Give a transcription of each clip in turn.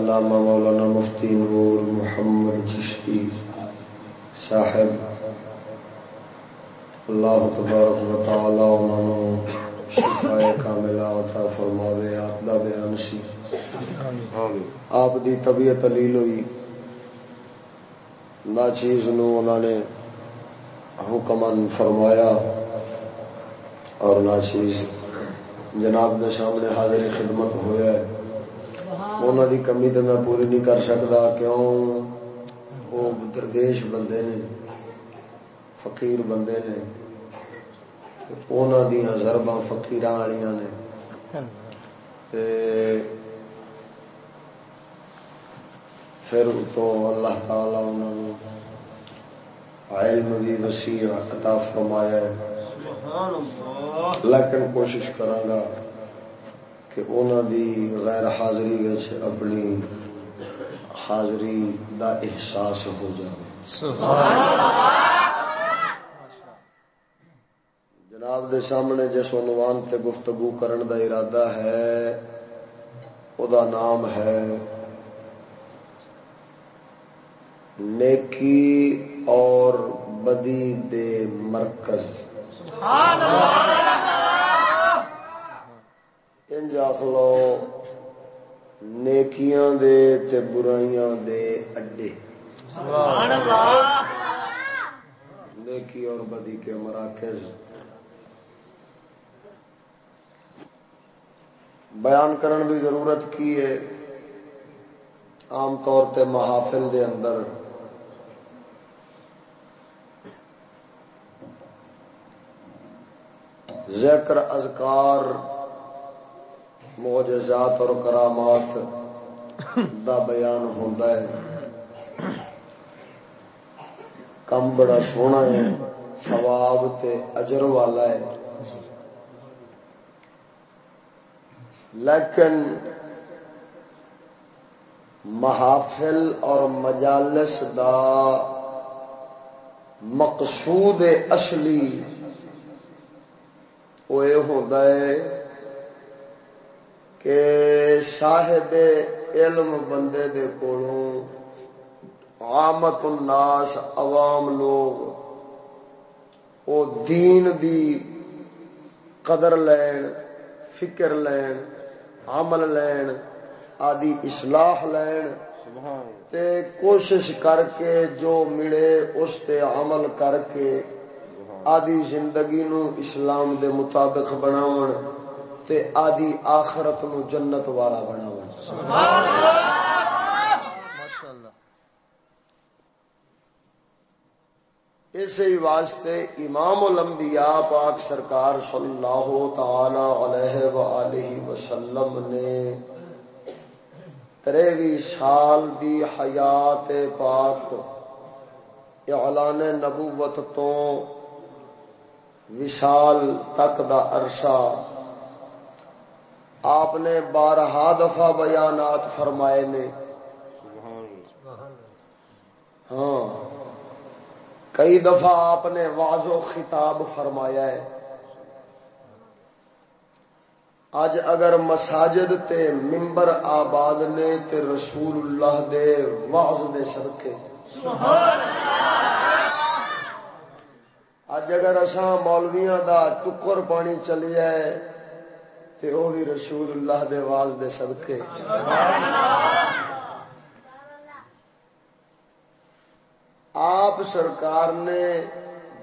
علامہ مولانا مفتی نور محمد چشتی صاحب اللہ تبارک و تعالی انہوں شفا کاملہ عطا فرماوے آپ دا بیان سی۔ آپ دی طبیعت علیل ہوئی۔ نہ چیز نو انہوں نے حکمن فرمایا اور نہ چیز جناب دے سامنے حاضر خدمت ہویا ہے۔ انہوں دی کمی تو میں پوری نہیں کر سکتا کیوں وہ دردیش بندے نے فقیر بندے نے دیا زربا فکیر والی نے پھر تو اللہ تعالی انہوں علم بھی وسیع عطا فرمایا لیکن کوشش کرا کہ انہوں دی غیر حاضری اپنی حاضری دا احساس ہو جائے جناب دے سامنے جس عنوان تے گفتگو کرن دا ارادہ ہے، او دا نام ہے نیکی اور بدی دے مرکز۔ انج آخ لو نیکیاں دے تے برائیاں دے اڈے نیکی اور بدی کے مراکز بیان کرن دی ضرورت کی ہے عام طور تے محافل دے اندر ذکر اذکار معجزات اور کرامات دا بیان ہوتا ہے۔ کم بڑا سونا ہے سواب تے اجر والا ہے۔ لیکن محافل اور مجالس دا مقصود اصلی وہ یہ ہوتا ہے کہ صاحب علم بندے دے کولوں عامت الناس عوام لوگ وہ دین دی قدر لین فکر لین عمل لین آدی اصلاح لین تے کوشش کر کے جو ملے اس تے عمل کر کے آدی زندگی نو اسلام دے مطابق بناون۔ تے آدی آخرت نو جنت والا بناون اسی واسطے امام الانبیاء پاک سرکار صلی اللہ تعالی علیہ وآلہ وسلم نے تریوی سال دی حیات پاک اعلان نبوت تو وشال تک دا عرصہ آپ نے بارہا دفعہ بیانات فرمائے نے۔ ہاں۔ کئی دفعہ آپ نے واض و خطاب فرمایا ہے۔ اج اگر مساجد تے ممبر آباد نے تے رسول اللہ دے واض دے سڑکے اج اگر اصا مولویاں دا ٹکر پانی چلی جائے تے وہ بھی رسول اللہ دے واض دے سڑکے آپ سرکار نے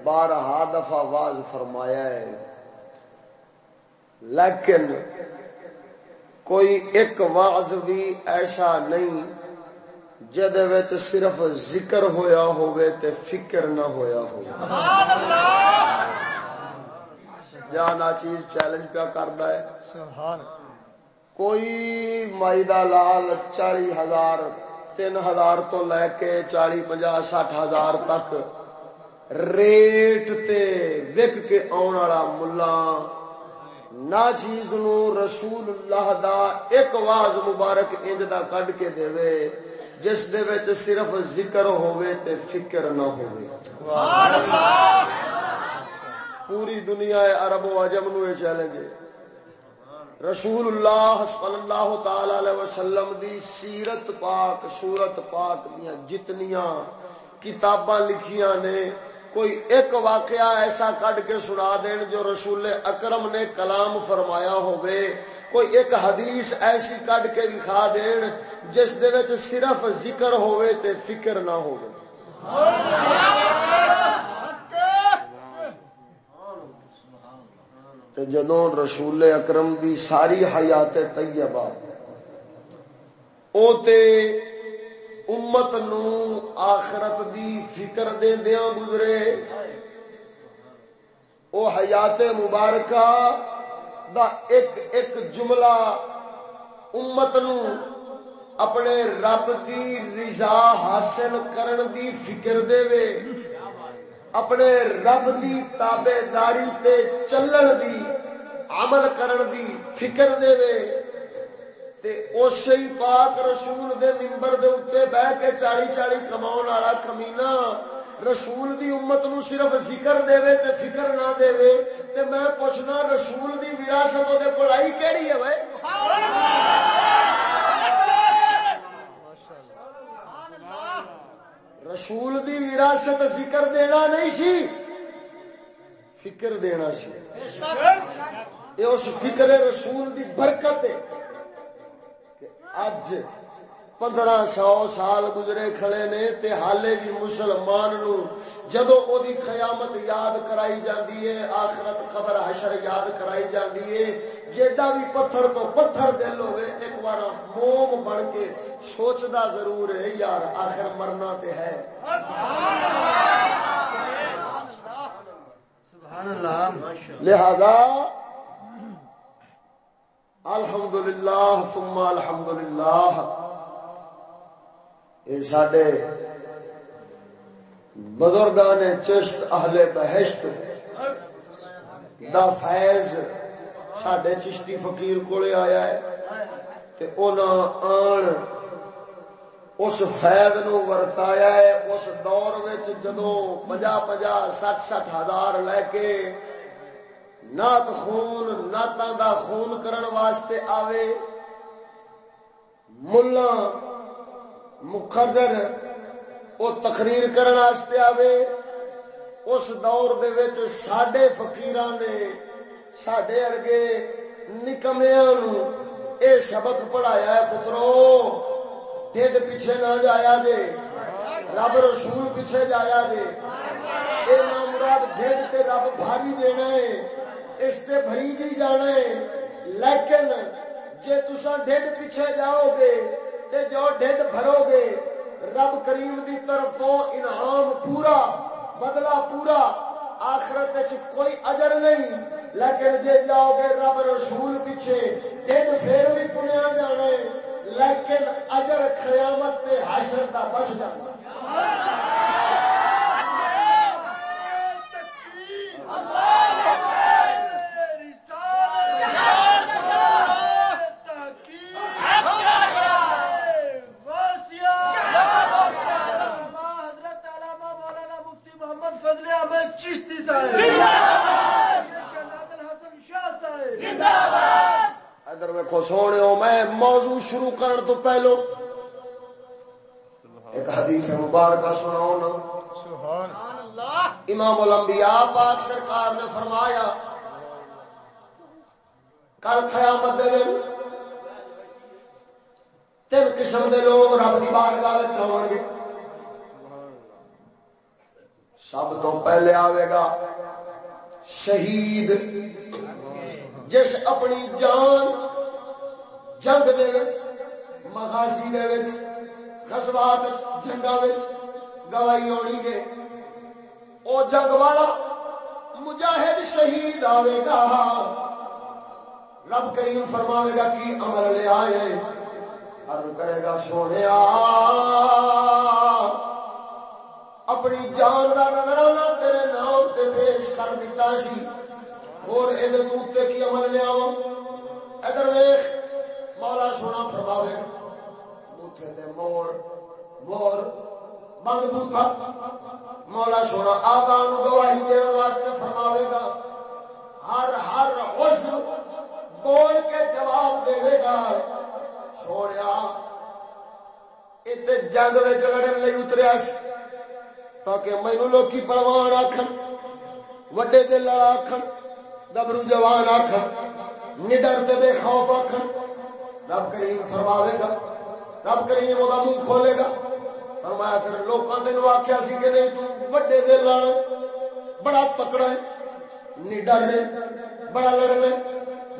بارہ دفعہ واض فرمایا ہے۔ لیکن کوئی ایک واض بھی ایسا نہیں جد صرف ذکر ہویا ہوئے تے فکر نہ ہویا ہو جانا چیز چیلنج پیا کرتا ہے۔ کوئی مائی لال چالی ہزار تین ہزار تو لے کے چالی پنجا سٹھ ہزار تک ریٹ تے وک کے آن والا ملا۔ نہ چیز نو رسول اللہ دا ایک واز مبارک انج دا کڈ کے دے۔ جس دے وچ صرف ذکر ہوئے تے فکر نہ ہوئے پوری دنیا عرب و عجم نو یہ چیلنج ہے۔ رسول اللہ صلی اللہ تعالی علیہ وسلم دی سیرت پاک، سورت پاک دیا جتنیاں کتاباں لکھیاں نے، کوئی ایک واقعہ ایسا کڈ کے سنا دین جو رسول اکرم نے کلام فرمایا ہوئے کوئی ایک حدیث ایسی کڈ کے لکھا دین جس دے وچ صرف ذکر ہوئے تے فکر نہ ہوئے جدو رسول اکرم دی ساری حیات طیبہ، او تے امت نو آخرت دی فکر دیا گزرے۔ او حیات مبارکہ دا ایک ایک جملہ امت نو اپنے رب دی رضا حاصل کرن دی فکر دے وے۔ اپنے رب دی تابے داری تے چلن دی، عمل کرن دی فکر دے وے۔ تے اسی پاک رسول دے ممبر دے اتنے بہ کے چالی چالی کماؤ والا کمینا رسول دی امت نو صرف ذکر دے وے تے فکر نہ دے وے۔ تے میں پوچھنا، رسول دی وراثت دے پڑھائی کیڑی ہے وے بھائی رسول دی وراثت ذکر دینا نہیں سی، فکر دینا سی۔ یہ اس فکر رسول دی برکت ہے کہ اج پندرہ سو سال گزرے کھڑے نے تے حالے بھی مسلمان نو جدو او دی قیامت یاد کرائی جاندی ہے آخرت قبر حشر یاد کرائی جاندی ہے جیڈا بھی پتھر تو پتھر دل ہوئے ایک بار موم بن کے سوچدا ضرور ہے یار آخر مرنا تے ہے۔ لہذا الحمدللہ ثم الحمدللہ۔ یہ سڈے بزرگان چشت اہل بہشت دا فیض سڈے چشتی فقیر کو آیا ہے آن اس فیض نو ورتایا ہے، اس دور جدو پجا پجا سٹھ سٹھ ہزار لے کے نات خون نعتوں دا خون کرن واسطے آوے، ملا مقرر وہ تقریر کرنے آوے۔ اس دور دے سڈے فکیر نے سڈے ارگے نکمیا اے سبق پڑھایا ہے، پترو ڈیڈ پیچھے نہ جایا جے، رب رسول پیچھے جایا جے۔ اے مراد ڈیڈ تے رب بھاری دینا ہے، اس تے بھری جی جانا ہے۔ لیکن جے تسا ڈیڈ پیچھے جاؤ گے تے جو ڈھڈ بھرو گے رب کریم دی طرفوں انعام پورا، بدلہ پورا، آخرت کوئی اجر نہیں، لیکن جے جاؤ گے رب رسول پیچھے ڈھڈ پھر بھی تنیا جانے لیکن اجر قیامت تے حشر دا بچ جانا ادھر کرن تو پہلو۔ ایک حدیث مبارکہ سناؤ نا۔ امام الانبیاء پاک سرکار نے فرمایا کل قیامت دے دن تین قسم دے لوگ رب کی بارگاہ آؤ گے۔ سب تو پہلے آئے گا شہید جس اپنی جان جنگ دے مغازی دے خسبات جنگا گوائی ہونی ہے۔ او جنگ والا مجاہد شہید آئے گا۔ رب کریم فرماوے گا کی عمل لے آئے۔ عرض کرے گا، سونے اپنی جان کا نظرانہ تیرے نام تے پیش کر دیتا سی۔ اور ادھر کی عمل لیا ادھر ویخ مولا سونا فرماوے۔ بوٹے تے مور مور بند مولا سونا آگان گواہی دن واسطے فرماوے گا ہر ہر اس بول کے جواب دے گا چھوڑیا اتنے جنگ میں لڑن لی اتریا تاکہ مینو لوکی پلوان آخ وڈے دل آخ گبرو جوان آخ نڈر بے خوف آخ رب کریم فرماوے گا رب کریم وہ منہ کھولے گا۔ فرمایا پھر لوگوں تین آخیا سی کہ نہیں، تو وڈے دل آ بڑا تکڑا ہے نڈر ہے، بڑا لڑنا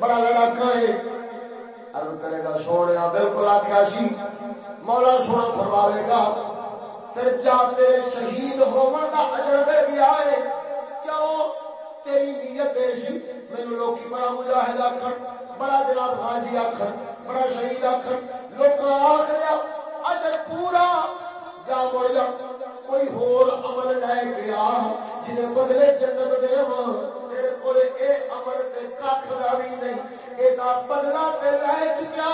بڑا لڑاکا ہے۔ ارد کرے گا، سونے بالکل آخیا سی۔ مولا سونا فرماوے گا، پھر جا تیرے شہید ہون کا اجربے بھی آئے۔ کیوں؟ تیری نیت ایسی میرے لوگ بڑا مجاہد آخر بڑا جناب حاجی آخر بڑا شہید آخر لوگ آخ لیا اجر پورا۔ جا مڑ کوئی ہور عمل لے کے آ جنہیں بدلے جنت دے ہاں، تیرے کو عمل تے کھ کا بھی نہیں یہ بدلا تے لے چکا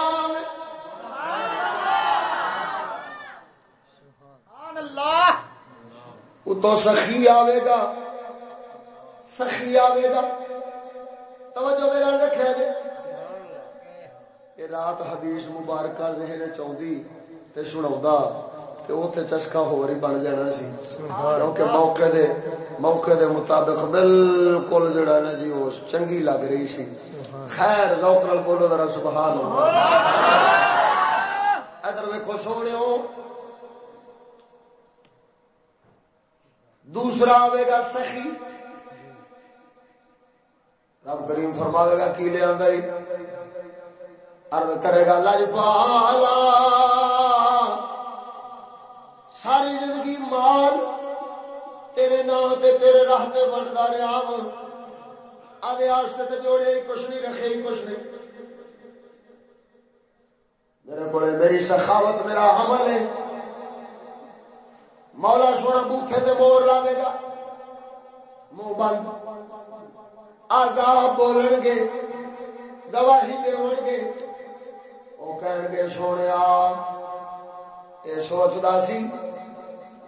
اتو سخی آئے گا، سخی آئے گا۔ توجہ میرا رکھا جی یہ رات حدیث مبارکہ ذہن چاہتی تے سنا اتنے چسکا ہو رہی بن جانا سی۔ کیونکہ موقع دے موقع دے مطابق بالکل جڑا نا جی وہ چنگی لگ رہی سی۔ خیر ذوق نال بولو ذرا سبحان اللہ۔ ادھر ویکو سونے دوسرا آئے گا سخی۔ رب کریم فرماوے گا کی لیا ارد کرے گا لج پالا ساری زندگی مال، تیرے نام تے تیرے راہ تے بنتا رہا آدھے آستے تے جوڑے ہی کچھ نہیں رکھے ہی کچھ نہیں۔ میرے کو میری سخاوت، میرا عمل ہے۔ مولا سونا بوکھے تے مور لاوے گا۔ منہ بند۔ آزاد بولن گے، گواہی دے گے۔ وہ کہن گے سونے یہ سوچتا سی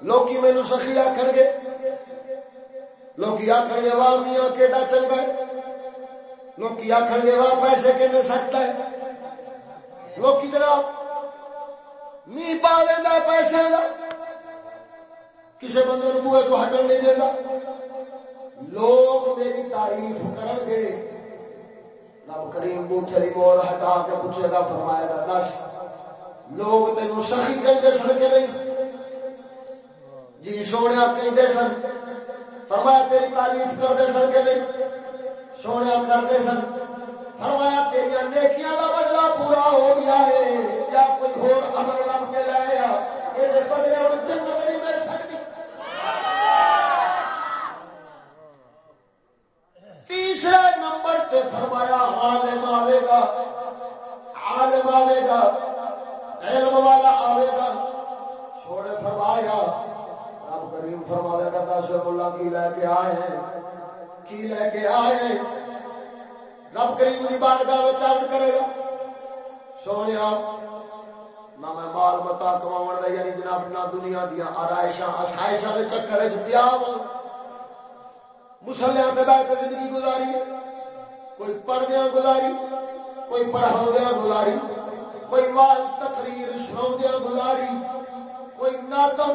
لوکی مینو سخی آخر گے لوکی آخر گے واہ میاں کیڈا چنگا ہے لوکی آخر گے واہ پیسے کھنے سکتا ہے لوکی جناب می پا لینا پیسے کا کسی بندے بوئے تو ہٹن نہیں دینا لوگ میری تعریف کرن گے رب کریم بوٹے کی مور ہٹا کے پوچھے گا فرمائے گا، دس۔ لوگ تین سخی کہتے سن کے نہیں؟ جی سونے کہتے سن۔ فرمایا، تیری تعریف کرتے سن کے نہیں؟ سونے کرتے سن۔ فرمایا تیریا نیکیاں کا بدلا پورا ہو گیا ہے۔ یا کوئی ہو عمل لب کے لایا یہ بدلے اور جنت نہیں مل سکتی تیسرے نمبر تے فرمایا، عالم آئے گا، عالم آئے گا، علم والا آئے گا۔ چھوڑے فرمایا، رب کریم فرما دے گا دس بولا کی لے کے آئے ہیں؟ کی لے کے آئے ہیں؟ رب کریم کی بات کا چارج کرے گا۔ سونے جی ہاں، نہ میں مال متا کما یعنی جناب نہ دنیا دیا آرائشاں، آسائشاں کے چکر چ پیا مسلیاں کے بیٹھ زندگی گزاری۔ کوئی پڑھدیا گزاری کوئی پڑھا گزاری کوئی مال تقریر سنا گزاری کوئی نادم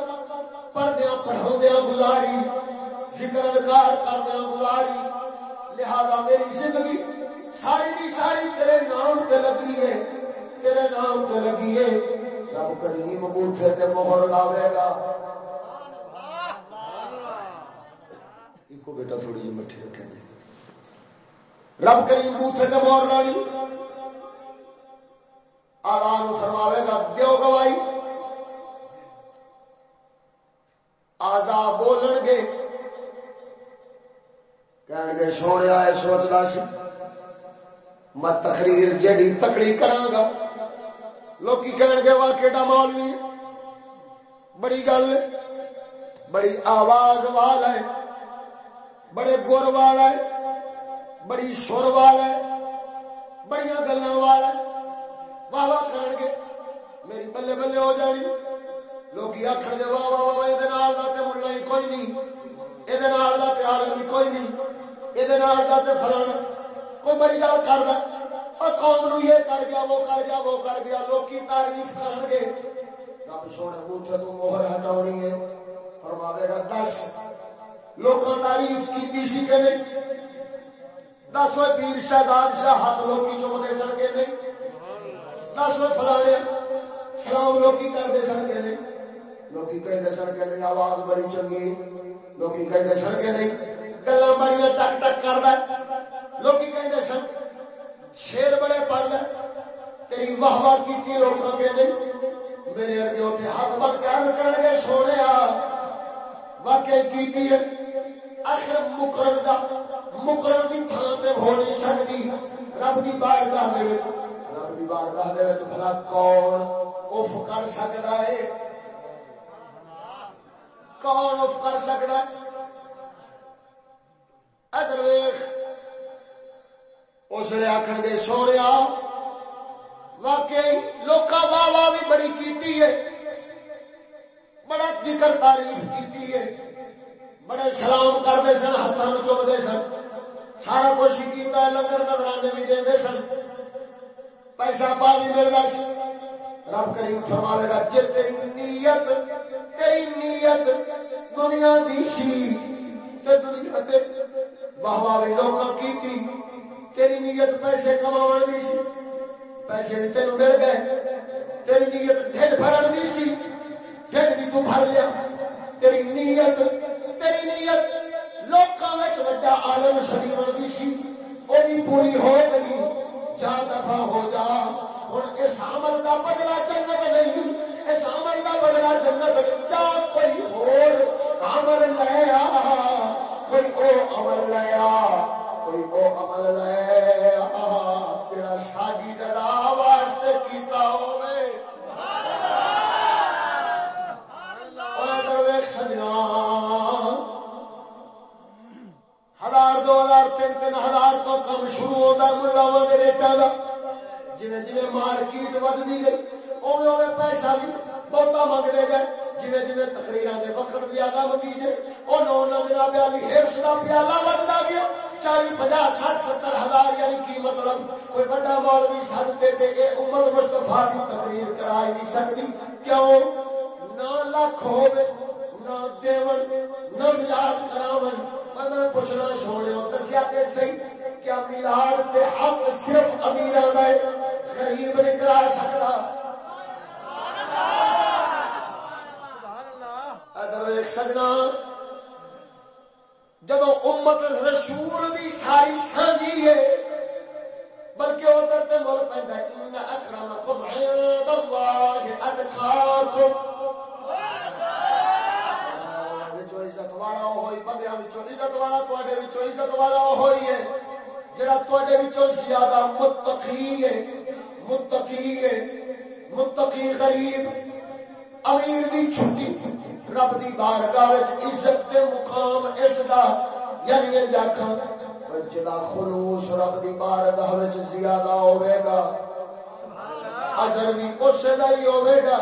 پڑھدیا پڑھا گزاری ذکر ادکار کردیا گزاری لہذا میری زندگی ساری کی ساری تیرے نام تے لگی ہے تیرے نام تے لگی ہے۔ رب کریم بوٹے تے مہر لاوے گا۔ کو بیٹا تھوڑی جی مٹھی رکھے رب کریم بوتھے تے مور لانی آلان فرماوے گا، دیو گوائی آزا بولن گے۔ کہن گے سونے آئے سوچتا سی میں تقریر جڑی تکڑی کرا لوگ کہن گے، واہ کیڈا مولوی بڑی گل بڑی آواز وال ہے۔ بڑے گر والا ہے۔ بڑی سر والا ہے بڑی گلوں والا واہ واہ کرن گے۔ میری بلے بلے ہو جانی۔ لوگ آخر گے، واہ واہ واہ یہ ملا ہی کوئی نہیں۔ یہ عالم کوئی نہیں۔ یہ فلانا کوئی بڑی گل کر اور قوم نو یہ کر گیا، وہ کر گیا، وہ کر گیا۔ لوگ تعریف کرن گے۔ رب سونے تو موہر ہٹاونی ہے۔ فرماوے گا، دس۔ لوگ تعریف کی سی کہ نہیں؟ دس وہ پیر شہدان شاہ ہاتھ لوگ چکتے سن کے نہیں دس وہ فلانے سلام لوگ کرتے سن کے نہیں لوگ کہتے سن کے نہیں آواز بڑی چنگی لوگ کہتے سن کے نہیں گلا بڑی ٹک ٹک کر لوگ کہتے سن شیر بڑے پڑھ لے تیری واہ واہ کی لوگوں کے نہیں میرے ارگے اتنے ہاتھ بٹ کر سونے واقعی کی آخر مقرر دا مقرر دی تھان تے ہو نہیں سکتی رب دی بارگاہ دے وچ رب دی بارگاہ دے وچ بھلا کون اف کر سکدا ہے؟ کون اف کر سکدا ہے؟ ادھر ویکھ۔ اس لیے آخر گے سونے واقعی لوکا واہ واہ بھی بڑی کیتی ہے۔ بڑا ذکر تعریف کیتی ہے۔ بڑے سلام کرتے سن ہاتھوں چکتے سن۔ سارا کچھ کیا لنگر نظرانے بھی دے سن۔ پیسہ پا بھی ملتا سی۔ رب کریم فرماوے گا، جے تیری نیت تیری نیت دنیا دی سی تے دنیا تے واہ بھی لوکاں کیتی، تیری نیت پیسے کماون دی سی۔ پیسے تینوں مل گئے، تیری نیت ڈھڈ بھرن دی سی ڈھڈ دی تو بھر لیا۔ تیری نیت تیری نیت لوکاں وچ وڈا عالم شریف دی سی او بھی پوری ہو گئی، جا دفع ہو جا۔ ہوں اس عمل کا بدلا جنت نہیں، اس عمل کا بدلا جنت جا کوئی اور عمل لیا کوئی او عمل لیا کوئی او عمل لیا جڑا شادی رضا واسطے کیتا ہوئے سجنا ہزار دو ہزار تین ہزار تو کم شروع ہوتا ہے، ملا والے ریٹا کا جی جی مارکیٹ ودنی گئی اوے اوے پیسہ بھی بہتا منگتے گئے۔ جی جی تقریر کے وقت زیادہ منگی جائے وہ نو نو جناب والی ہرس کا پیالہ بدلا گیا۔ چالی پناہ سٹ ستر ہزار یعنی کی مطلب؟ کوئی بڑا مال بھی سد دے دے یہ امت مستفا کی تقریر کرا نہیں سکتی۔ کیوں؟ نہ لکھ ہو نہ دیون نہ ملاد کراو میں پوچھنا چھوڑے دسیا تے صحیح کیا میلاد تے حق صرف امیر ہے، غریب نہیں کرا سکتا سجنا جب امت رسول دی ساری سانگی ہے، بلکہ ادھر تو مل پہ اکرم کم عزت والا ہوئی بندے عزت والا تے عزت والا ہوئی ہے جڑا تے زیادہ متقی ہے متقی ہے متقی غریب امیر بھی چھٹی رب دی بارگاہ عزت دے مقام اس دا یعنی جاکھاں جدا خلوص رب دی بارگاہ وچ زیادہ ہوے گا اجر بھی اس دا ہی ہوے گا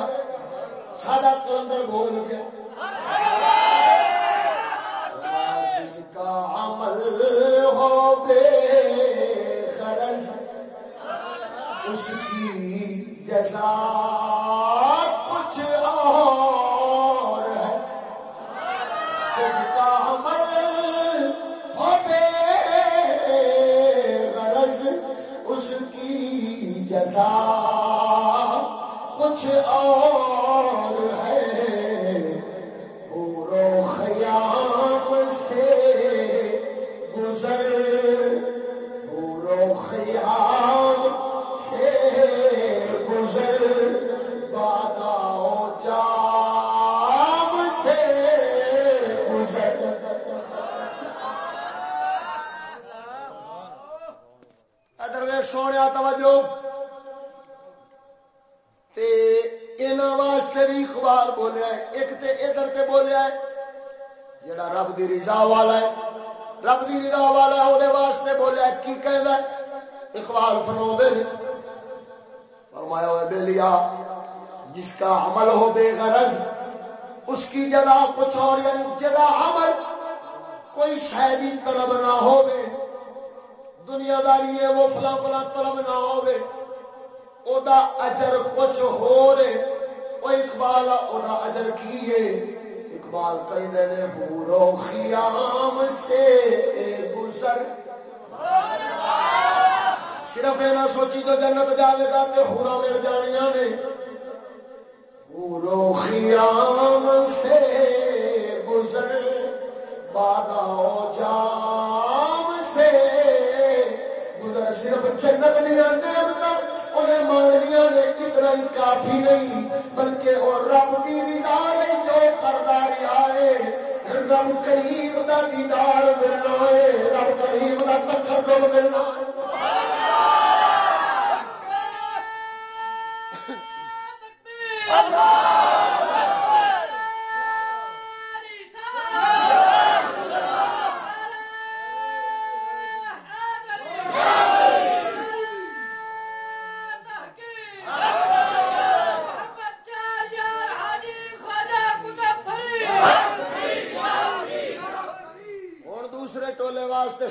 ساڈا کلندر بول گیا عمل ہو بے غرض، اس کی جزا کچھ اور ہے۔ جس کا عمل ہو بے غرض، اس کی جزا کچھ اور سونے توجہ واسطے بھی اخبار بولیا ہے ایک تے ادھر تے بولیا ہے جڑا رب دی رضا والا ہے رب دی رضا والا ہے وہ واسطے بولیا ہے کی کہندا کہہ اخبار فرما فرمایا ہوئے بے لیا جس کا عمل ہو بے غرض اس کی جگہ کچھ اور یعنی جگہ عمل کوئی شہری طلب نہ ہو دنیا داری ہے، وہ فلاں فلاں طلب نہ ہو او دا اجر کچھ ہو رہے۔ وہ اقبال او دا اجر کی ہے؟ اقبال کئی دینے بورو خیام سے گزر صرف یہ نہ سوچی تو جنت جائے گا تو ہورا مل جانیا نے۔ پورو خیام سے گزر بادا جام سے صرف جنت نہیں آنے انہیں مانگیا نے اتنا ہی کافی نہیں، بلکہ وہ رب کی رضا جو کردار آئے۔ رب کریم کا دیدار ملنا ہے، رب کریم کا تکر ملنا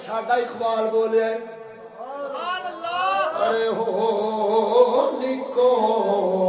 ساڈا اقبال بولے ارے ہو نکو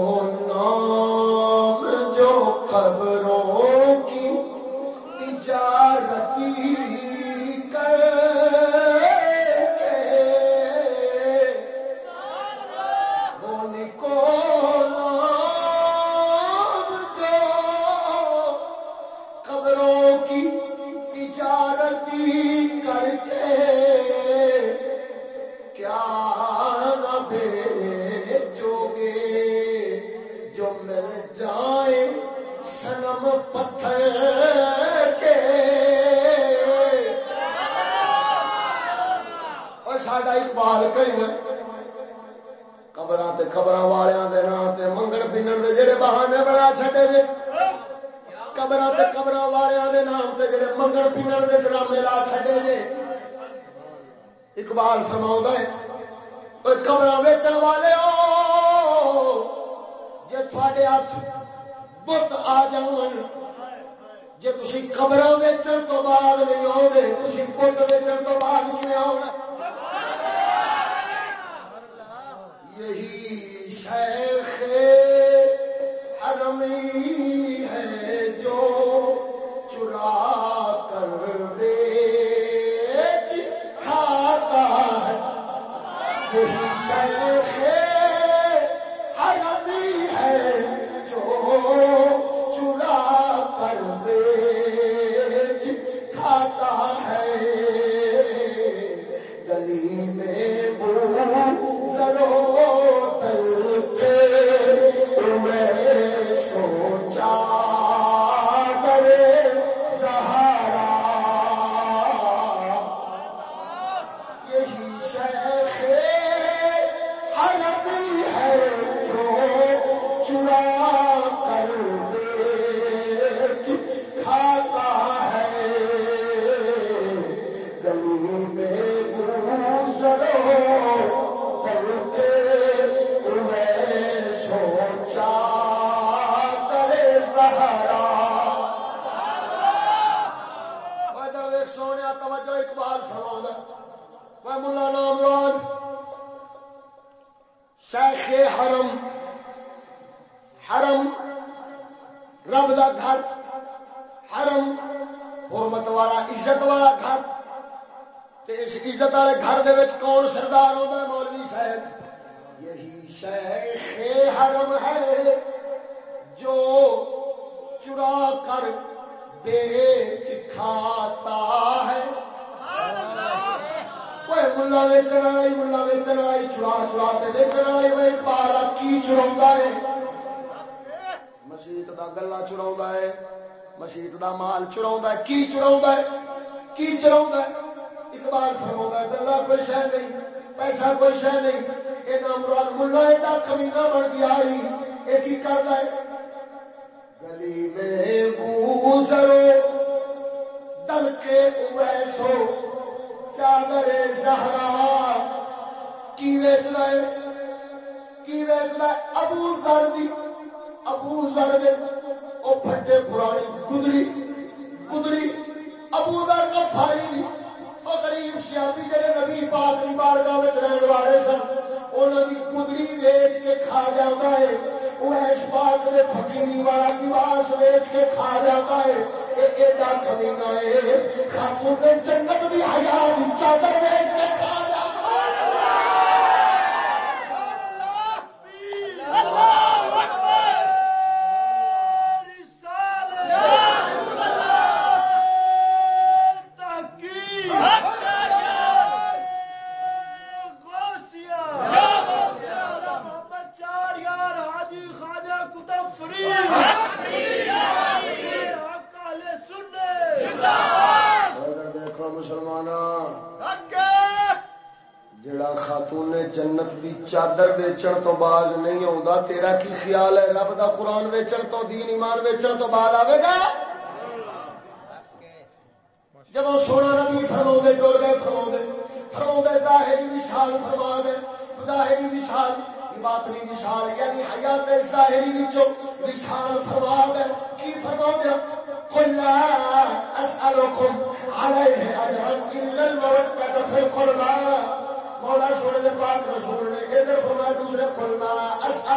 ویچن تو باز نہیں آتا تیرا کی خیال ہے رب دا قرآن ویچن تو دین ایمان ویچن تو بعد آئے گا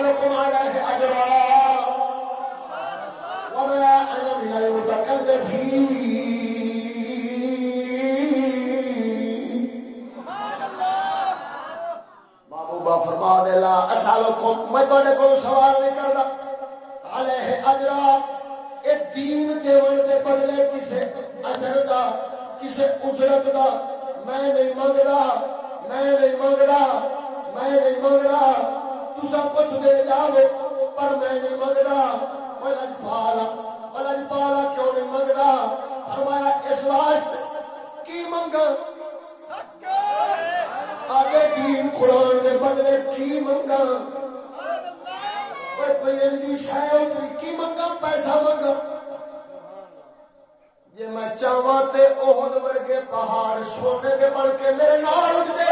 لكم عليه أجرا وما أنا من المتكلفين فرما دے لا اسالکم میں تہاڈے کول سوال نہیں کرتا علیہ اجرا اے دین دیون دے بدلے کسے اجر دا، کسے اجرت دا. میں نہیں منگدا میں نہیں منگدا میں نہیں منگدا تسا کچھ دے جاؤ پر میں نہیں منگتا پلج پالا پلج پالا کیوں نہیں منگتا فرمایا، اس واسطے کی منگ آگے دین قرآن دے بدلے کی منگا کوئی شاید کی منگا پیسہ منگا جی میں چاہا تو ورگے پہاڑ سونے کے بن کے میرے نال اٹھتے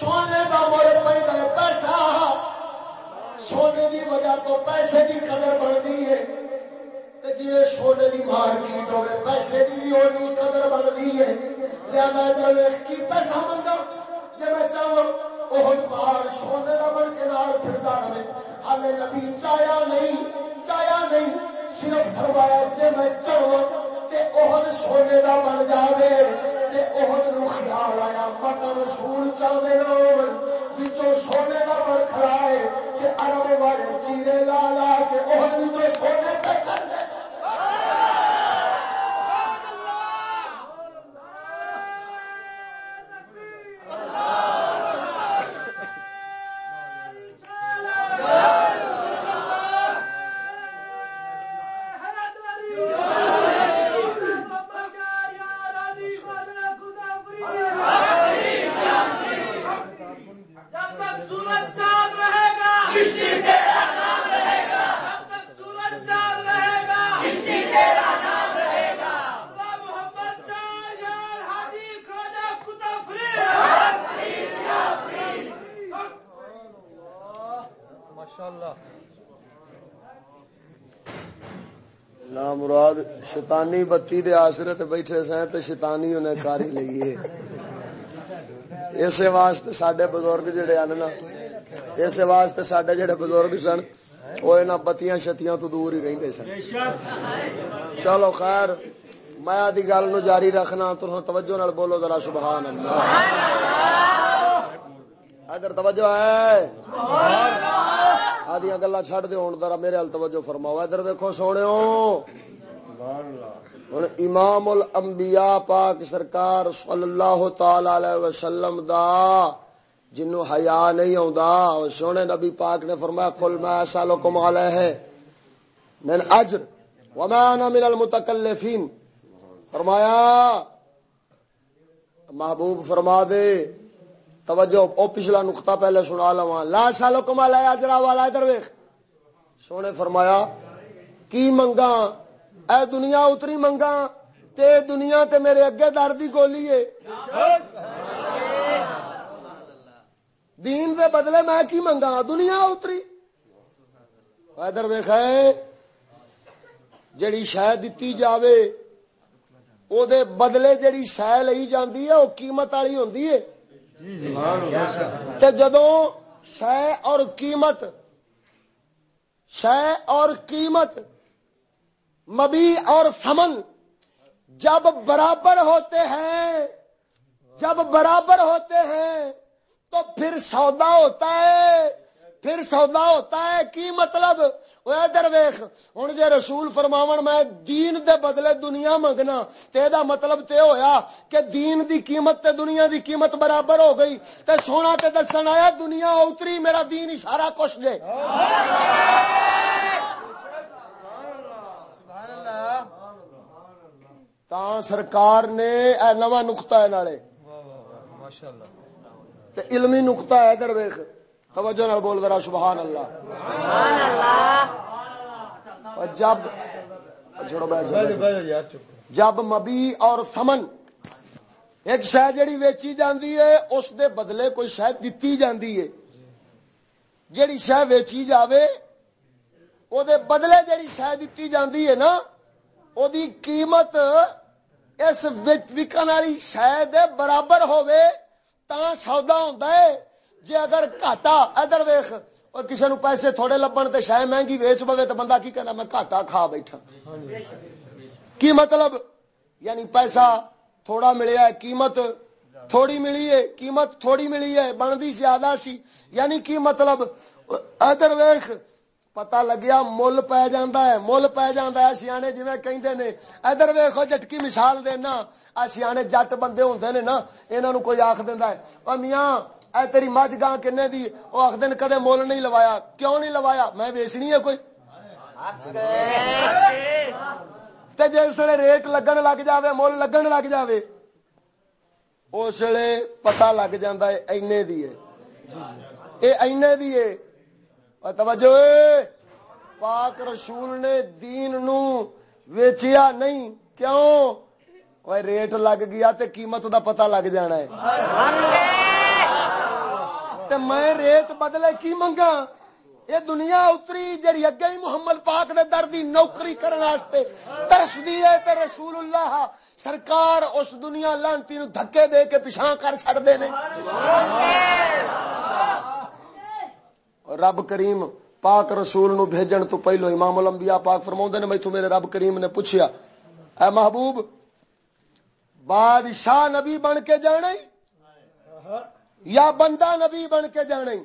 سونے کا مل پہ پیسہ۔ سونے کی وجہ تو پیسے کی قدر بنتی ہے۔ جی سونے کی مارکیٹ ہوئے پیسے کی بھی ہونی قدر بنتی ہے۔ زیادہ ادھر کی پیسہ منگا جی میں چاہوں، وہ پہاڑ سونے کا بن کے نال پھرتا رہے۔ ہالے نبی چایا نہیں چایا نہیں، صرف فرمایا جی میں چاہوں اہد سونے کا بن جائے اہد نو خیال آیا مٹن رسول چلتے بچوں سونے کا بن کھڑا ہے کہ ارب والے چیڑے لا لا کے عہد سونے تک کر دے۔ شیطانی بتی دے آسرے تے بیٹھے سیں تے شیطانی انہیں کاری لئیے اسے واسطے ساڈے بزرگ جڑے آنے نا اسے واسطے ساڈے جڑے بزرگ سن وہ انہاں بتیاں شتیاں تو دور ہی رہندے سن چلو خیر میں آدھی گل نو جاری رکھنا تو توجہ نال بولو ذرا سبحان اللہ ادھر توجہ ہے آدیاں گلا چھڑ دے ہون ذرا میرے ال توجہ فرماؤ ادھر ویکھو سونےو ہوں امام الانبیاء پاک سرکار صلی اللہ تعالی علیہ وسلم دا جنو حیا نہیں آ سونے نبی پاک نے فرمایا کل میں سالوں کو مالا ہے من اجر، وما انا من المتکلفین۔ فرمایا، محبوب فرما دے۔ توجہ، او پچھلا نقطہ پہلے سنا لوا لا سالوں کو مالا اجرا والا ادھر ویخ سونے فرمایا، کی منگا اے دنیا اتری منگا تے دنیا تے میرے اگے درد گولی ہے۔ دین دے بدلے میں کی منگا؟ دنیا اتری۔ ادھر ویخ جڑی شہ دتی جاوے او دے بدلے جڑی شہ لئی جاندی ہے وہ قیمت والی ہوندی ہے۔ تے جدوں شہ اور قیمت شہ اور قیمت مبی اور سمن جب برابر ہوتے ہیں، جب برابر ہوتے ہیں، تو پھر سودا ہوتا ہے۔ پھر سودا ہوتا ہے کی مطلب؟ ادھر ویخ ہوں جی رسول فرماو میں دین دے بدلے دنیا منگنا۔ تے دا مطلب تے ہویا کہ دین دی قیمت تے دنیا دی قیمت برابر ہو گئی۔ تے سونا تے دسن آیا، دنیا اتری، میرا دین اشارہ کچھ دے۔ تا سرکار نے اے نواں نقطہ ہے نالے۔ تے علمی نقطہ ہے ادھر ویخ توجہ نال بول ذرا سبحان اللہ۔ سبحان اللہ جب چھوڑو بیٹھ جب مبی اور سمن ایک شہ جڑی ویچی جاندی ہے اس دے بدلے کوئی شہ دتی جاندی ہے۔ جڑی شہ ویچی جاوے او دے بدلے جڑی شہ دتی جاندی ہے نا او دی قیمت اس وکن والی شاید برابر ہوے تا سودا ہوتا ہے۔ جی اگر گاٹا ادھر ویخ اور کسی نو پیسے تھوڑے لبن تے شاید مہنگی ویچ پوے تو بندہ کی کہنا میں گاٹا کھا بیٹھا. کی مطلب؟ یعنی پیسہ تھوڑا ملیا ہے، قیمت تھوڑی ملی ہے، قیمت تھوڑی ملی ہے بنتی زیادہ سی۔ یعنی کی مطلب؟ ادھر ویخ پتا لگیا مل پی جا مل پی جا سیانے جی کہ ادھر ویخو جٹکی مثال دینا آ سیانے جٹ بندے ہوں نے نا یہاں کوئی آخ دینا ہے میاں اے تیری مجھ گاہ کنے دی وہ آخ دن کدے مول نہیں لوایا کیوں نہیں لوایا میں ویچنی ہے کوئی تے جی اس ریٹ لگن لگ جاوے مول لگن لگ جاوے اس لیے پتا لگ جا دی ہے دی ہے توجہ پاک رسول نے دین نو ویچیا نہیں کیوں ریٹ لگ گیا تے قیمت دا پتہ لگ جانا ہے تے میں ریٹ بدلے کی منگا یہ دنیا اتری جڑی اگے ہی محمد پاک دے در دی نوکری کرنے واسطے ترسدی ہے تے رسول اللہ سرکار اس دنیا لانتی نو دھکے دے کے پیچھا کر چھڑ دے نے رب کریم پاک رسول نو بھیجن تو پہلو امام الانبیاء پاک فرماؤں نے، میں میرے رب کریم نے پوچھیا، اے محبوب، بادشاہ نبی بن کے جانے؟ یا بندہ نبی بن کے جانے؟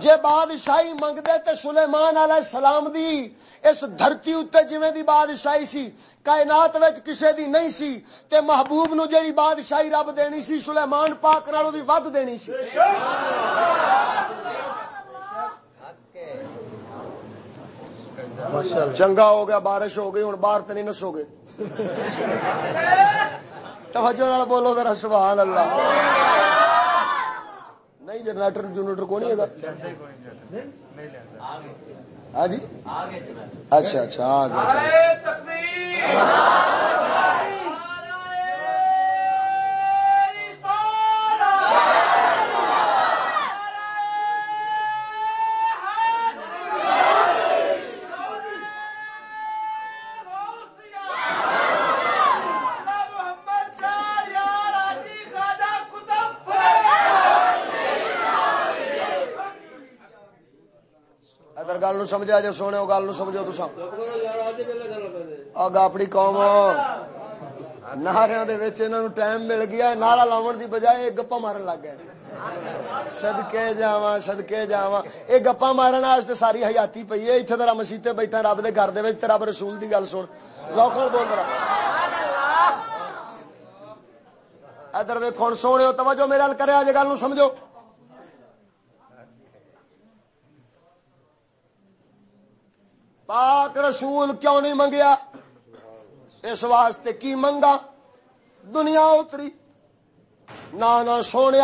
جے بادشاہی منگتے تے سلیمان علیہ السلام دی، اس دھرتی اتنے جویں دی بادشاہی سی، کائنات وچ کسے دی نہیں سی، تے محبوب نو جیڑی بادشاہی رب دینی سی، سلیمان پاک نالوں بھی ود دینی سی۔ چنگا ہو گیا، بارش ہو گئی ہوں باہر تو نہیں نسو گے توجہ بولو ذرا، سبحان اللہ۔ نہیں جنریٹر جنریٹر کو نہیں؟ ہے ہاں جی؟ اچھا اچھا آ گل سمجھا جی سونے گل سمجھو تو اگ اپنی قوم۔ نعرے ٹائم مل گیا نعرہ لاؤن دی بجائے گپا مارن لگ گئے۔ سدکے جا سدکے جا یہ گپا مارن واسطے ساری حیاتی پی ہے۔ اتنے ترا مسیطے بیٹھا رب دے گھر دے رب رسول دی گل سن۔ لوکل بول رہا ادھر ویخ سونے توجہ میرے کرے آج گل سمجھو۔ پاک رسول کیوں نہیں منگیا؟ اس واسطے کی منگا؟ دنیا اتری۔ نہ سونے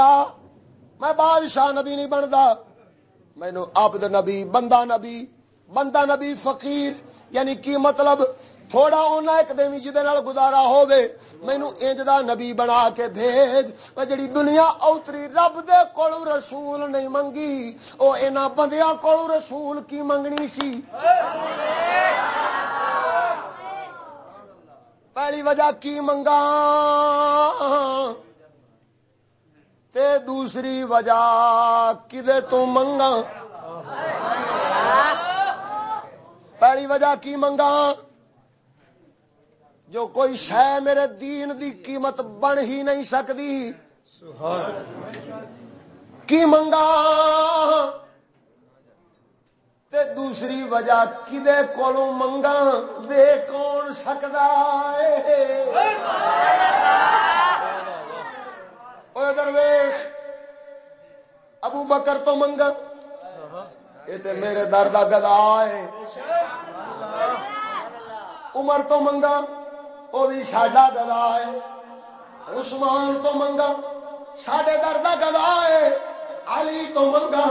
میں بادشاہ نبی نہیں بنتا۔ مینو عبد نبی، بندہ نبی۔ بندہ نبی فقیر یعنی کی مطلب؟ تھوڑا اونا ایک دیں جی گزارا ہوگے مینو انج دا نبی بنا کے بھیج۔ جڑی دنیا اوتری رب دے کولو رسول نہیں منگی، او اینا بندیاں کولو رسول کی منگنی سی۔ پہلی وجہ کی منگا؟ تے دوسری وجہ کدے تو منگا پہلی وجہ کی منگا جو کوئی شہ میرے دین دی قیمت بن ہی نہیں سکتی۔ کی منگا؟ تے دوسری وجہ کدے کو منگا؟ دے کون سکتا درویش، ابو بکر تو منگا۔ یہ میرے درد گدا ہے۔ عمر تو منگا۔ وہ بھی ساڈا گلا ہے عثمان تو منگا سڈے درد گلا ہے علی تو منگا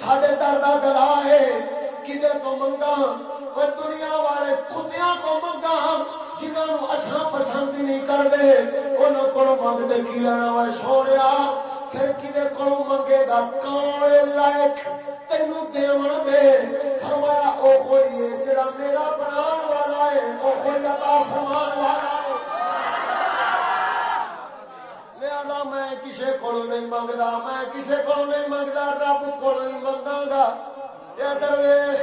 سڈے درد گلا ہے کدھر تو منگا وہ دنیا والے کتیا تو منگا جنہوں اصا پسند نہیں کرتے انہوں کو منگتے کی لینا وہ سوڑیا پھر کدے کو منگے گا؟ کون لائک تینوں دیون دے۔ فرمایا، او کوئی ہے جڑا میرا بنان والا ہے۔ او کوئی عطا فرمان والا ہے۔ لہذا میں کسے کو نہیں منگتا میں کسے کو نہیں منگتا رب کو نہیں منگا گا۔ یہ درویش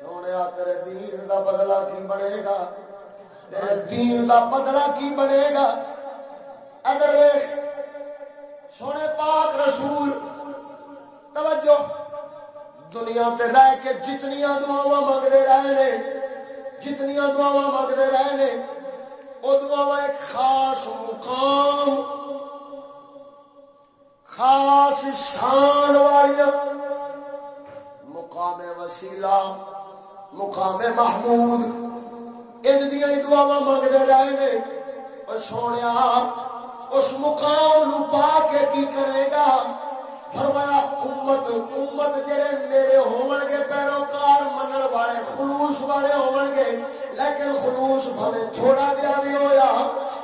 سونے تیرے دین دا بدلہ کی بنے گا؟ تیرے دین دا بدلہ کی بنے گا؟ ادرویش سونے پاک رسول، توجہ، دنیا تے رہ کے جتنی دعوا منگتے رہے جتنی دعوا منگتے رہے وہ دعوا ایک خاص مقام، خاص شان والی مقام وسیلہ، مقام محمود، ان دیا دعوا منگتے رہے سونے اس مقام نو پا کے کی کرے گا؟ فرمایا، امت امت جڑے میرے ہون گے، پیروکار منن والے، خلوص والے ہون گے، لیکن خلوص بھلے تھوڑا دیا بھی ہویا۔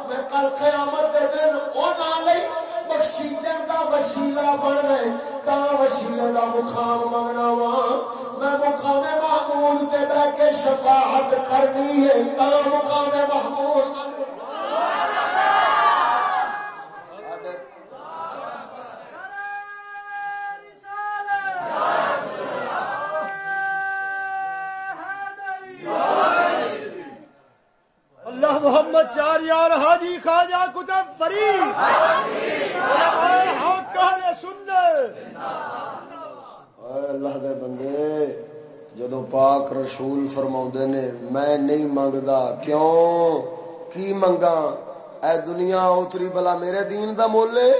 میں کل قیامت دے دن او لئی بخشیجن دا وسیلہ بن گئے تا وسیلے دا مقام منگنا وا۔ میں مقام محمود تے بہ کے شفاعت کرنی ہے، تا مقام محمود۔ محمد چار یار حاجی خواجہ کتب فری اللہ دے بندے جدو پاک رسول فرما نے، میں نہیں منگتا کیوں؟ کی منگا اے دنیا اتری بلا میرے دین دا مولے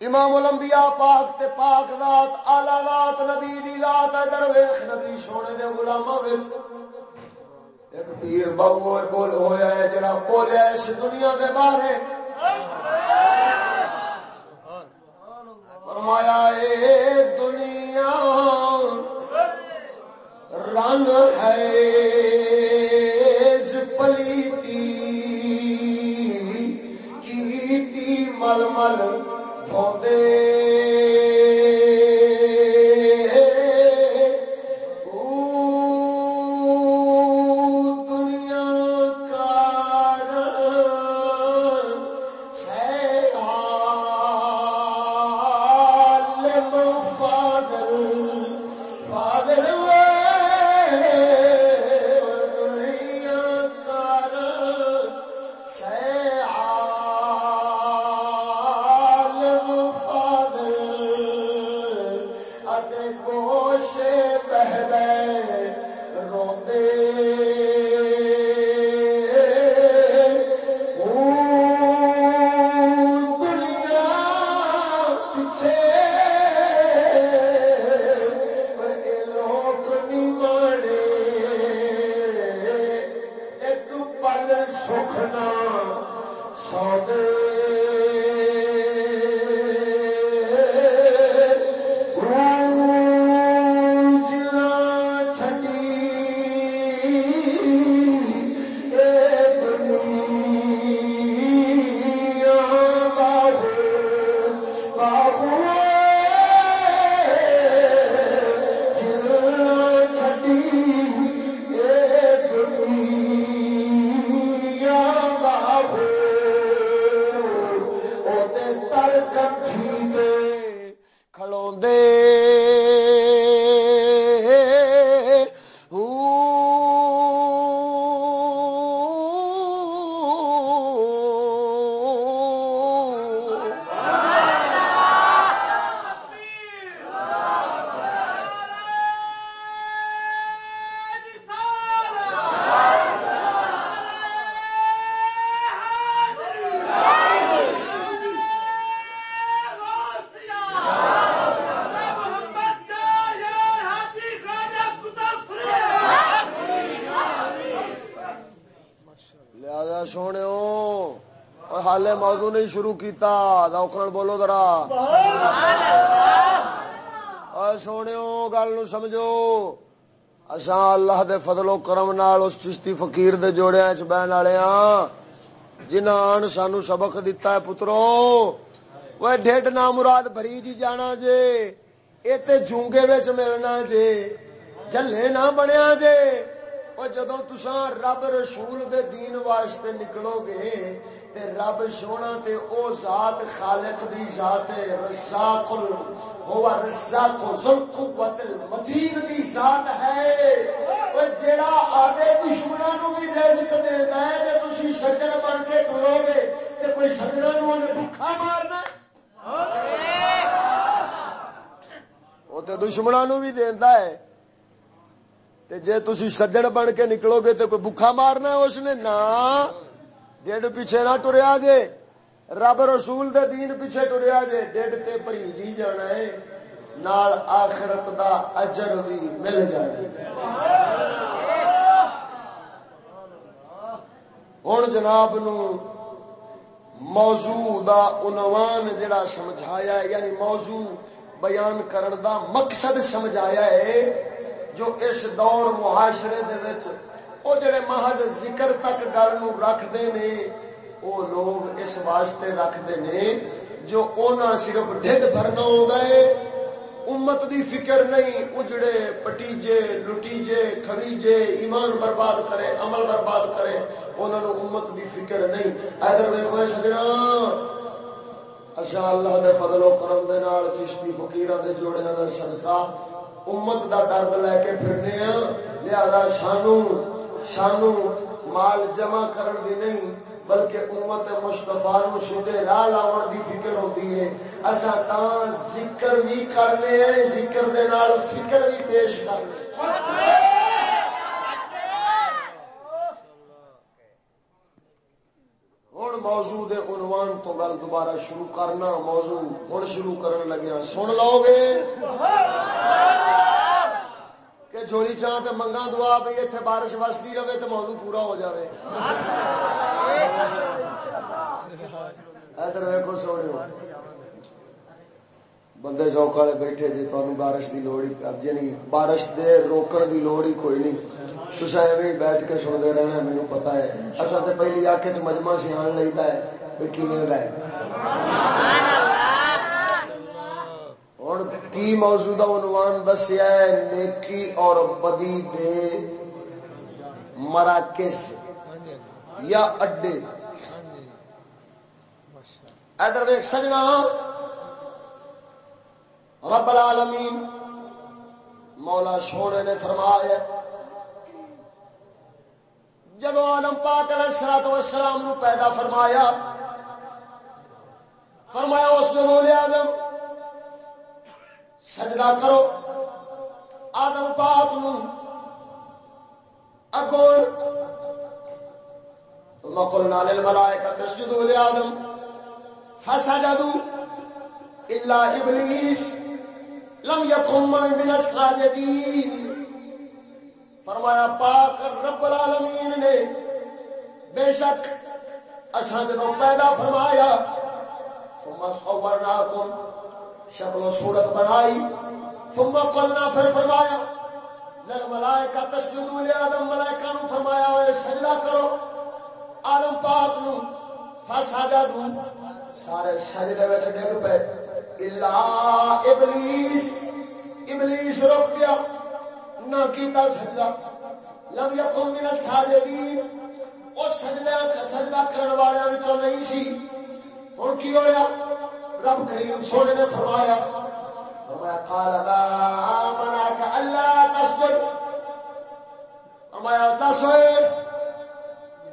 امام الانبیاء پاک تے پاک ذات آلہ ذات، نبی دی ذات درویش نبی سونے دے غلامہ وچ ایک پیر بابو بول ہوا ہے جڑا بولیا اس دنیا کے بارے۔ فرمایا، اے دنیا، رنگ ہے پلیتی کی مل مل دھوندے شروع کیتا؟ دوکھن بولو ذرا۔ سونے گل نو سمجھو۔ اچھا اللہ دے فضل و کرم نال اس چشتی فقیر دے جوڑیا چ بہن والے ہاں۔ جنہاں سانو سبق دتا ہے پترو۔ وہ ڈیڈ نہ مراد بری جی جانا جے۔ اے تے جونگے وچ ملنا جے۔ جلے نہ بنیا جے۔ وہ جدو تساں رب رسول دے دین واسطے نکلو گے تے رب سونا تے او ذات خالق دی ذات رزاق ہوا رزاق ذل قوت المتین دی ذات ہے۔ او جڑا آدے دشمناں نو بھی رزق دیندا ہے تے تسی سجن بن کے ٹرو گے تے کوئی سجنا نو نے بھوکا مارنا۔ تے دشمنوں بھی دینا ہے۔ تے جے تسی سجن بن کے نکلو گے تو کوئی بکھا مارنا اس نے؟ نہ۔ ڈیڈ پیچھے نہ ٹریا جے، رب رسول دے دین پیچھے ٹریا جے، ڈیڈ تے پری جی جانا ہے، نال آخرت دا اجر بھی مل جائے۔ ہوں جناب نو موضوع دا عنوان جڑا سمجھایا ہے یعنی موضوع بیان کرن دا مقصد سمجھایا ہے، جو اس دور معاشرے دے وچ او جڑے محض ذکر تک گل نو رکھدے نے، او لوگ اس واسطے رکھدے نے جو اونا صرف ڈھڈ بھرنا ہوندا ہے۔ امت دی فکر نہیں، اجڑے، پٹیجے، لٹیجے کھویجے ایمان برباد کرے، عمل برباد کرے انہوں نے امت دی فکر نہیں۔ ادھر ویکو سجنا اچھا اللہ دے فضل و کرم دے نال، چشتی فقیرہ دے جوڑے دا صدقہ، امت دا درد لے کے پھرنے ہیں لہذا سانو سانو مال جمع کرن دی نہیں، بلکہ امت مستفا نو سیدھے راہ لاؤ دی فکر ہوتی ہے۔ اصا تا ذکر بھی کرنے ذکر دے نال فکر بھی پیش کرنے ہوں موضوع دے عنوان تو گل دوبارہ شروع کرنا، موضوع ہوں شروع کرن لگیا سن لو گے؟ کہ جوڑی چاہ تے منگا دعا بھی اتنے بارش وستی رہے تو موضوع پورا ہو جاوے۔ ادھر ویکو سونے بندے چوک والے بیٹھے جی تمہیں بارش کی لوڑ ہی یعنی بارش دے روکن کی لوڑ ہی کوئی نہیں۔ تصا ایویں بیٹھ کے سنتے رہنا میرے پتا ہے۔ اصل تو پہلی آخ چ مجمع سیاح لیتا ہے بھی کیون لے ہوں کی موجودہ عنوان دسیا ہے، نیکی اور بدی دے مراکز یا اڈے۔ ادھر ویک سجنا۔ رب العالمین مولا سونے نے فرمایا جب آدم پاک علیہ السلام والسلام نو پیدا فرمایا فرمایا اس جدو آدم۔ سجدہ کرو۔ آدم پاک نو اگوڑ ثم قلنا للملائکہ، تسجدوا لآدم۔ فسجدوا الا ابلیس لم یکن من الساجدین۔ فرمایا، پاک رب العالمین نے بے شک اصا جدو پیدا فرمایا۔ ثم صورناکم۔ شکل و صورت بنائی۔ ثم قلنا پھر فرمایا للملائکہ تسجدوا لآدم ملائکہ نو فرمایا ہوئے سجدہ کرو۔ آدم پاک نو فسجدوا سارے سجدے وچ ڈگ پے۔ الا ابلیس ابلیس رک گیا۔ نہ کیتا سجدہ۔ لم یکن من الساجدین۔ او سجدہ سجدہ کرن والے وچوں نہیں سی۔ ہن کی ہویا؟ رب کریم سونے نے فرمایا فرمایا، قال، لا منعك الا تسجد۔ فرمایا دس ہوئے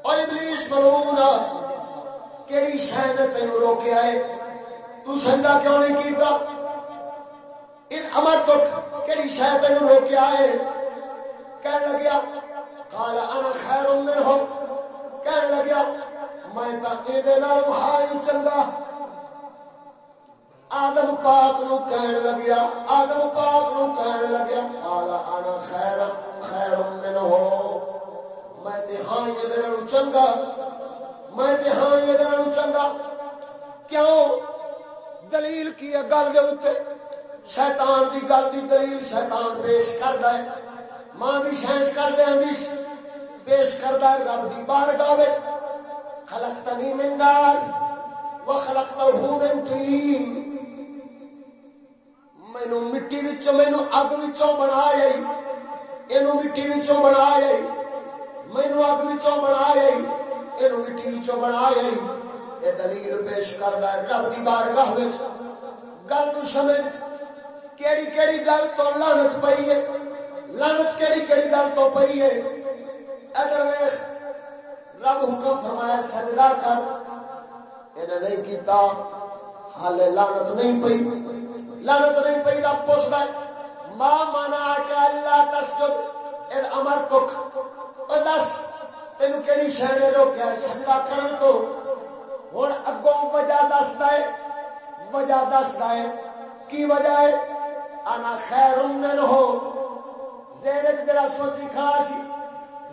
او ابلیس ملعون کیڑی شے نے تینوں روکیا ہے تو سجدہ کیوں نہیں کیتا؟ ان امر تو کیڑی شے تینوں روکیا ہے کہنے لگیا، قال، انا خیر منهم کہنے لگیا، میں تا اے دے نال بھائی چنگا۔ آدم پاک نو کہن لگیا، آدم پاک نو کہن لگیا قال انا خیر خیر منه میں تے ہاں یہ دے چنگا، میں تے ہاں یہ دے چنگا۔ کیوں؟ دلیل کی ہے گل دے اوتے شیطان دی گل دی دلیل شیطان پیش کردا ہے۔ ماں دی سائنس کر دے حدیث پیش کردا ہے رب دی بارگاہ وچ۔ خلقتنی من نار وخلقته من طین۔ مینو مٹی مینو اگ وچوں بنایا اینو مٹی وچوں بنایا مینو اگ وچوں بنایا اینو مٹی وچوں بنایا یہ دلیل پیش کردا ہے رب دی بارگاہ وچ گل تو سمجھ کیڑی کیڑی گل تو لعنت پئی ہے لعنت کیڑی کیڑی گل تو پئی ہے ادھر ویکھ رب حکم فرمایا سجدہ کر انہیں نہیں کیتا حال لعنت نہیں پئی لعنت نہیں پئی رب پوچھتا ہے۔ ماں مانا اللہ تسجد امر تک دس تین کہڑی شہر نے روکیا سجدہ کرن تو۔ ہوں اگوں وجہ دستا ہے۔ وجہ دستا ہے۔ کی وجہ ہے؟ آنا خیر من ہو۔ زیر جڑا سوچی کھڑا سی۔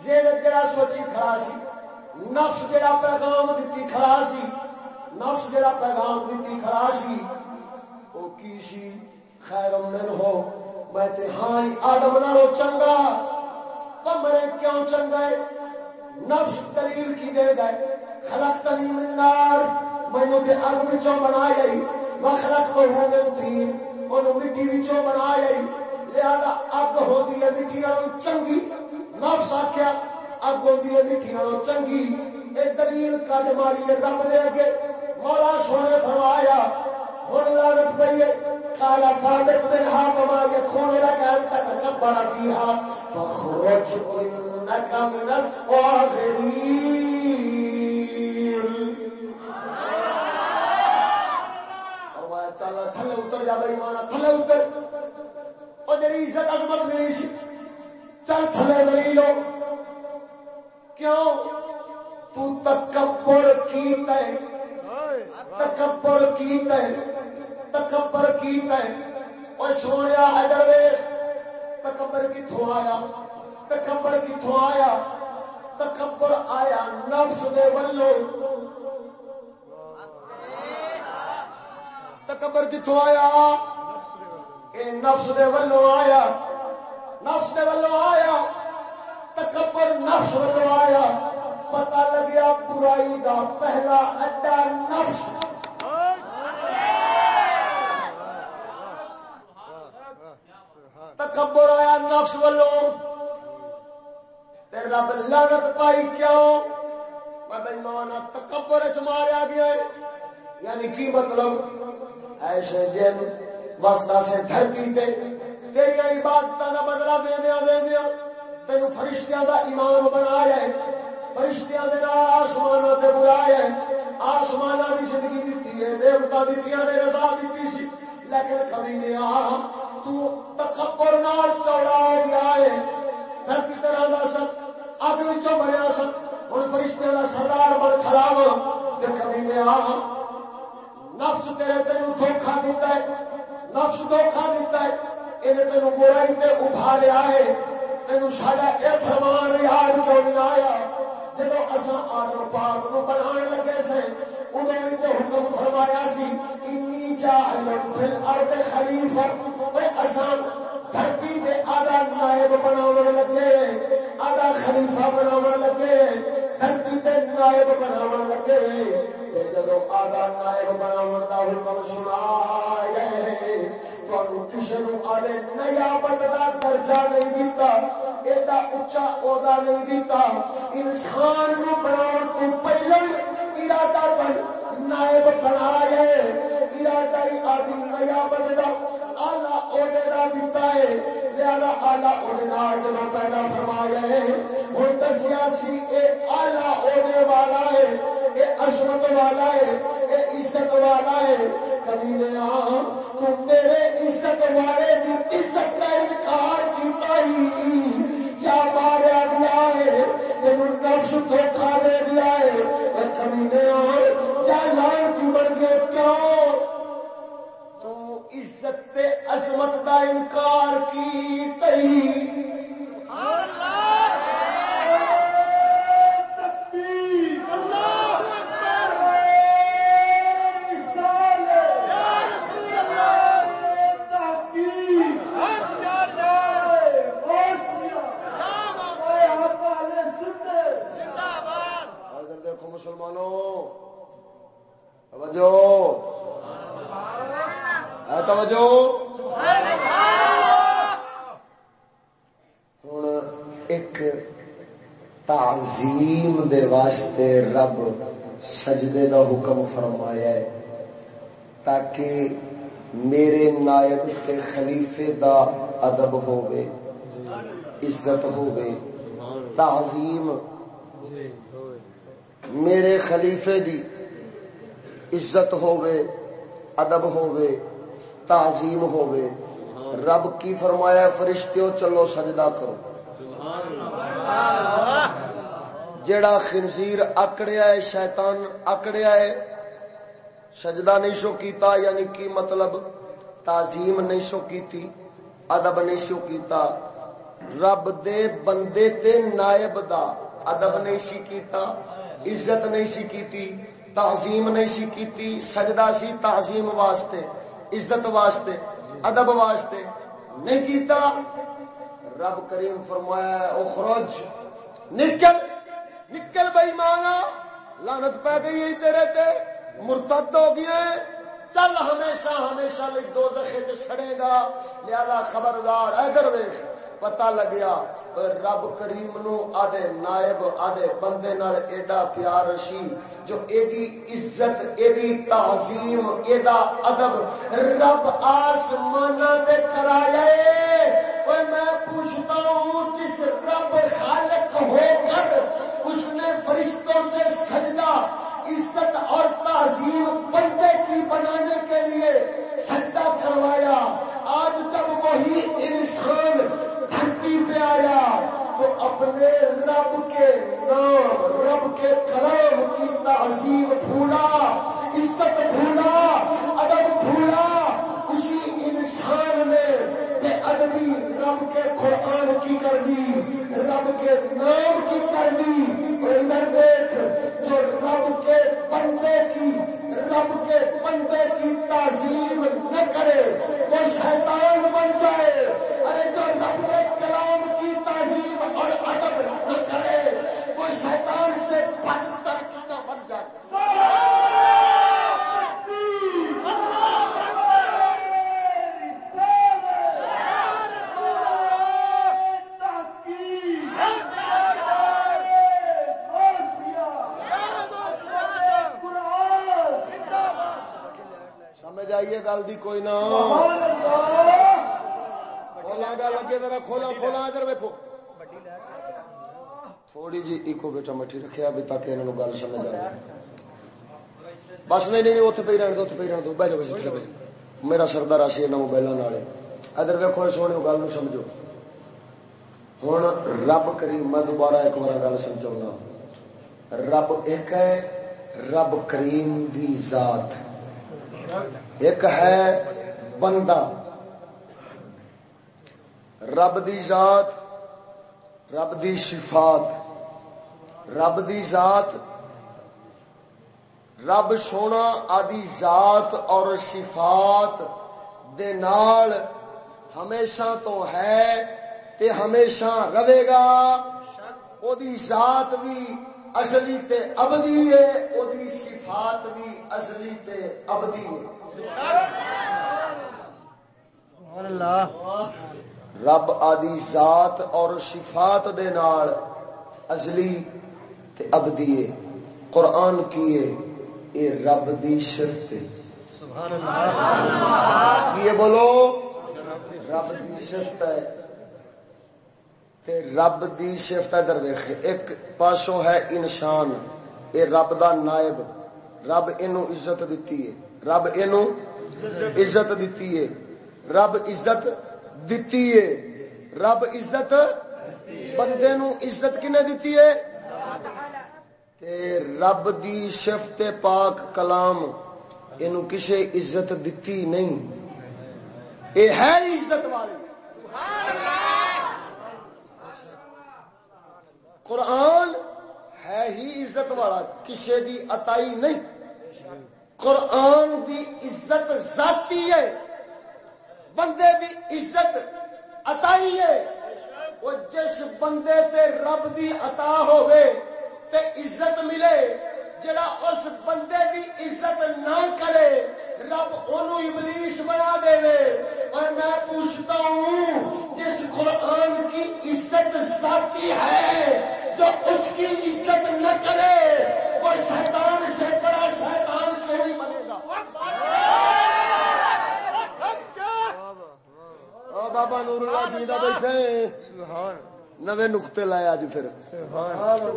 زیر جڑا سوچی کھڑا سی۔ نفس جڑا پیغام دیتی کھڑا سی۔ نفس جڑا پیغام دیتی کھڑا سی۔ وہ خیر من ہو۔ میں تے ہاں آدم نالو چنگا۔ کمرے کیوں چنگا ہے؟ نفس دلیل کی دے گئے خلق تنی من نار مینو تے اگ وچوں بنا گئی وہ خلق تو ہو گئے تین۔ انہوں مٹی وچوں بنا گئی لہذا اگ ہوتی ہے مٹی والوں چنگی۔ نفس آخیا اگ ہوتی ہے مٹی والوں چنگی۔ یہ دلیل کد ماری ہے رب دے اگے۔ مولا سونے فرمایا ہوں لانت پی کالا فاطق بن ہا کما یہ کھونے لگا تک کبر فيها فخرج انك من الصاغرين چل تھلے اتر جا بھائی، مانا تھلے اتر۔ اور جی عزت عظمت ملی سی۔ چل تھلے دلی لو۔ کیوں؟ تو تکبر کیتا ہے تکبر کیتا ہے تکبر کیتا ہے اور سونے حیدر ویخ تکبر کتوں آیا؟ تکبر کتوں آیا؟ تکبر آیا نفس دے ولو تکبر کتوں آیا؟ اے نفس دے ولو آیا۔ نفس دے ولو آیا۔ تکبر نفس ولو آیا۔ پتا لگیا برائی دا پہلا اڈا نفس تکبر آیا نفس ولو رب لانت پائی کیوں؟ میں بےمانا تکبر چ ماریا گیا ہے. یعنی کی مطلب؟ ایسے جن وستا سے دھرتی تے تیری عبادت کا بدلا دے دیا دے دیا تین فرشتیاں دا ایمان بنایا ہے۔ فرشتیاں دے نال آسمان تے بلایا ہے۔ آسمان دی زندگی دیتی ہے دیوتا دیتی نے رضا دیتی سی۔ لیکن کبھی نہیں آ، تو تکبر نال چوڑا گیا ہے۔ دھرتی طرح دا سب اگ بنیا سن۔ ہوں فرشتے کا سردار بن کھڑا وا کبھی میں آ۔ نفس تیرے تین دھوکھا دیتا ہے۔ نفس دھوکھا دیتا ہے۔ یہ تین برائی تے ابھاریا ہے۔ تین سارا یہ فرمان ریاض کیوں نہیں آیا۔ جب اصا آدم پاک نو بنا لگے سے انہوں نے تو حکم فرمایا سی انی جاہل فی الارض خلیفہ. اصل دھرتی دے آدھا نائب بنا لگے، آدھا خلیفہ بنا لگے، دھرتی دے نائب بنا لگے۔ جب آدھا نائب بنا کا حکم کسی نے آدھے نیا کا درجہ نہیں دیتا ایڈا اچا عہدہ نہیں دیتا انسان نو بنا تو پہلے ارادہ کر نائب بنا ہے۔ ارادہ ہی آدمی نیا بنتا آلہ عہدے کا دیتا ہے۔ لہذا آلہ جب پیدا فرمایا ہے ہوں دسیا سی یہ آلہ عہدے والا ہے یہ عصمت والا ہے یہ عزت والا ہے۔ کبھی نے تو میرے عزت والے کی عزت کا انکار کیتا ہی، کیا ماریا گیا ہے؟ تین نفس دھوکھا دے دیا ہے کبھی نے کیا لان کی بن گئے کیوں عزت عظمت کا انکار کی تئی دیکھو مسلمانوں توجہ توجہ ہوں ایک تعظیم دے واسطے رب سجدے دا حکم فرمایا ہے تاکہ میرے نائب کے خلیفے دا ادب ہوگی عزت ہوگی تعظیم میرے خلیفے دی عزت ہوگی ادب ہوگی تعظیم ہوگی رب کی فرمایا فرشتوں چلو سجدہ کرو۔ جڑا خنزیر اکڑیا ہے، شیطان اکڑیا ہے، سجدہ نہیں شو کیتا یعنی کی مطلب؟ تعظیم نہیں شو کیتی، ادب نہیں شو کیتا۔ رب دے بندے تے نائب دا ادب نہیں سی کیتا، عزت نہیں سی کیتی، تعظیم نہیں سی کیتی، سجدہ سی تعظیم واسطے، عزت واسطے، ادب واسطے نہیں کیتا۔ رب کریم فرمایا اخرج، نکل۔ نکل بھائی مانا لانت پہ گئی تیرے تے، مرتد ہو گیا چل ہمیشہ ہمیشہ دو دخے سڑے گا۔ لہذا خبردار ادھر ویخ پتا لگیا رب کریم نو آدھے نائب، آدھے بندے نال ایڈا پیار سی جو ایدی عزت ایدی تعظیم ایدا ادب رب آسمانہ دے کرایا میں پوچھتا ہوں، جس رب خالق ہو کر اس نے فرشتوں سے سجدہ، عزت اور تعظیم بندے کی بنانے کے لیے سجدہ کروایا۔ آج جب وہی انسان دھرتی پہ آیا، تو اپنے رب کے نام، رب کے کلام کی تعظیم بھولا، عزت بھولا، ادب بھولا۔ اسی انسان نے ادبی رب کے قرآن کی کر دی رب کے نام کی کر دی ادھر دیکھ، جو رب کے بندے کی، رب کے بندے کی تعظیم نہ کرے، وہ شیطان بن جائے۔ ارے جو رب کے کلام کی تعظیم اور ادب نہ کرے، وہ شیطان سے بدتر نہ بن جائے۔ جائیے گل دی کوئی نہ۔ کھولا گل اگے ذرا کھولا کھولا ادھر ویکو تھوڑی جی ایکو بیٹا مٹھی رکھا بھی تاکہ انہوں گل سمجھ آ بس نہیں نہیں اتنے پہ رہن دو اتنے پہ رہن دو۔ بہ جاؤ بہ جاؤ میرا سردار راسی یہاں موبائل ادھر ویکو سونے گل سمجھو۔ ہوں رب کریم، میں دوبارہ ایک بار گل سمجھاؤں رب ایک ہے، رب کریم دی ذات۔ ایک ہے بندہ۔ رب دی ذات، رب دی صفات۔ رب دی ذات، رب سونا آدی ذات اور صفات دے نال ہمیشہ تو ہے تے ہمیشہ رہے گا۔ وہ ذات بھی اصلی تے ابدی ہے وہ صفات بھی اصلی تے ابدی ہے۔ رب آدی ذات اور صفات دے نال ازلی تے ابدی ہے۔ قرآن کی ہے اے رب دی شرط ہے۔ کی بولو؟ رب دی شرط ہے۔ تے رب دی شفت ادھر ویخ ایک پاسوں ہے انسان، اے رب دا نائب، رب اینو عزت دیتی ہے، رب اینو عزت دیتی ہے، رب عزت دیتی ہے، رب عزت بندے نو عزت کنے دیتی ہے؟ تے رب دی شفت پاک کلام اینو کسے عزت دیتی نہیں۔ اے ہے عزت والی۔ سبحان اللہ! قرآن ہے ہی عزت والا کسی دی اتائی نہیں۔ قرآن دی عزت ذاتی ہے، بندے دی عزت اتائی ہے۔ وہ جس بندے تے رب دی عطا ہوئے تے عزت ملے، جڑا اس بندے دی عزت نہ کرے، رب ابلیس بنا دے اور میں پوچھتا ہوں، جس قرآن کی عزت ذاتی ہے جو اس کی عزت نہ کرے وہ شیطان سے بڑا شیطان کیوں نہیں بنے گا؟ بابا نور اللہ جی بیٹھے نوے نقطے لائے اج پھر۔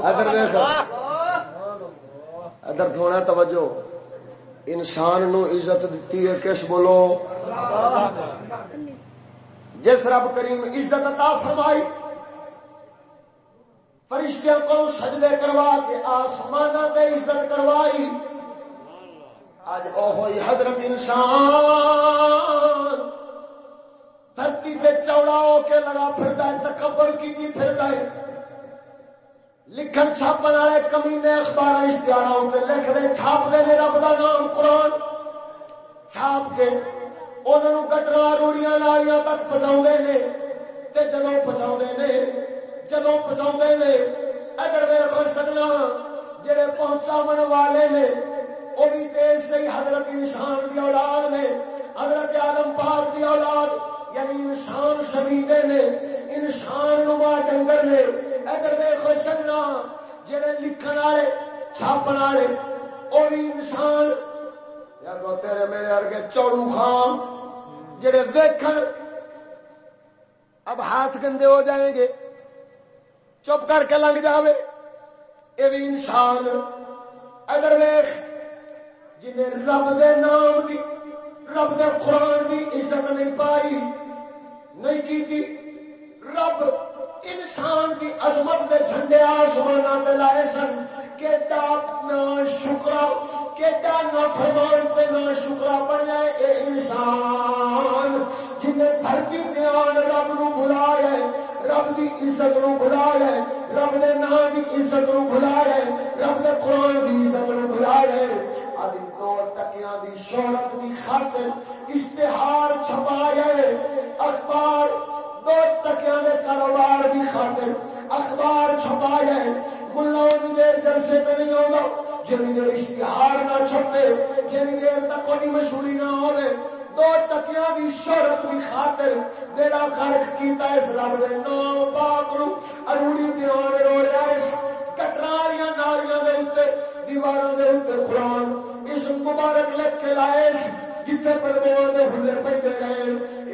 ادھر ادھر تھوڑا توجہ۔ انسان نو عزت دیتی ہے کس بولو؟ جس رب کریم عزت عطا فرمائی فرشتوں کو سجدے کروا کے آسمان تے عزت کروائی۔ اج ہوئی حضرت انسان دھرتی پہ چوڑا ہو کے لگا پھرتا ہے، تکبر کی پھرتا ہے۔ لکھن چھاپن والے کمینے اخبار اشتہار لکھ دے چھاپ دے رب کا نام قرآن۔ چھاپ کے انہوں کٹرا روڑیاں لاڑیاں تک پہنچا جدو پہنچا جدو پہنچا نے اگر میرے کو سکنا جڑے پہنچا والے نے وہ بھی دیش سے حضرت انسان کی اولاد نے، حضرت آدم پاک کی اولاد یعنی انسان شریدے نے، انسان نما ڈنگر نے ادھر دیکھو سجنا جڑے لکھن والے چھاپن والے وہ بھی انسان، یا تو تیرے میرے ارگے چوڑو خان، جڑے ویکھ اب ہاتھ گندے ہو جائیں گے۔ چپ کر کے لنگ جاوے۔ یہ بھی انسان، اگر ویخ جنہیں رب دے نام دی، رب دے قرآن دی عزت نہیں پائی، نہیں کی تھی رب انسان کی عظمت دے جھنڈے آسمان تے لائے سن۔ کیڈا نہ شکرا کیڈا نہ فرمان تے نہ شکرا بنیا اے انسان۔ جنہیں دھرتی دھیان رب نو بلا ہے رب دی عزت نو بلا ہے رب دے نام دی عزت نو بلا ہے رب دے قرآن دی عزت نو بلا ہے آدھی دو ٹکیاں دی شہرت دی خاطر اشتہار چھپایا اخبار دو ٹکیاں دے کاروبار دی خاطر اخبار چھپا چھپایا ملا دیر جلسے تے نہیں آگا جن دیر اشتہار نہ چھپے جن دیر تک کوئی مشہوری نہ ہوئے دو ٹکیاں دی شہرت دی خاطر میرا خرچ کیتا اس رب دے نام پاک نو، اروڑی دیوان روڑیا اس کٹراریاں نالیاں دے اوتے دیواراں دے اوتے قرآن، اس مبارک لکھ کے لائے جتنے پرمو کے ہلے پہ گئے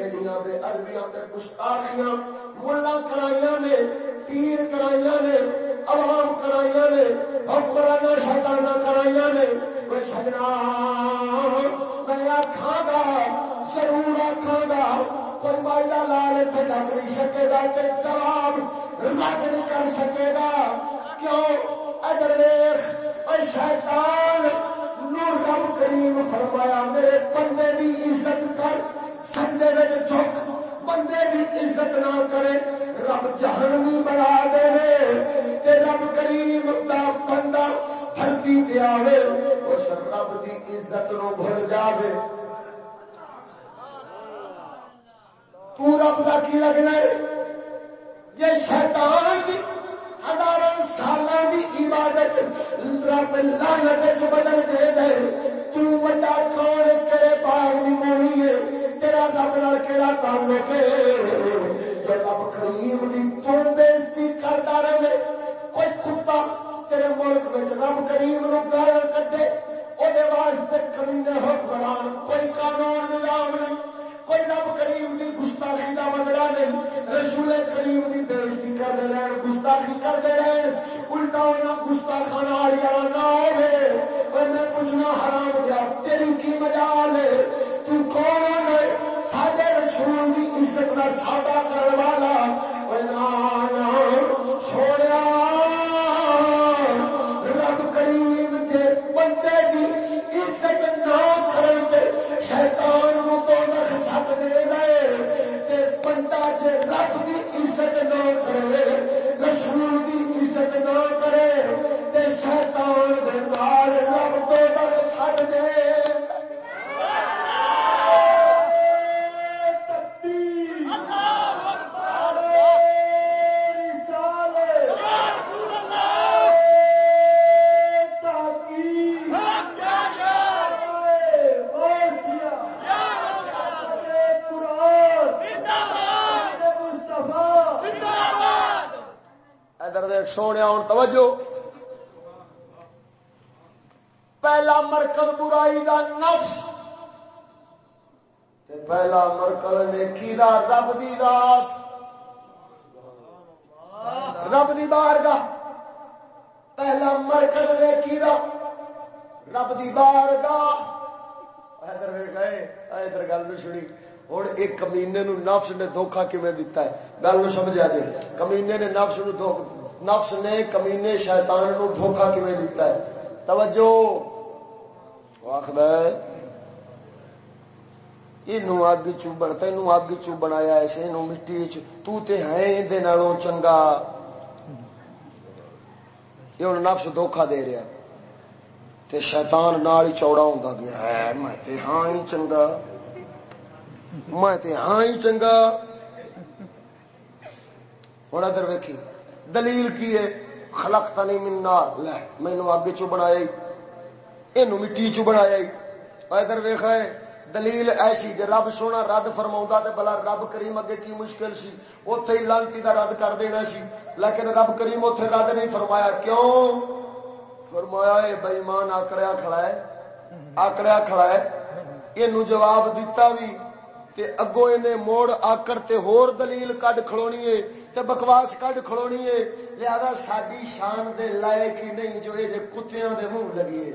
ایڈیاں اربیاں گستاخیاں ملا کرائیاں نے، پیر کرائیاں نے، عوام کرائیاں نے حکمرانہ شیطانہ کرائیاں نے۔ وہ سجنا، میں آخا گا، ضرور آخا گا، کوئی مائدہ لال اتنے ڈک نہیں سکے گا جواب رد نہیں کر سکے گا کیوں ادر ویخ شیطان رب کریم فرمایا، میرے بندے بھی عزت کر سجے میں چک بندے بھی عزت نہ کرے، رب جہن بھی بنا دے رب کریم کا بندہ دھرتی دیا اس رب کی عزت نو بھول جائے تو رب کا کی لگنا ہے؟ جی شیطان کی ہزاروں سال کی عبادت، رب لانت بدل دے دے۔ تا کون کرے باغ بھی مونی ہے، تیرا رب نال کہڑا تعلق ہے؟ جب رب کریم کی تم بےزتی کرتا رہے، کوئی کتا تیرے ملک میں رب کریم نو گال کٹے وہ واسطے کمینے حکمران، کوئی قانون نظام نہیں۔ کوئی رب کریم کی گستاخی کا بدلا نہیں، رسول کریم کی بےزتی کرتے رہن، گستاخی کرتے رہن۔ الٹا ہونا گستاخان والی والا نہ ہو میں پوچھنا حرام دیا تیری کی مجال ہے؟ تو کون ہے؟ سارے رسول کی عزت کا سادہ کرنے والا۔ چھوڑیا بندہ جی رب کی عزت نہ کرے رسول کی عزت نہ کرے شیطان دے رب تو چھٹ دے سونے ہوں توجہ۔ پہلا مرکز برائی کا نفس پہلا مرکز نیکی دا، رب دی رات رب دی بار گا پہلا مرکز نیکی دا، رب دی بار گا ادھر گئے ادھر گل بھی سنی۔ ہوں ایک کمینے نو نفس نے دھوکھا کیون دتا ہے؟ گل سمجھا جی کمینے نے نفس نو نفس نے کمینے شیطان نو دھوکھا کیون دتا ہے؟ توجہ۔ آخد یہ اگ چو بن اگ چو بنایا ایسے مٹی تے ہے یہ چنگا۔ یہ ہوں نفس دھوکھا دے رہا تے شیطان نال ہی چوڑا ہوں گیا ہے۔ میں تے ہاں ہی چنگا۔ میں تے ہاں ہی چنگا۔ ہوں ادھر ویکھی۔ دلیل کی ہے؟ خلق تنی منا لے مینو اگ چ بنایا یہ مٹی چ بنایا ادھر ویخ ہے، دلیل ایسی جی رب سونا رد فرما تو بلا رب کریم اگے کی مشکل سی؟ اتے ہی لانتی کا رد کر دینا سی. لیکن رب کریم اتے رد نہیں فرمایا. کیوں؟ فرمایا یہ بئیمان آکڑیا کھڑا ہے، آکڑیا کھڑا ہے یہ جواب دیتا بھی تے اگو نے موڑ آکڑ تے ہور دلیل کڈ کھلونی ہے تے بکواس کڈ کھلونی ہے، لہذا ساری شان دے لائق ہی نہیں جو یہ کتیاں دے منہ لگی ہے۔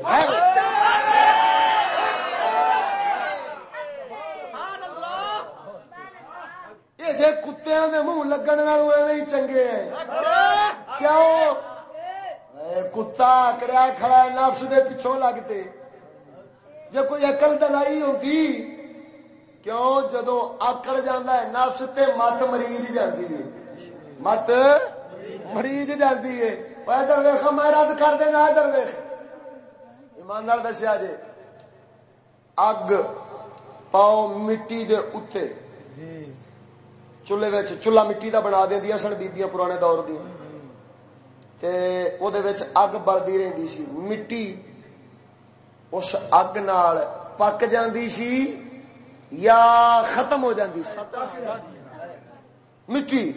یہ جے کتیاں دے منہ لگن والے چنگے ہیں۔ کیوں؟ کتا آکڑیا کھڑا ہے، نفس دے پچھوں لگتے جے کوئی اقل دلائی ہوتی کیوں؟ جدو آکڑ جانا ہے نفس تے مت مریض جاتی ہے۔ مت مریض جاتی ہے۔ ادھر ویخ میں رد کر دینا ادھر ویخ ایماندار دسیا جی اگ پاؤ مٹی دے اتے۔ چولہے چولہا مٹی دا بنا دیا سن بیبیاں پرانے دور دیا اگ بلتی رہی سی۔ مٹی اس اگ نال پک جاندی سی۔ یا ختم ہو جاندی سی۔ مٹی۔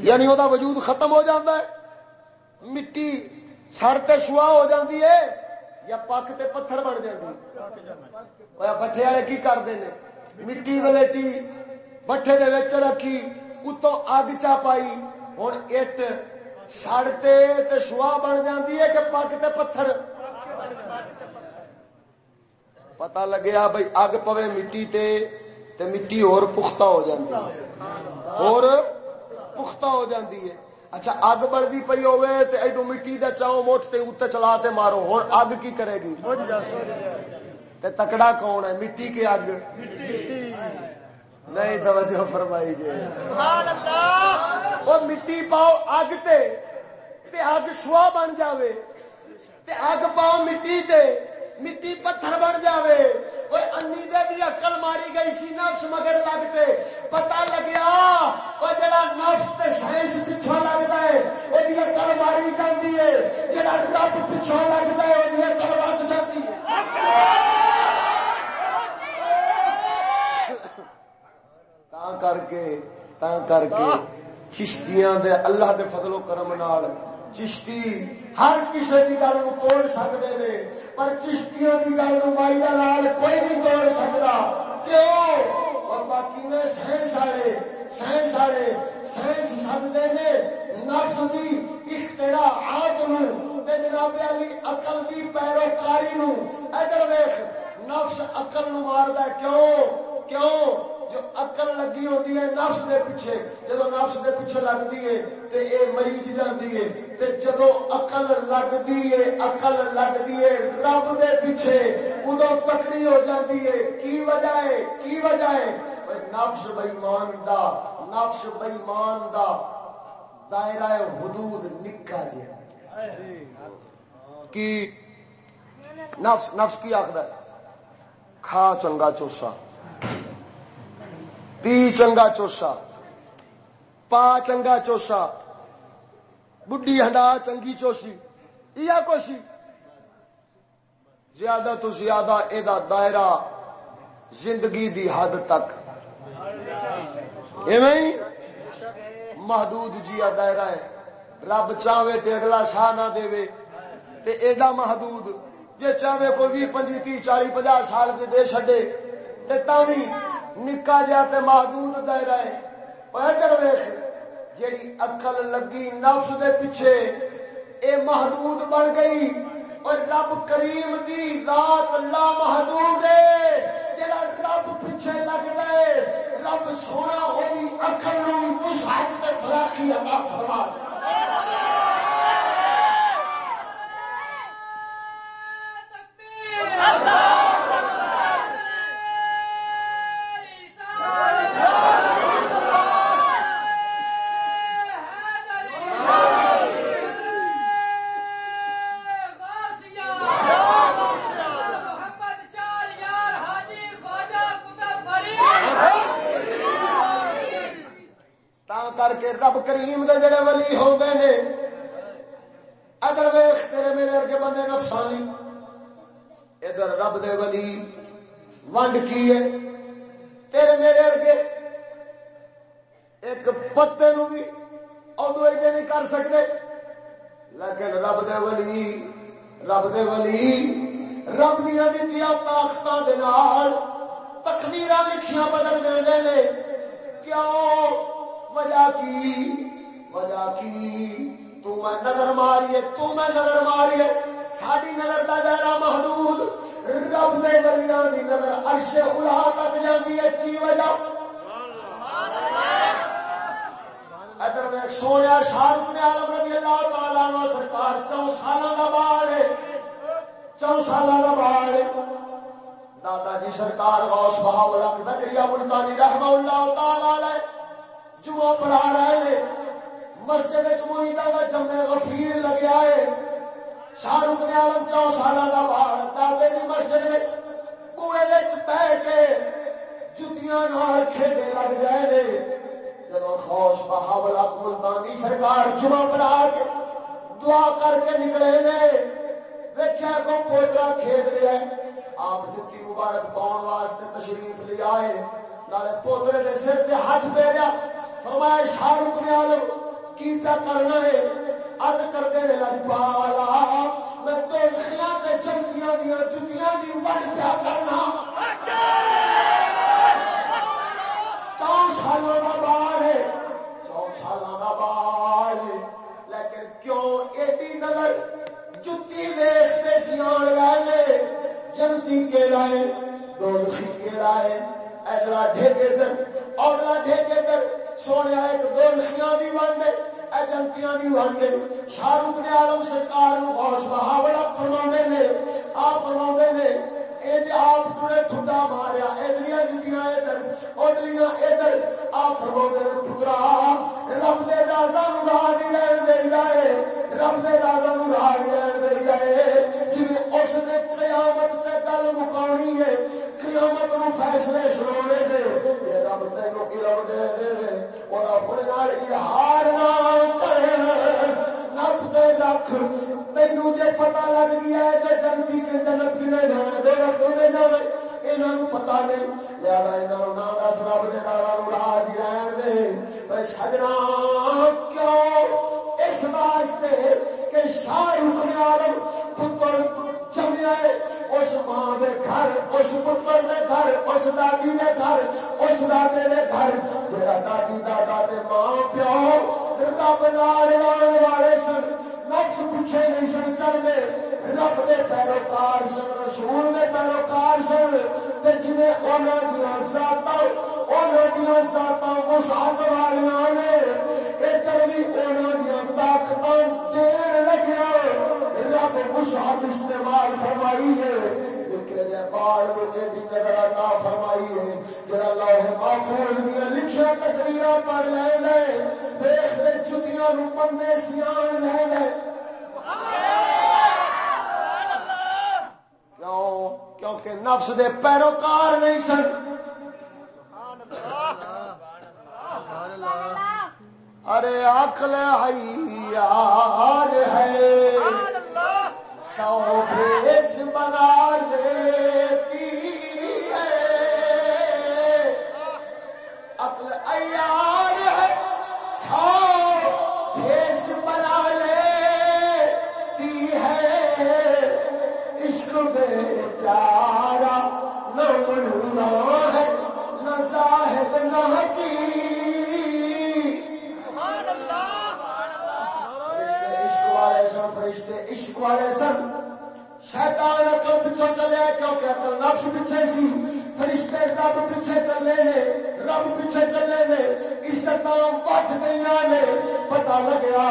یعنی وہ وجود ختم ہو جاتا ہے۔ مٹی سڑ تے شوا ہو جاندی ہے یا پک تے پتھر بن جاتی بٹھے والے کی کرتے ہیں مٹی ولیٹی بٹھے دے رکھی اتوں اگ چا پائی۔ ہوں اٹ سڑتے شوا بن جاتی ہے کہ پگ تے پتھر۔ پتا لگیا بھائی اگ پوے مٹی تے تے مٹی اور پختہ ہو جاتی ہے۔ اور پختہ ہو جاتی ہے۔ اچھا اگ بڑھتی پی ہوے تے ایڈو مٹی دا چاؤ موٹ تے اتنے چلا تے مارو۔ ہوں اگ کی کرے گی؟ تے تکڑا کون ہے؟ مٹی کی اگ۔ نہیں، توجہ فرمائی جی۔ وہ مٹی پاؤ اگ تے تے اگ سوا بن جاوے۔ تے اگ پاؤ مٹی تے۔ مٹی پتھر بن جاوے۔ وہ انی دے بھی اکل ماری گئی سی نفس مگر لگتے۔ پتا لگیا۔ وہ جڑا نفس تے سائنس پیچھا لگتا ہے وہ اکل ماری جاتی ہے۔ جڑا رب پیچھا لگتا ہے وہ اکل وقت جاتی ہے۔ کر کے تا کر کے چشتیاں دے اللہ دے فضل و کرم نال چشتی، ہر کسی کی گل توڑ سکتے ہیں پر چشتیاں کی گل مائی کا لال کوئی نہیں توڑ سکتا کیوں؟ اور باقی نے سائنس والے سائنس والے سائنس سدتے ہیں نفس کی اختراعات جناب علی اقل کی پیروکاری ادھر ویخ نفس اقل مارد کیوں؟ کیوں؟ جو اکل لگی ہوتی ہے نفس دے پیچھے، جدو نفس دے پیچھے لگتی ہے تو یہ مریض جاتی ہے، تے جدو اقل لگتی ہے اقل لگتی ہے رب دے پیچھے، ادو تکڑی ہو جاتی ہے۔ کی وجہ ہے؟ کی وجہ ہے؟ نفس بئیمان دا، نفس بئیمان دا دائرہ حدود نکا جی کی نفس نفس کی آخر کھا چنگا چوسا۔ پی چنگا چوسا پا چنگا چوسا بڈی ہنڈا چنگی چوسی یہ کوشی۔ زیادہ تو زیادہ یہ دائرہ زندگی دی حد تک۔ ایویں محدود جیا دائرہ ہے۔ رب چاہے تے اگلا سا نہ دے تے ایڈا محدود جی چاہے کوئی بھی پنجی تی چالی پناہ سال دے چڈے تے بھی نکا جا محدود دائرہ ہے ادھر ویخ جیڑی اکل لگی نفس دے پیچھے، اے محدود بن گئی۔ اور رب کریم دی ذات لا محدود ہے۔ جڑا رب پیچھے لگ گئے، رب سونا ہوئی اکھر فراخی عطا فرما کر رب کریم دے جڑے ولی ہوتے ہیں اگر ویخ تیرے میرے ارگے بندے نفسانی، ادھر رب دے ولی ونڈ کی ہے، تیرے میرے ارگے ایک پتے نو بھی ادو ایسے نہیں کر سکتے۔ لیکن رب دے ولی، رب دے ولی، رب دیا دیا طاقت تقدیر لکھیاں بدل دے کیوں؟ وجہ کی وجہ کی۔ تو میں نظر ماریے، تو میں نظر ماریے۔ ساری نظر کا دائرہ محدود، رب دے ولیاں دی نظر عرش الا تک جاتی ہے، کی وجہ؟ ادھر میں سویا شاہ نے عالم رضی اللہ تعالیٰ عنہ سرکار چون سالہ کا باڑ ہے۔ چون سالہ کا باڑ ہے۔ دادا جی سرکار غوث بہاولا کتھا ملتانی رحمہ اللہ تعالیٰ جمعہ پڑھا رہے ہیں مسجد چموئیدہ کا جمع غفیر لگیا ہے۔ شاہ رخ عالم چو سالہ کا بال دادے کی مسجد کوئے بہ کے جتیاں نال کھیلے لگ جائے جب خوش بہاولا ملتانی سرکار جمعہ پڑھا کے دعا کر کے نکلے نے۔ ویکیا کو پوترا کھیل رہا ہے۔ آپ جتی مبارک پاؤن واسطے تشریف لے آئے۔ نالے پوترے کے سر سے ہاتھ پھیرا فرمایا شاہ رخ نے عالم، کی پیا کرنا ہے؟ ارد کرتے رہے لجپالا میں تو خیا کے چمکیاں دیا جتیاں دی وڈ پیا کرنا۔ چار سالوں کا بار ہے، چار سالوں کا بار لیکن کیوں ایڈی نظر؟ جتی ویستے سیان رہے جنتی کے رائے دوزخی کے رائے اگلا ڈھیکے در اگلا ڈھیکے در سونے ایک دو لکھیاں دی ونڈ ایجنٹیاں دی ونڈ شاہ رخ نے عالم سرکار نو غوث بہاوڑا فرما نے، آپ فرما نے آپ تھوڑے ٹھنڈا ماریا ادھر جتیاں ادھر ادھر ادھر۔ آپ فرما پترا، رب دے رازا نو راہ نہیں لین دے جائے، رب دے رازا نو راہ نہیں لین دے جائے۔ جی اس نے قیامت تے گل مکانی ہے قیامت نو فیصلے سنا دے رب تینوں علم دے دے وہ اپنے نال اظہار نہ کرے نب دے جے پتہ لگ گیا ہے کہ جنتی کے جنت کی نہیں جانا دے رکھ دے جاوے پتا نہیں دس رب کے راج رہن دے سجنا کیوں اس واسطے کہ شاہ رخ عالم پتر چمیا اس ماں دے گھر، اس پتر دے گھر، اس دادی دے گھر، اس دادے دے گھر۔ جڑا دادی، دادا دے ماں پیو، رب نال آنے والے سن۔ نفس پوچھے نہیں سن چلتے رب دے پیروکار سن، رسول دے پیروکار سن۔ جی انہوں دیا سات انہوں دیا سات وسعت والی نے، ادھر بھی انہوں دیا طاقت دیر لگیا رب وسعت استعمال فرمائی ہے فرمائی ہے۔ جڑا محفوظ دیا، لکھیا لے لے۔ چھٹیاں بندے سیان لے لے۔ کیوں؟ کیونکہ نفس دے پیروکار نہیں سن۔ ارے آخل یار ہے۔ سو بھیس بنا لیتی ہے۔ عقل ایار ہے۔ سو بھیس بنا لیتی ہے۔ عشق بیچارہ نہ ملنا ہے۔ نہ زاہد نہ کی فرشتے عشق والے سن۔ شیطان اکل پچھو چلے کیونکہ اکل نفس پیچھے سی۔ فرشتے رب پیچھے چلے نے، رب پیچھے چلے نے۔ عزت وٹ گئی نے پتا لگیا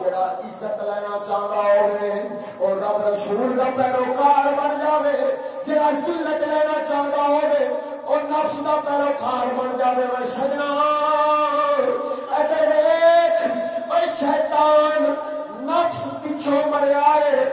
جڑا عزت لینا چاہتا ہوے اور رب رسول کا پیروکار بن جائے جڑا سلت لینا چاہتا ہوے اور نفس کا پیروکار بن جائے وہ سجنا، ادھر شیطان نفس پچھوں مریا ہے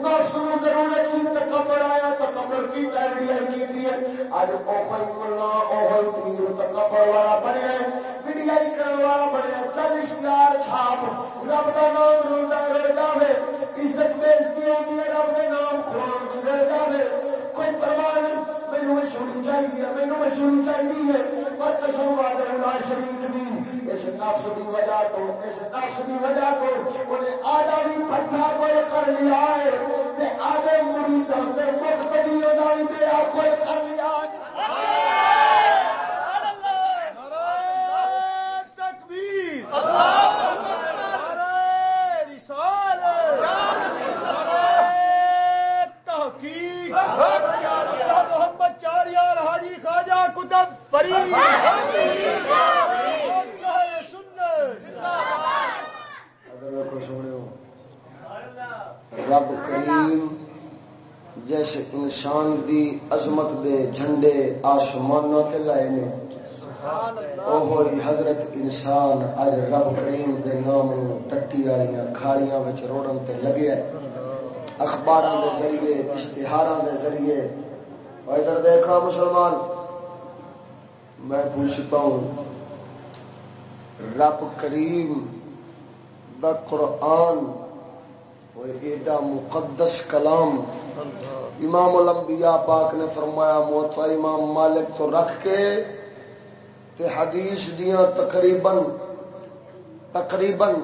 نفس نو ضرورت کی تکبر آیا تکبر کی تیاری کی اج اوہی ملا اوہی پیر تکبر والا بنیا ہے ویڈیائی کرنے والا بنیا چل اشتہار چھاپ، رب کا نام روزہ رہ جائے عزت بےزتی ہوتی ہے رب کے نام کھلان کی رہ جائے کوئی پرواہ نہیں۔ مینو مشہوری چاہیے مینو مشہوری چاہیے پر قسم اللہ شریف بھی اس نفس کی وجہ تو اس نفس کی وجہ تو انہیں آدھا بھی پٹھا کوئی کر لیا ہے۔ آدھے مڑی دے مختلف بیڑا کوئی کر لیا رب کریم جیسے انسان دی عظمت دے جھنڈے آسمان تے لائے نے حضرت انسان اج رب کریم دے نام ٹٹی والیاں کھاڑیاں وچ روڑن تے لگیا اخباراں دے ذریعے، اشتہاراں دے ذریعے۔ ادھر دیکھا مسلمان میں پوچھتا ہوں، رب کریم دا قرآن ایڈا مقدس کلام امام الانبیاء پاک نے فرمایا موتا امام مالک تو رکھ کے تے حدیث دیاں تقریباً تقریباً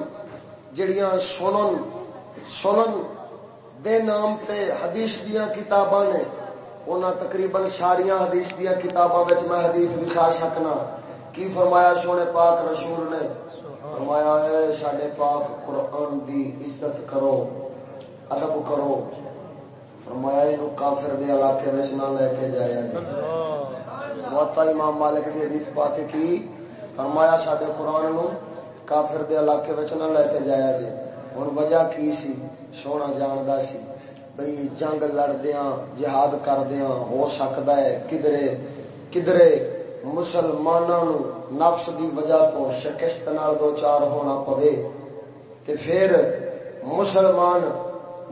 جڑیاں سنن سنن دے نام تے حدیث دیاں کتاباں نے انہاں تقریباً ساریاں حدیث دیاں کتاباں وچ میں حدیث دکھا سکنا کی فرمایا سونے پاک رسول نے فرمایا ہے سڈے پاک قرآن دی عزت کرو ادب کرو فرمایا یہ کافر دے علاقے میں نہ لے کے جایا جی موتا امام مالک دی حدیث پا کے کی فرمایا سڈے قرآن نو کافر دے علاقے میں نہ لے کے جایا جی ہوں وجہ کی سی سونا جاندا سی بھئی جنگ لڑدیا جہاد کردیا ہو سکتا ہے کدرے کدرے مسلمانوں نفس دی وجہ تو شکست نال دو چار ہونا پوے تے پھر مسلمان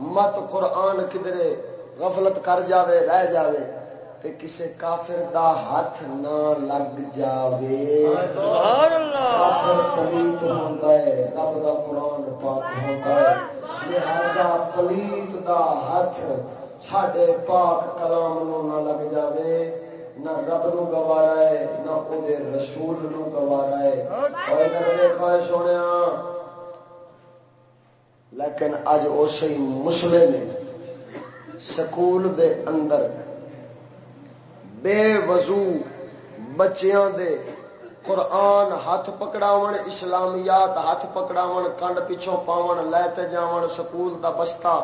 مت قرآن کدرے غفلت کر جاوے رہ جاوے تے کسے کافر دا ہاتھ نہ لگ جاوے کافر پلیت ہوندا ہے رب دا قرآن پاک ہوندا ہے لہذا پلیت دا ہاتھ ساڈے پاک کلام نو نہ لگ جاوے نہ رب نو گوارا ہے نہ او دے رسول نو گوارا ہے اور کبھی دیکھا ہے سونے لیکن اج اسی مسلے نے سکول دے اندر بے وضو بچیاں دے قرآن ہاتھ پکڑاون، اسلامیات ہاتھ پکڑاون، کنڈ پیچھوں پاون لے تے جاون، سکول دا بستا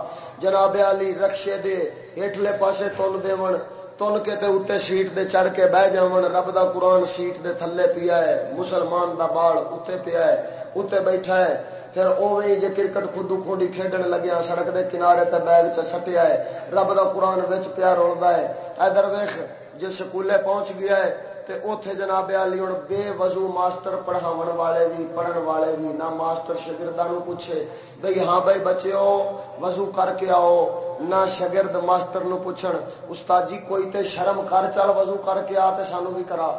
جناب علی رکشے دے ہیٹلے پاسے تل دیون، تن کے تے اتنے سیٹ دے چڑھ کے بہ جا رب دا قرآن سیٹ دے تھلے پیا ہے، مسلمان دا بال اتنے پیا ہے اتنے بیٹھا ہے۔ پھر اوے جے کرکٹ خودو کھوڈی کھیڈن لگیا سڑک دے کنارے تے بیگ چ سٹیا ہے۔ رب دا قرآن وچ پیا رولدا ہے۔ ادھر ویکھ جو سکولے پہنچ گیا ہے، تے اوتھے جناب علی ہن بے وضو ماسٹر پڑھاون والے بھی پڑھن والے بھی نہ ماسٹر شاگرداں نو پوچھے، بھئی ہاں بھائی بچیو، وضو کر کے آؤ، نہ شاگرد ماسٹر نو پوچھن استاد جی کوئی تے شرم کر، چل وضو کر کے آ تے سانو بھی کرا۔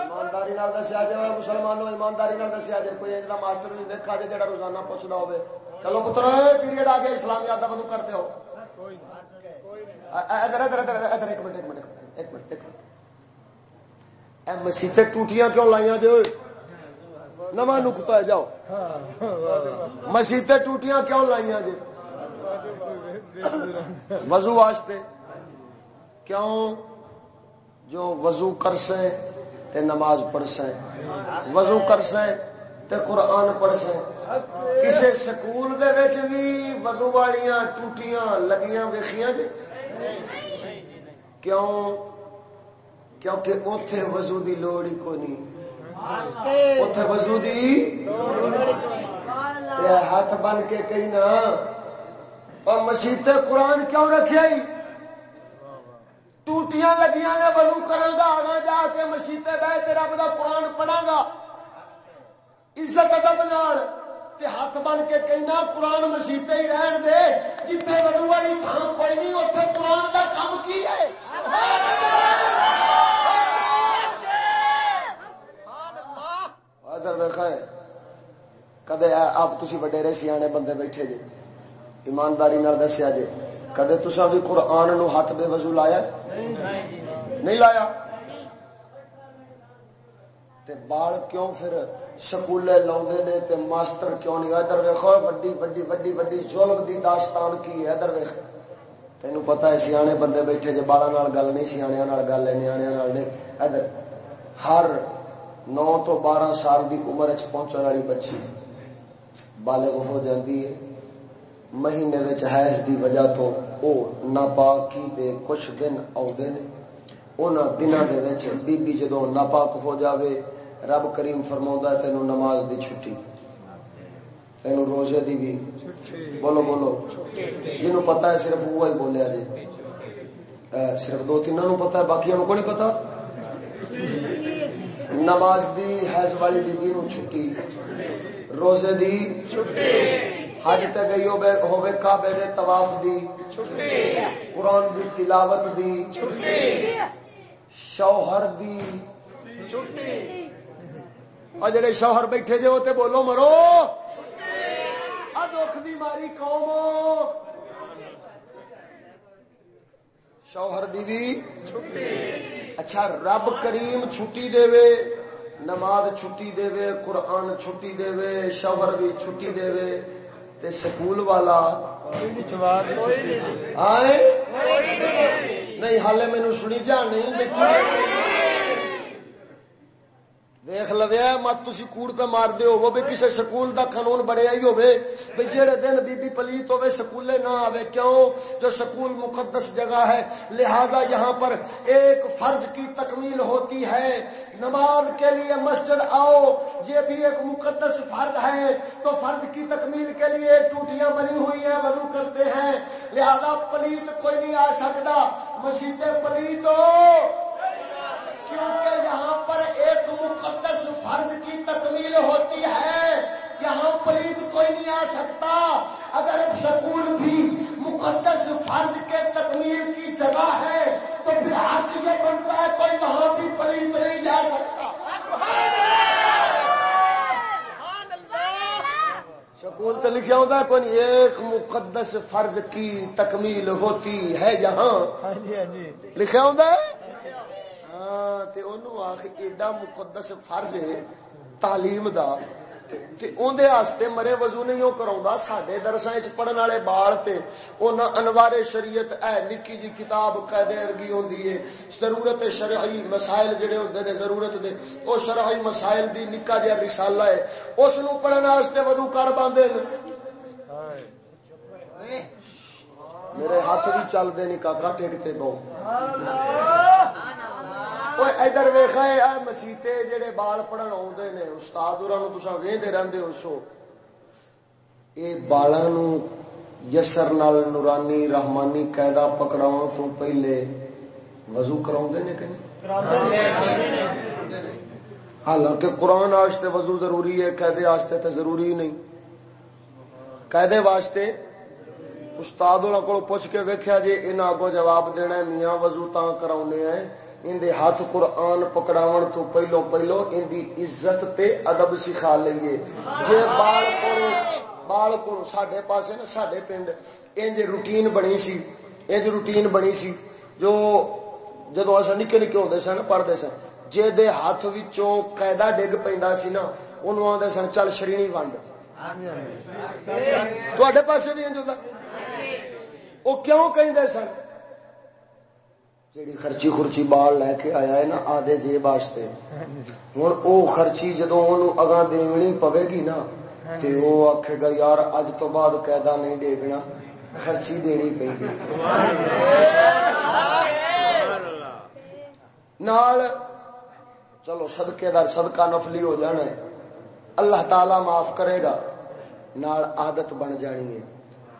ایمانداری دسیا جائے مسلمانوں، ایمانداری دسیا جائے، کوئی ایک ماسٹر نہیں دیکھا جائے جا روزانہ پوچھتا ہوے چلو پتر پیریڈ آ گیا اسلامیات کا وضو کرتے ہو۔ مسیطے ٹوٹیاں کیوں لائیا جو نواں نکتا ہے، جاؤ۔ مسیطے ٹوٹیاں کیوں لائیا جی وضو واسطے۔ کیوں؟ جو وضو کر سیں تے نماز پڑھ سیں وضو کر سیں تے قرآن پڑھ کسے سکول دے وچ بھی وضو والیاں ٹوٹیاں لگیاں ویکھیاں جی؟ کیوں؟ کیونکہ اتے وضو دی لوڑ ہی کو نہیں۔ اتے وضو دی ہاتھ بن کے کہیں نا، اور مسیح قرآن کیوں رکھے ٹوٹیاں لگیاں نے وضو کروں گا آگا جا کے مسیح بہ کے رب کا قرآن پڑھا گا۔ عزت ادب نال ہاتھ بن کے کہنا قرآن مسیح ہی رہن دے جتنے وضو والی تھان کوئی نہیں اتنے قرآن کا کام کی ہے؟ ادھر ویخ کدے آپ تھی وڈیرے سیانے بندے بیٹھے جی ایمانداری دسیا جی کدے تسا بھی قرآن نو ہاتھ بے وضو لایا؟ نہیں لایا؟ تے بال کیوں پھر سکولے لاؤنڈے نے تے ماسٹر کیوں نہیں؟ ادھر ویخو وڈی وڈی وڈی وڈی ظلم دی داستان کی ہے، ادھر ویخ تینوں پتا ہے سیانے بندے بیٹھے جی بالا گل نہیں سیاح گل ہے نیا نہیں۔ ادھر ہر نو تو بارہ سال کی عمر پہنچنے والی بچی بالغ ہو جاتی ہے۔ مہینے حیض دی وجہ تو او ناپاکی دے کچھ دن آتے نے۔ ان دنوں کے بی بی جدو ناپاک ہو جاوے رب کریم فرما تینوں نماز دی چھٹی۔ تینوں روزے دی بھی۔ بولو بولو۔ جنہوں پتا ہے صرف وہ ہی بولیا جی صرف دو تین پتا ہے باقی کو نہیں پتا نماز دی حیض والی بی بی نو چھٹی۔ روزے دی حج تے گئی ہوے کعبے دے طواف دی۔ قرآن دی تلاوت دی۔ شوہر دی۔ اور جڑے شوہر بیٹھے جے تے بولو مرو۔ دکھ دی ماری قوم۔ شوہر دی بھی اچھا رب کریم چھٹی دے وے نماز چھٹی دے وے قرآن چھٹی دے وے شوہر بھی چھٹی دے وے تے سکول والا۔ آئے؟ نہیں، حالے مینو سنی جا، نہیں دیکھ لویا، مت تھی کوڑ پہ مار دے ہو بھی کسی سکول دا قانون بڑھیا ہی ہوے بھی جہے دن بی بی پلیت ہوے سکولے نہ آوے، کیوں؟ جو سکول مقدس جگہ ہے، لہذا یہاں پر ایک فرض کی تکمیل ہوتی ہے۔ نماز کے لیے مسجد آؤ، یہ بھی ایک مقدس فرض ہے۔ تو فرض کی تکمیل کے لیے ٹوٹیاں بنی ہوئی ہیں، وضو کرتے ہیں۔ لہذا پلیت کوئی نہیں آ سکتا۔ مسجد پلیت ہو۔ کیونکہ یہاں پر ایک مقدس فرض کی تکمیل ہوتی ہے یہاں پرید کوئی نہیں آ سکتا۔ اگر سکول بھی مقدس فرض کے تکمیل کی جگہ ہے تو پھر حق یہ بنتا ہے کوئی وہاں بھی پرید نہیں جا سکتا۔ سکول تو لکھا ہوتا ہے کوئی ایک مقدس فرض کی تکمیل ہوتی ہے یہاں۔ ہاں جی، ہاں ہوتا ہے آخ ایڈا مقدس فرض ہے تعلیم دا واسطے مرے وضو نہیں وہ کرا سڈے درساں پڑھن والے بال تے انوار شریعت اے نکی جی کتاب قیدے ارگی ہوں ضرورت شرعی مسائل جڑے ہوں نے ضرورت دے وہ شرعی مسائل دی نکا جہا رسالہ ہے اس پڑھنے واسطے وضو کر باندھے میرے ہاتھ بھی چلتے نہیں کا ٹھیکتے بہت ادھر ویخا مسیتے جڑے بال پڑھن آتے نے استاد وہدے رہتے ہو سو یہ بالوں یسر نال نورانی رحمانی قیدا پکڑاؤ تو پہلے وضو کرا نے کہ حالانکہ قرآن واسطے وضو ضروری ہے قیدے واسطے تو ضروری نہیں قیدے واسطے استاد کو پوچھ کے ویکیا جی انہیں اگوں جواب دینا میاں وضو تا کرا اندے ہاتھ قرآن پکڑاون تو پہلو پہلو ان دی عزت تے ادب سکھا لئیے۔ جے بال کو بال کو ساڈے پاسے نا ساڈے پنڈ انج روٹین بنی سی۔ انج روٹین بنی سی۔ جو جدو اصا نکے نکے ہوتے سن پڑھتے سن جے دے ہاتھ وچوں قیدا ڈگ پیندا سی نا انہوں آدھے سن چل شرینی ونڈ۔ تے پاسے بھی انج ہوتا وہ کیوں کہیں سن؟ جیڑی خرچی خرچی بال لے کے آیا ہے نا آدھے جیب واسطے۔ ہوں او خرچی جدو اگاں دینی پوے گی نا تے وہ آکھے گا یار اج تو بعد قیدا نہیں ڈیگنا خرچی دینی پی نال چلو صدقے دار صدقہ نفلی ہو جانا ہے۔ اللہ تعالی معاف کرے گا نال عادت بن جانی ہے۔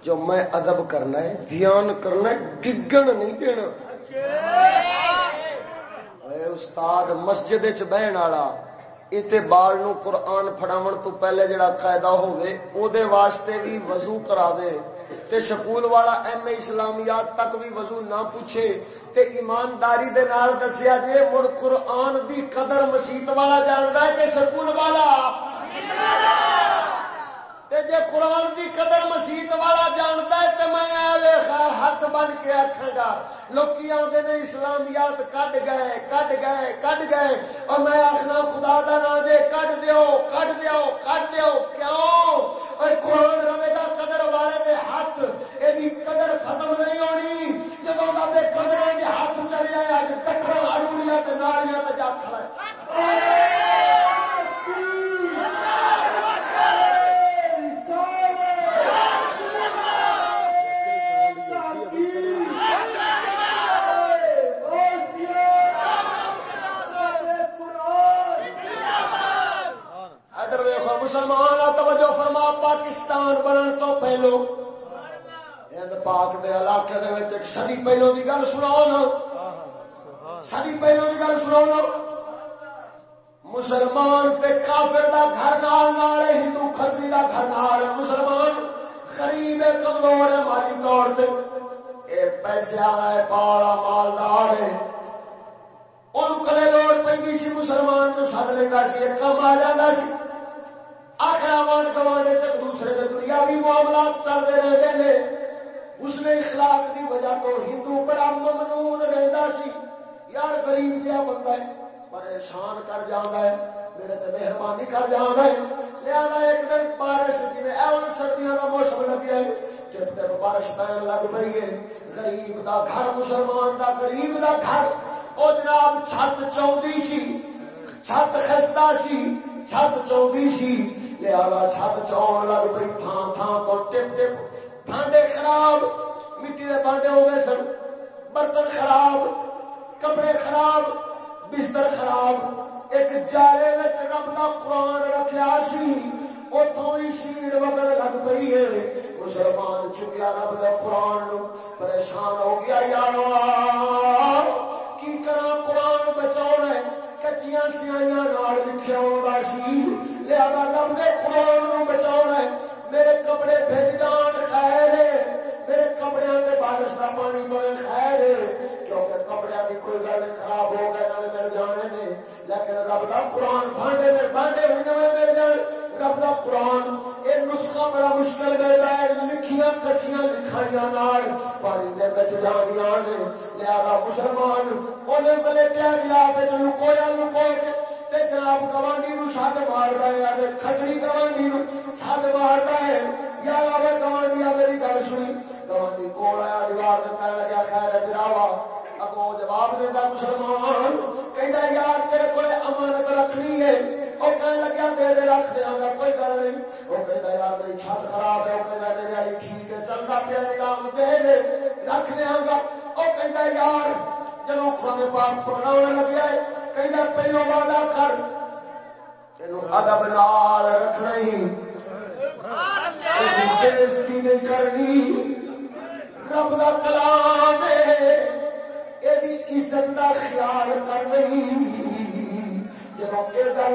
جو میں ادب کرنا ہے دھیان کرنا ہے ڈگن نہیں دینا۔ اے استاد مسجد چ بہن والا اتنے بال نو قرآن فڑاون تو پہلے جڑا قاعدہ ہوئے او دے واسطے بھی وضو کراوے۔ تے سکول والا ایم اے اسلامیات تک بھی وضو نہ پوچھے۔ تے ایمانداری دے نال دسیا جے، مڑ قرآن دی قدر مسیت والا جاندا ہے تے سکول والا۔ تے جے قرآن دی قدر مسیت والا جانتا ہے تے میں آوے خیر ہاتھ بن کے آکھاں گا، لوکی آندے نے اسلامیات کڈ گئے کڈ گئے کڈ گئے، اور میں آخنا خدا دا نام دے، کڈ دیو کڈ دیو کڈ دیو، کیوں؟ اور قرآن رہے گا قدر والے دے ہاتھ، ایدی قدر ختم نہیں ہونی۔ جدوں دا بے قدر دے ہاتھ چلے آیا، اج کٹرا اروڑیاں تے ناڑیاں تے جا کھڑا ہے۔ پاکستان بنن تو پہلو۔ ہند پاک دے علاقے دے وچ ایک صدی پہلو دی گل سناؤ نا۔ صدی پہلو دی گل سناؤ نا۔ مسلمان تے کافر دا گھر نال نال، ہندو کھتری دا گھر نال۔ مسلمان غریب کمزور ہے، مالی طور تے۔ اے پیسے والا ہے، پالا مالدار ہے۔ ان کلے لوڑ پہ سی مسلمان نو سد لینا سی، ایک کام آ جاتا سی۔ آخر آوان گوان ایک دوسرے کے دنیاوی معاملات چلتے رہتے ہیں۔ اس نے اخلاق کی وجہ تو ہندو بڑا ممنون رہتا سی۔ یار غریب جہا بندہ ہے، پریشان کر جانا ہے، میرے تے مہربانی کر جانا ہے۔ لیا ایک دن بارش جی ایون سردیاں کا موسم لگ ہے، جب تک بارش پہن لگ پی ہے، غریب دا گھر، مسلمان دا، غریب دا گھر۔ وہ جناب چھت چاہتی سی، چھت خستہ سی، چھت چاہتی سی۔ لیا چھت چون لگ پی تھان تھان تو ٹپ ٹپ۔ بانڈے خراب، مٹی کے بانڈے ہو گئے سن۔ برتن خراب، کپڑے خراب، بستر خراب۔ ایک جالے رب کا قرآن رکھا سی اتوں ہی شیڑ وگڑ لگ پی ہے۔ مسلمان چکیا رب کا قرآن پریشان ہو گیا یار کی کرا قرآن بچاؤ کچیاں سیائی لکھا ہوگا سی۔ لیا رب کے قرآن بچاؤ ہے۔ میرے کپڑے بھیج جان، خیر میرے کپڑے کے بارش کا پانی پہ خیر کیونکہ کپڑے کی کوئی گل خراب ہو گئے نئے مل جانے نے۔ لیکن رب کا قرآن بانڈے میں بانڈے بھی نئے مل جان۔ رب کا قرآن یہ نسخہ بڑا مشکل کرتا ہے۔ لکھیاں کچیاں لکھائیاں پانی دے بچ جانیا نے۔ لیا مسلمان انہیں بلے پیاریا لکویا لکو کے جناب گوانڈی نو سد مارتا ہے کھٹڑی گوانڈی نو سد مارتا ہے یا گوانڈی میری گل سنی گوانڈی کول آیا دیوار کہنے لگا خیر ہے دراوا اگو جواب دینا مسلمان کہ یار تیرے کو امانت رکھنی ہے وہ کہنے لگا دے دے رکھ دیا گا کوئی گل نہیں وہ کہتا یار میری چھت خراب ہے وہ کہتا میری والی ٹھیک ہے چلتا پیا نظام دے دے رکھ دیا گا وہ کہتا یار جب خود پاپ پڑھنا لگیا ہے کہنا پہلو وعدہ کر۔ تین ادب نال رکھنا ہی۔ بےزتی نہیں کرنی۔ رب کا کلام یہ عزت کا خیال کر نہیں جب یہ گل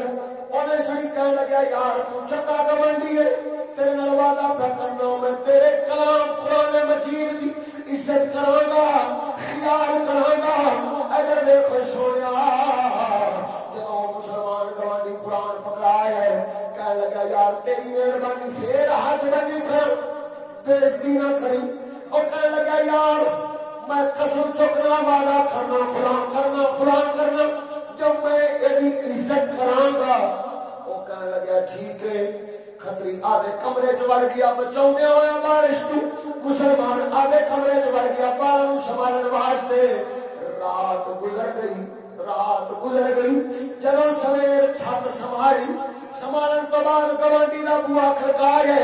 انہیں سنی کہنے لگا، یار تو چکا گوانڈی ہے۔ تیرے وعدہ پہ کرنا میں۔ تیرے کلام قرآن مجید کی عزت کرا خیال کرا اگر دیکھو سویا جب مسلمان گوانڈی قرآن پکڑا ہے کہنے لگا، یار، تیری مہربانی پھر ہاتھ بنی کر بےزتی نہ کری۔ اور کہنے لگا، یار، میں قسم چکنا والا کرنا، فلان کرنا فلان کرنا۔ جب میں یہ عزت کرا گا۔ وہ کہنے لگا، ٹھیک ہے۔ خطری آدھے کمرے بڑھ گیا بچاؤ ہوا بارش کو مسلمان آدھے کمرے چڑ گیا باہر سنبھالنے واسطے رات گزر گئی رات گزر گئی جب سویر چھت سنبھالی سنبھالن تو بعد گوانڈی کا بوا کھڑکا ہے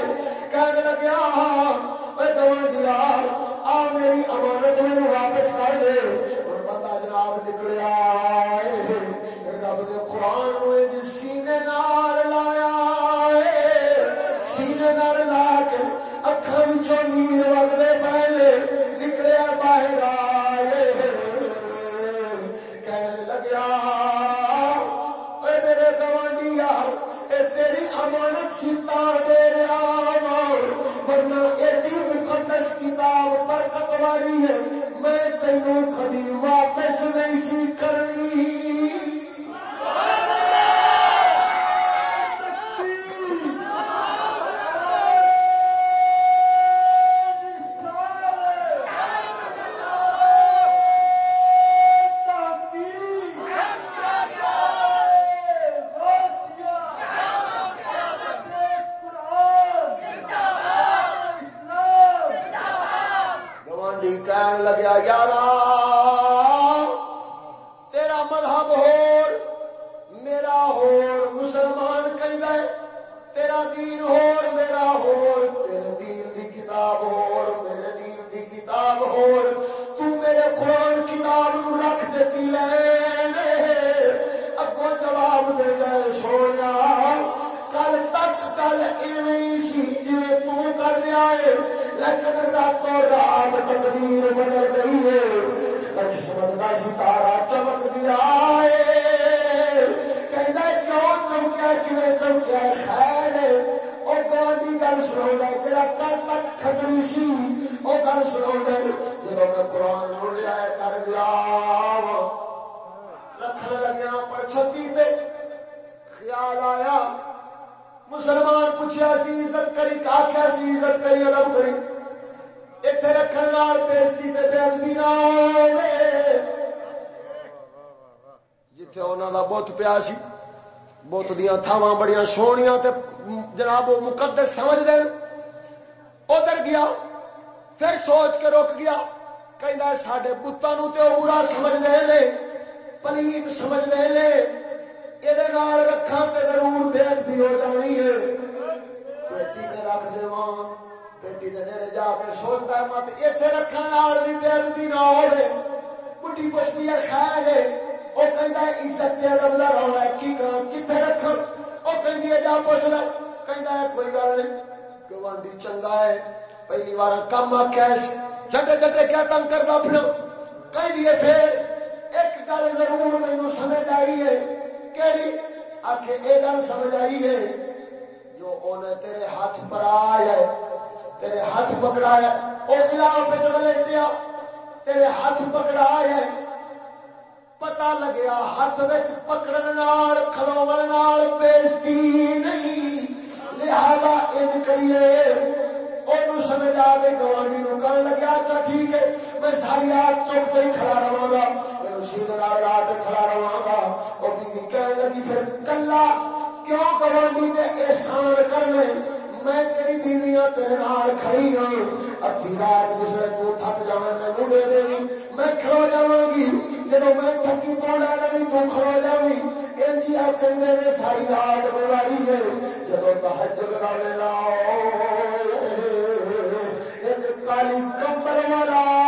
کہنے لگیا گوانڈی رات آ میری امانت میں واپس کر دے اور پتا جناب نکلیا رب نے قرآن سینے نال لایا نال لا کے اکھاں وچوں نیر وگدے پہلے نکلیا باہر آئے کہن لگیا اے میرے گوانڈی یار تیری امانت سیتار دے رہا ورنہ ایڈی مقدس کتاب برکت والی میں تینوں کبھی واپس نہیں سی کرنی خیال آیا۔ مسلمان پوچھا سی عزت کری کاکیا سی عزت کری ادب کری؟ اتنے رکھنے وال بےزتی تے بے ادبی نہ ہوے جتھے انہاں بت پیا سی، بت دیا تھاواں بڑی سونیاں جناب وہ مقدس سمجھ دے ادھر گیا، پھر سوچ کے رک گیا۔ کہ سارے بتاں نو برا سمجھ رہے لے پلید سمجھ رہے لے یہ رکھا تے ضرور بےد ہو جانی ہے بیٹی رکھ دوں بیٹی کے نیڑے جا کے سوچتا مت اتنے رکھنے بھی بےد نہ ہوئے بڑھی پوچھتی ہے خیر ہے وہ کہہ عزت کے رب کا رولا کی کرو کتنے رکھو وہ کہ جا پوچھ لے کہہ کوئی گل نہیں گوانڈی چنگا ہے پہلی بار کام آخیش جھنڈے جھنڈے کیا تنگ کرتا پھر کہیں ایک گل ضرور مینو سمجھ آئی ہے کیڑی آخے یہ گل سمجھ آئی ہے، جو انہیں تیرے ہاتھ پر آیا ہے، تیرے ہاتھ پکڑایا وہ گلاف چلٹیا تیرے ہاتھ پکڑایا پتا لگیا ہاتھ میں پکڑن کلو بےزتی نہیں، لہذا ان کریے سمجھ آ کے گوانی کر لگیا اچھا ٹھیک ہے، میں ساری رات چوک پہ ہی کھڑا رہا خوشی منال کھڑا رہا گا وہ بیوی کہنے لگی، پھر کلا کیوں گوانڈی نے احسان کرنے میں تیری بیویاں تیرے نال کھڑی ہوں ادھی رات جس نے تو تھک جاویں مینوں دے دے میں کھڑو جاواں گی جب میں تھکی بولا لگی، تو کھڑو جاویں انجی آ کہندے نے ساری رات گزاری نے جب تہجد نہ لے لاؤ، ایک کالی کمبل والا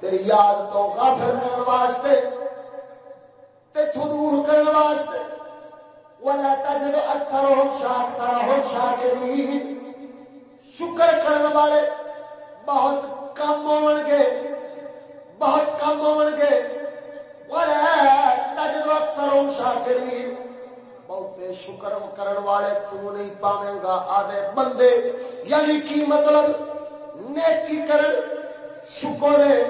تیری یاد تو غافل کرن واسطے، تے دور کرن واسطے۔ ولا تجد اکثرهم شاکرهم شاکرین شکر کرن والے بہت کم ہون گے، بہت کم ہون گے۔ ولا تجد اکثرهم شاکرین بہتے شکر کرن والے تو نہیں پاویں گا، آدھے بندے۔ یعنی کی مطلب؟ نیکی کرن۔ شکر ہے،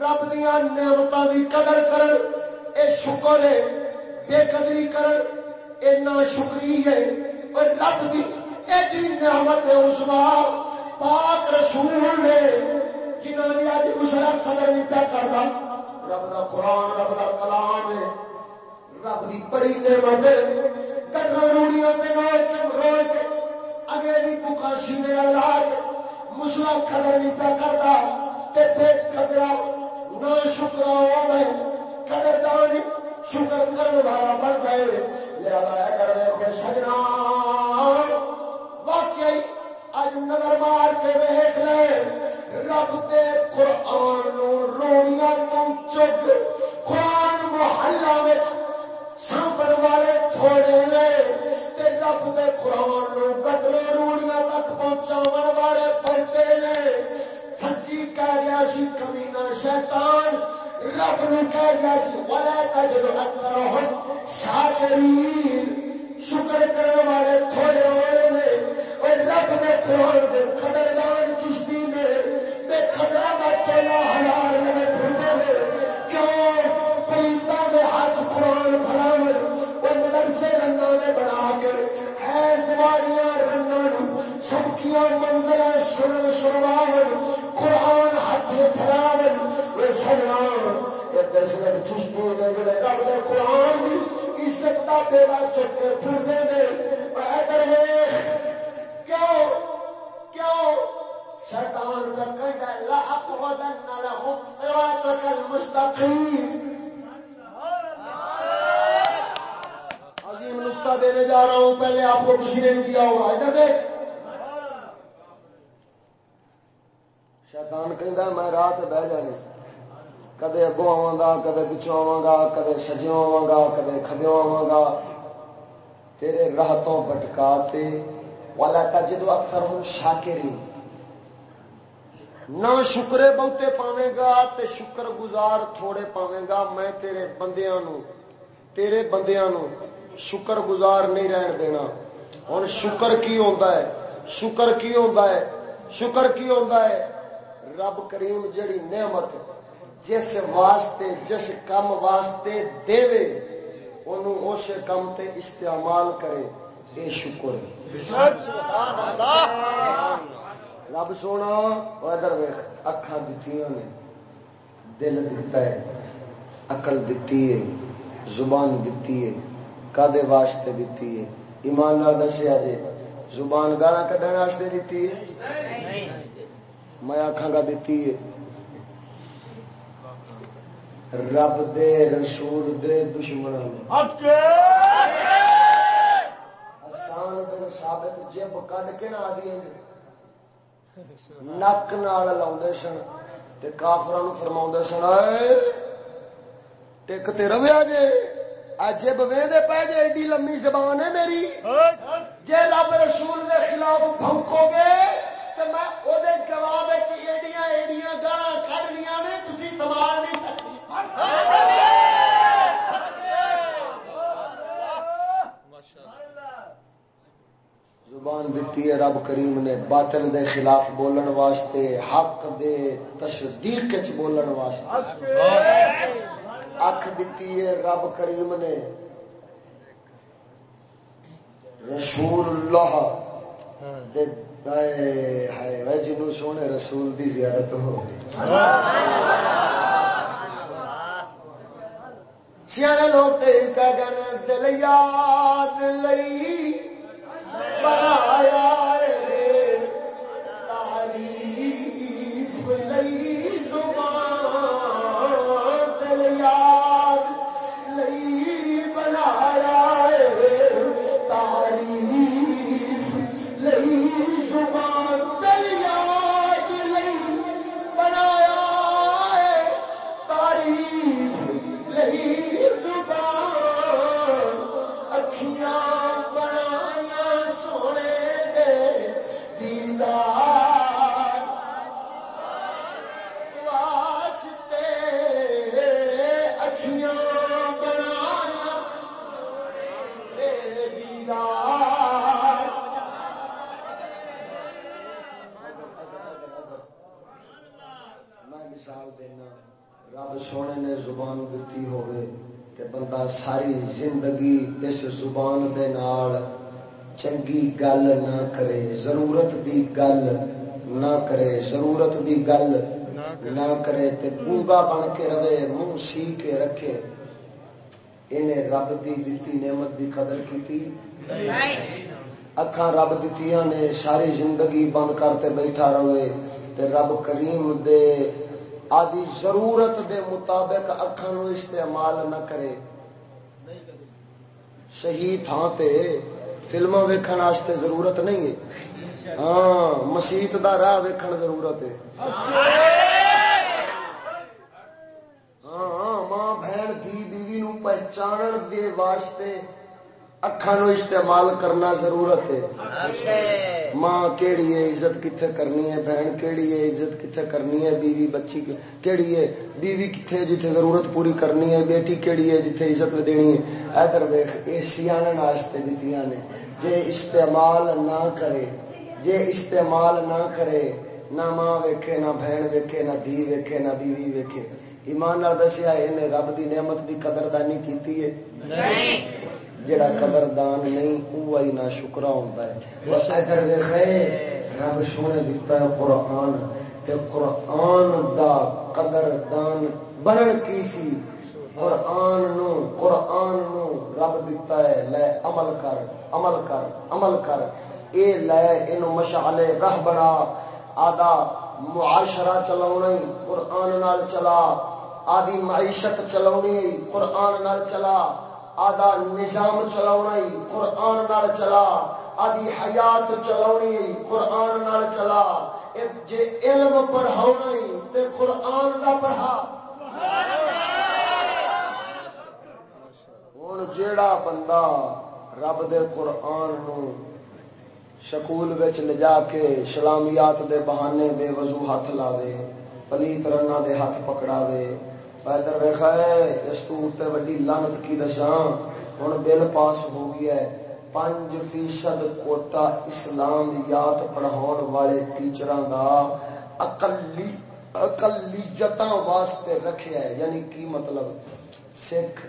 رب دیا نعمتوں کی قدر کرن۔ اے شکر ہے، بے قدری کرن۔ اے نا شکری ہے۔ اور رب دی ایڈی جی نعمت ہے اس پاک رسول نے جنہوں نے اج مشرف قدر نہیں پیا کرتا رب دا قرآن، رب دا کلام ہے۔ رب دی بڑی نعمت ہے۔ کٹر روڑیاں تے روڑ کے روڑ کے اگے دی بکا سینے لا کے مشرف قدر نہیں پیا کرتا تے بے قدرہ نہ شکرا ہو گئے۔ قدردان شکر کرنے والا بن گئے۔ لہذا کرنے خوش سجنا واقعی اج نظر مار کے ویٹ لے۔ رب دے قرآن نو روڑیاں تو چگ قرآن محلہ میں سانپڑ والے تھوڑے نے تے رب دے قرآن نو گٹرے روڑیاں تک پہنچاون والے پڑھتے نے سچی کہہ گیا سی کمینہ شیطان، رب نے کہہ گیا سی ولا تجد اکثرهم شاکرین شکر کرنے والے تھوڑے ہوئے نے اور رب نے قرآن دے قدردان چشتی نے بے قدرہ کا پہلا ہزار میں پھرتے نے کیوں؟ پینتا میں ہاتھ قرآن پھلاون وہ مدرسے رنگا نے بنا کے ہے سواریاں رنگا منزل سن سنواون قرآن ہاتھ پھلاون وہ سجنا دشمن چشتی نے جڑے رب دے قرآن عزت کا بیڑا چکے پھرتے ہیں کیوں؟ کیوں؟ شیطان میں کہنا لا اقعدن لهم صراطك المستقيم۔ عظیم نقطہ دینے جا رہا ہوں، پہلے آپ کو کسی نے نہیں دیا ہوگا۔ ادھر دیکھ۔ شیطان کہہ میں رات بہ جانے کدے اگوں آواں گا، کدے پچھوں آواں گا، کدے سجوں آواں گا، کدے کھبیوں آواں گا۔ تیرے راہتوں بٹکاتے والا تجدو اکثر ہوں شاکری نہ شکرے بہتے پاویں گا تے شکر گزار تھوڑے پاویں گا۔ میں تیرے بندیاں نو تیرے بندیاں نو شکر گزار نہیں رہن دینا۔ ہن شکر کی ہوندا ہے؟ شکر کی ہوندا ہے؟ شکر کی ہوندا ہے؟ رب کریم جڑی نعمت جس واسطے، جس کم واسطے دے اس کم تے استعمال کرے یہ شکر۔ رب سونا ادھر ویخ اکھان دیتی نے۔ دل دتا ہے اقل دیتی ہے، زبان دیتی ہے۔ کدے واسطے دیتی ہے؟ ایمان نال دسیا جی زبان گالا کھڈن دیتی ہے؟ میں آخا گا دیتی ہے رب دے رسول دے دشمن آسان دن ثابت جب کڈ کے نہ آدی نک نال لا سن کافر فرما سن ٹک تے رویا جے؟ جب وے پہ جے ایڈی لمبی زبان ہے میری؟ جے رب رسول دے خلاف بھونکو گے تو میں او وہ جواب ایڈیاں ایڈیاں گالا کھڑنیاں نے تھی سوال نہیں سکتی۔ زبان دیتی ہے رب کریم نے، باطل دے خلاف بولن واسطے، حق دے تصدیق چ بولن واسطے۔ اکھ دیتی ہے رب کریم نے۔ رسول اللہ دے جنو سونے رسول دی زیارت ہو سیانے لوگ دل یاد لئی بنایا تعریف لئی۔ ساری زندگی اس زبان دے نال چنگی گل نہ کرے، ضرورت دی گل نہ کرے، ضرورت دی گل نہ کرے تے گونگا بن کے رہے، منہ سی کے رکھے۔ انہیں رب دی دتی نعمت دی قدر کی اکھاں رب دتیاں نے ساری زندگی بند کرتے بیٹھا رہے۔ تے رب کریم دے آدی ضرورت دے مطابق اکھاں نو استعمال نہ کرے۔ صحیح تھان تے فلما ویکھن واسطے ضرورت نہیں ہے ہاں مسیت دا راہ ویکھن ضرورت ہے ہاں ماں بہن دھی بیوی نو پہچان دے واسطے نو استعمال کرنا ضرورت ہے۔ ماں کیڑی ہے عزت کتنے کرنی ہے؟ بہن کیڑی ہے عزت کتنے کرنی ہے؟ بیوی بچی کیڑی ہے؟ بیوی کتنے جتھے ضرورت پوری کرنی ہے؟ بیٹی کیڑی ہے جتھے عزت دینی ہے؟ ادھر ویخ یہ سیاح دیتی نے۔ جے استعمال نہ کرے جے استعمال نہ کرے نہ ماں ویکھے نہ بہن ویکھے نہ دھی ویکھے نہ بیوی ویکھے۔ ایمان دسیا یہ رب دی نعمت دی قدردانی کیتی ہے۔ جڑا قدردان نہیں وہی نہ شکرا ہوتا ہے۔ ادھر ویخے رب سونے دیتا ہے قرآن، تے قرآن دا قدردان بنن کی سی؟ قرآن نو قرآن نو رب دیتا ہے، لے عمل کر عمل کر عمل کر۔ اے لے اینو مشعلے رہ بنا آدھا معاشرہ چلاؤنا قرآن نال چلا، آدھی معیشت چلاؤنی قرآن نال چلا۔ آدھا نظام چلا قرآن نال چلا۔ آدھی حیات چلا قرآن نال چلا۔ جے علم پڑھا تے قرآن دا پڑھا۔ ہوں جیڑا بندہ رب دے قرآن نو شکول لے جا کے سلامیات دے بہانے بے وضو ہاتھ لاوے، پلیت رنا دے ہاتھ پکڑاوے ادھر ویخا ہے اس تو وڈی لانت کی دساں ہوں بل پاس ہو گیا ہے۔ پانچ فیصد کوٹا اسلام یاد پڑھاؤ والے ٹیچر کا اقلی اقلیت واسطے رکھے ہے۔ یعنی کی مطلب؟ سکھ،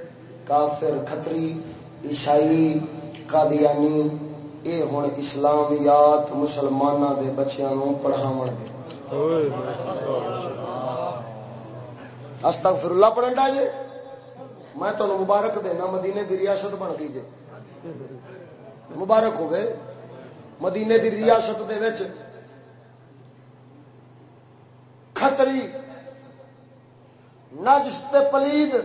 کافر، کھتری، عیسائی، قادیانی، اے ہوں اسلامیات مسلمانوں دے بچیاں پڑھاو گے استغفر اللہ پڑھن ڈا جے؟ میں تمہیں مبارک دینا، مدینے دی ریاست بن گئی جے۔ مبارک ہوئے مدینے دی ریاست دے وچ خطری نجس تے پلید،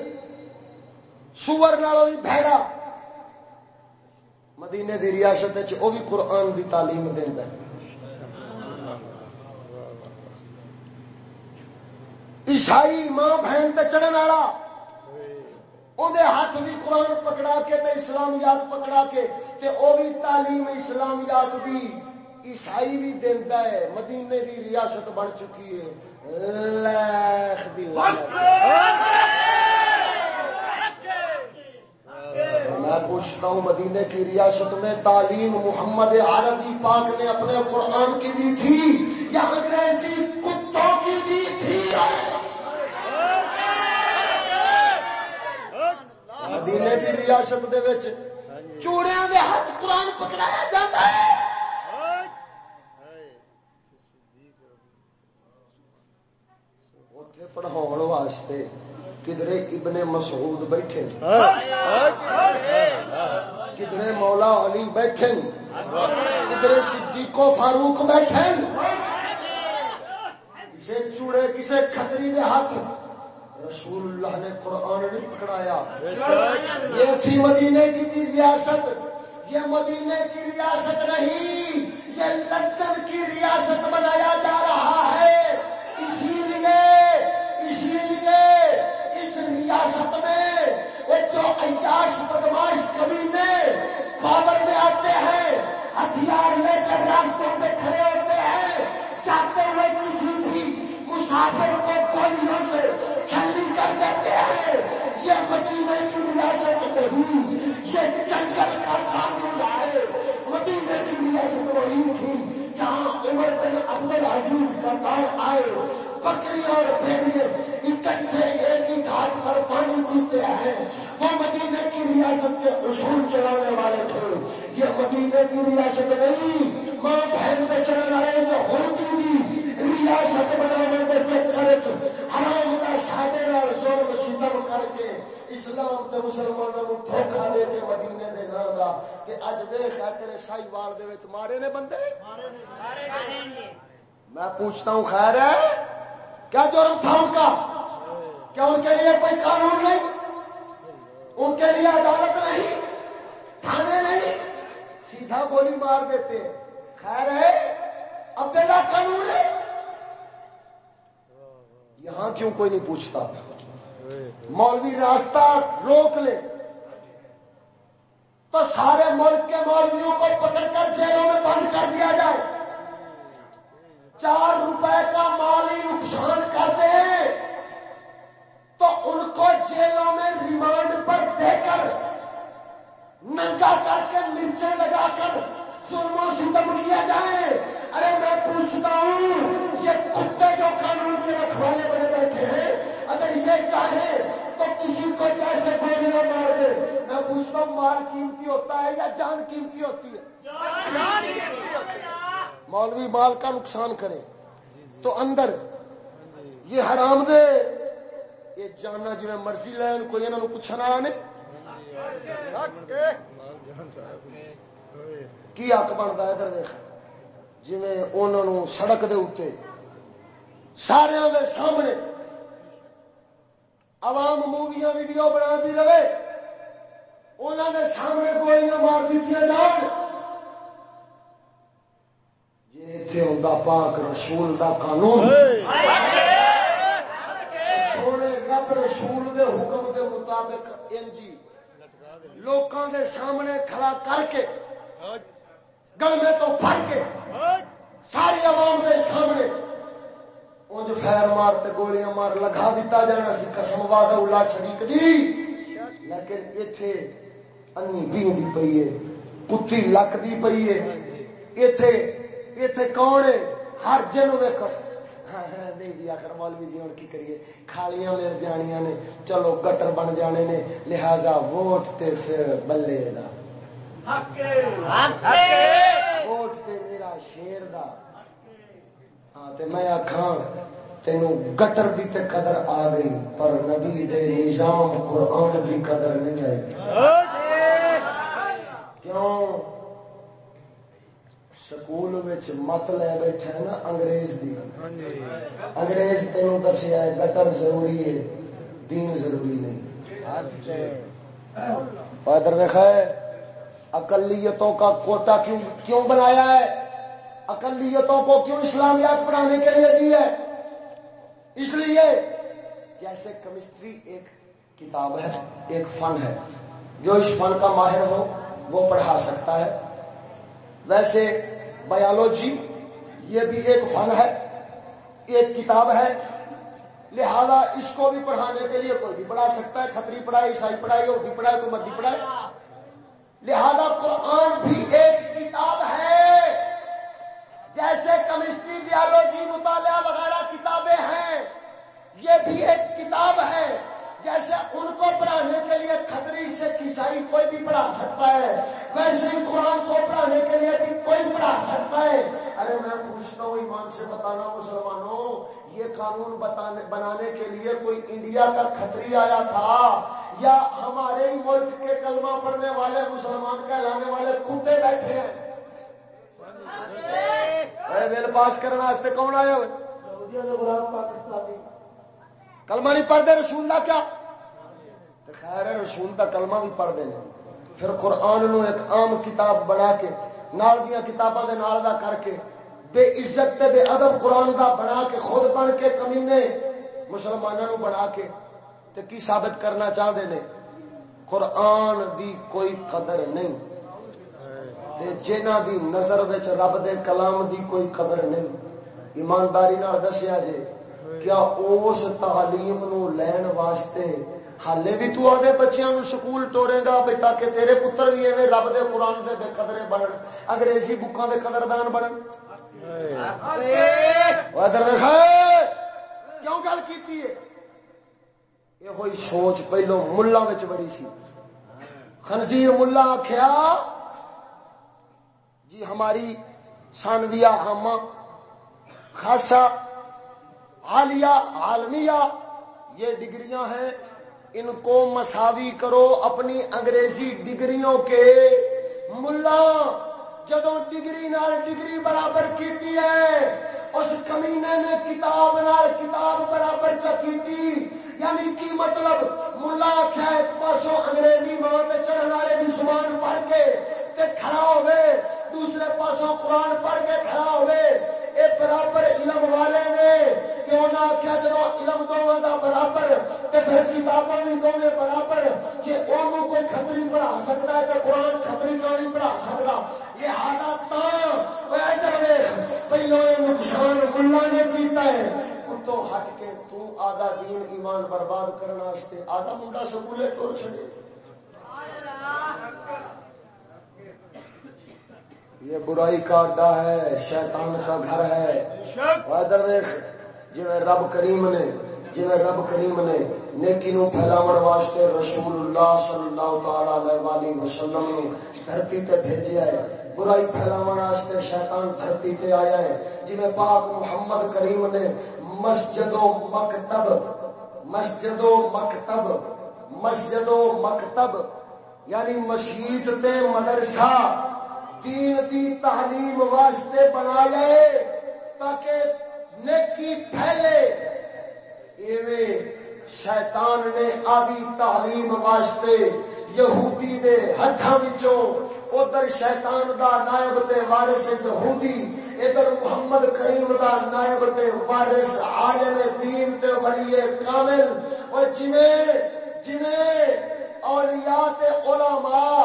سور نالوں بھی بھیڑا۔ مدینے دی ریاست وہ بھی قرآن دی تعلیم دینا عیسائی ماں بہن تے چڑھن والا۔ اندر ہاتھ بھی قرآن پکڑا کے تے اسلامیات پکڑا کے تے او بھی تعلیم اسلامیات دی۔ عیسائی بھی دینا ہے، مدینے دی ریاست بن چکی ہے۔ میں پوچھتا ہوں، مدینے کی ریاست میں تعلیم محمد عربی پاک نے اپنے قرآن کی دی تھی یا انگریزی کتوں کی دی تھی؟ مدینے کی ریاست دے وچ چوڑیا دے ہاتھ قرآن پکڑایا جاتا ہے۔ اتے پڑھاؤ واسطے کدرے ابن مسعود بیٹھے کدرے مولا علی بیٹھے کدرے صدیقو فاروق بیٹھے کسے چوڑے، کسے کھتری دے ہاتھ رسول اللہ نے قرآن نہیں پکڑایا یہ تھی مدینے کی ریاست یہ مدینے کی ریاست نہیں یہ لندن کی ریاست بنایا جا رہا ہے اسی لیے اسی لیے اس ریاست میں وہ جو عیاش بدماش کبھی پاور میں آتے ہیں ہتھیار لے کر راستوں پہ کھڑے ہوتے ہیں چاہتے ہوئے کسی بھی مسافر کو گولیوں سے کھیلی کر دیتے ہیں یہ مدینے کی ریاست نہیں یہ جنگل کا قانون ہے مدینے کی ریاست وہی تھی جہاں عمر بن عبد العزیز کا دور آئے بکری اور بھیڑیے اکٹھے ایک ہی گھاٹ پر پانی پیتے ہیں وہ مدینے کی ریاست کے اصول چلانے والے تھے۔ یہ مدینے کی ریاست نہیں، ماں بہن میں چلنے والے جو ہوتی تھی ریاست بنانے کے چکر حرام کا سادے ظلم ستم کر کے اسلام مسلمانوں کو دھوکھا دے کے مدینے دے نام دا اج تیرے شاہی وال دے وچ مارے نے بندے؟ میں پوچھتا ہوں خیر ہے؟ کیا جرم تھا ان کا؟ کیا ان کے لیے کوئی قانون نہیں؟ ان کے لیے عدالت نہیں؟ تھانے نہیں؟ سیدھا گولی مار دیتے۔ خیر ہے؟ اب بلا قانون ہے۔ یہاں کیوں کوئی نہیں پوچھتا؟ مولوی راستہ روک لے۔ تو سارے ملک کے مولویوں کو پکڑ کر جیلوں میں بند کر دیا جائے۔ چار روپے کا مالی نقصان کر دیں تو ان کو جیلوں میں ریمانڈ پر دے کر ننگا کر کے نیچے لگا کر و ستم کیا جائے۔ ارے میں پوچھتا ہوں یہ کتے جو قانون کے رکھوالے بنے بیٹھے ہیں اگر یہ چاہے تو کسی کو کیسے گولیاں مار دے؟ میں پوچھتا ہوں مال قیمتی ہوتا ہے یا جان قیمتی ہوتی ہے؟ مولوی مال کا نقصان کرے۔ تو اندر یہ حرام دے۔ یہ جاننا جی مرضی لین کوئی انہوں پوچھنا نہیں کی حق بنتا ہے ادھر جی انہوں سڑک دے اتنے سارے دے سامنے عوام موویاں ویڈیو بنا دی رہے انہوں نے سامنے گولیاں مار دیتی جان۔ اتے ہوں پاک رسول دا قانون، سونے رب رسول دے حکم دے مطابق انجی لوکاں دے سامنے کھڑا کر کے گلمے تو پھڑ کے ساری عوام دے سامنے انج خیر مار تے گولیاں مار لگا دیتا جانا سی، قسم وعدہ اللہ شریک دی۔ لیکن ایتھے انی بیندی پئی ہے، کتی لک دی پئی ہے۔ ایتھے اتنے کون ہے؟ ہر جن ویک ہاں، ہاں، نہیں جی آخر مولوی جی ہوں کی کریے؟ کھالیاں مل جانیاں نے، چلو گٹر بن جانے نے، لہذا ووٹ تے پھر بلے دا۔ ووٹ تے میرا شیر دا۔ ہاں تے میں آخان تینوں گٹر دی تے قدر آ گئی پر نبی دے نظام قرآن دی قدر نہیں آئی۔ کیوں؟ سکول مت لے بیٹھا نا انگریز دی۔ انگریز تینوں دسیا گٹر ضروری ہے دین ضروری نہیں۔ ادھر ہے اقلیتوں کا کوٹا کیوں کیوں بنایا ہے؟ اقلیتوں کو کیوں اسلامیات پڑھانے کے لیے دی ہے؟ اس لیے جیسے کیمسٹری ایک کتاب ہے، ایک فن ہے، جو اس فن کا ماہر ہو، وہ پڑھا سکتا ہے۔ ویسے بایولوجی یہ بھی ایک فن ہے، ایک کتاب ہے۔ لہذا اس کو بھی پڑھانے کے لیے کوئی بھی پڑھا سکتا ہے، کھتری پڑھائے عیسائی پڑھائے اردو پڑھائے کوئی مدی پڑھائے لہذا قرآن بھی ایک کتاب ہے۔ جیسے کیمسٹری بیالوجی مطالعہ وغیرہ کتابیں ہیں، یہ بھی ایک کتاب ہے۔ جیسے ان کو پڑھانے کے لیے کھتری سے کسائی کوئی بھی پڑھا سکتا ہے، ویسے ہی قرآن کو پڑھانے کے لیے بھی کوئی پڑھا سکتا ہے۔ ارے میں پوچھتا ہوں، ایمان سے بتانا مسلمانوں، یہ قانون بنانے کے لیے کوئی انڈیا کا کھتری آیا تھا؟ یا ہمارے ہی ملک کے کلمہ پڑھنے والے مسلمان کہلانے والے کتے بیٹھے ہیں۔ بل پاس کرنے کون آیا کلمہ نہیں پڑھتے رسول کا کیا؟ خیر رسول کا کلمہ بھی پڑھتے ہیں۔ پھر قرآن نو ایک عام کتاب بنا کے نال دیا کتاباں دے نال دا کر کے بے عزت تے بے ادب قرآن دا بنا کے خود بن کے کمینے مسلمانوں بنا کے تے کی ثابت کرنا چاہتے ہیں قرآن دی کوئی قدر نہیں۔ تے جنہ دی نظر وچ رب دے کلام دی کوئی قدر نہیں۔ ایمانداری دسیا جے کیا اس تعلیم نو لین واسطے ہالے بھی تو آدھے بچیاں نو سکول ٹورے گا بھائی تاکہ تیرے پتر بھی ایویں رب دے قرآن دے بے قدرے بنن۔ انگریزی بکاں دے قدردان بنن۔ کیوں گل کی یہ ہوئی سوچ پہلو ملا بڑی سی خنزیر ملا آخیا جی ہماری سانویا ہم خاصا عالیہ عالمیہ یہ ڈگریاں ہیں ان کو مساوی کرو اپنی انگریزی ڈگریوں کے ملا جدو ڈگری نال ڈگری برابر کیتی ہے اس کمینے نے کتاب نال کتاب برابر چکی یعنی کی مطلب؟ ملا آخیا ایک پاسوں انگریزی ماں چڑھنے والے بھی سمان پڑھ کے کھڑا ہوئے، دوسرے پاسوں قرآن پڑھ کے کھڑا ہوئے۔ اے برابر علم والے نے کیوں نہ آخیا جب علم دونوں کا برابر تو پھر کتابوں بھی دونوں برابر کہ انہوں کوئی خطری پڑھا سکتا ہے تو قرآن خطری نہ نہیں پڑھا سکتا۔ لہذا تا یہ حالات پہلو اے نقصان ملا نے کیتا ہے۔ تو ہٹ کے تو آدھا دین ایمان برباد کرنے آدھا منڈا سکولے ٹور چڑے یہ برائی کا اڈا ہے شیطان کا گھر ہے۔ جی رب کریم نے جی رب کریم نے نیکی نو پھیلاو واسطے رسول اللہ صلی اللہ تعالی علیہ وسلم نے دھرتی تے بھیجیا ہے۔ برائی پھیلاو واسطے شیطان دھرتی تے آیا ہے۔ جی پاک محمد کریم نے مسجد و مکتب مسجد و مکتب مسجد و مکتب یعنی مسجد تے مدرسہ دین دی تعلیم واسطے بنا لے تاکہ نیکی پھیلے۔ ایوے شیطان نے آدھی تعلیم واسطے یہودی دے ہاتھوں وچوں ادھر شیطان دا نائب تے وارث یہودی، ادھر محمد کریم دا نائب تے وارث عالم دین تے ولی کامل۔ او جویں جویں اولیاء تے علماء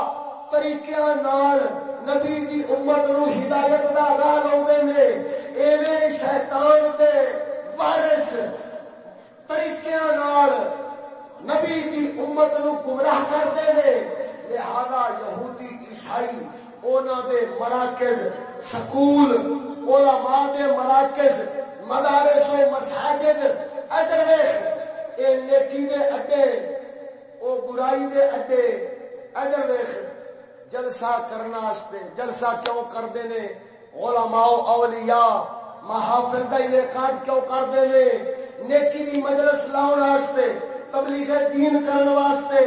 طریقے نال نبی دی امت نو ہدایت دا راہ لاؤندے نے، ایویں شیطان دے وارث طریقے نال نبی دی امت نو گمراہ کرتے نے۔ لہذا یہودی عیسائی اونا دے مراکز، سکول، علماء دے مراکز، مدارس و مساجد، ادھر ویخ اے نیکی دے اڈے، او برائی دے اڈے، ادھر جلسہ کرنا آستے جلسہ کیوں کرتے ہیں؟ علماء اولیاء، محافظ کا انعقاد کیوں کرتے ہیں؟ نیکی دی مجلس لاؤن واسطے تبلیغ دین کرن واسطے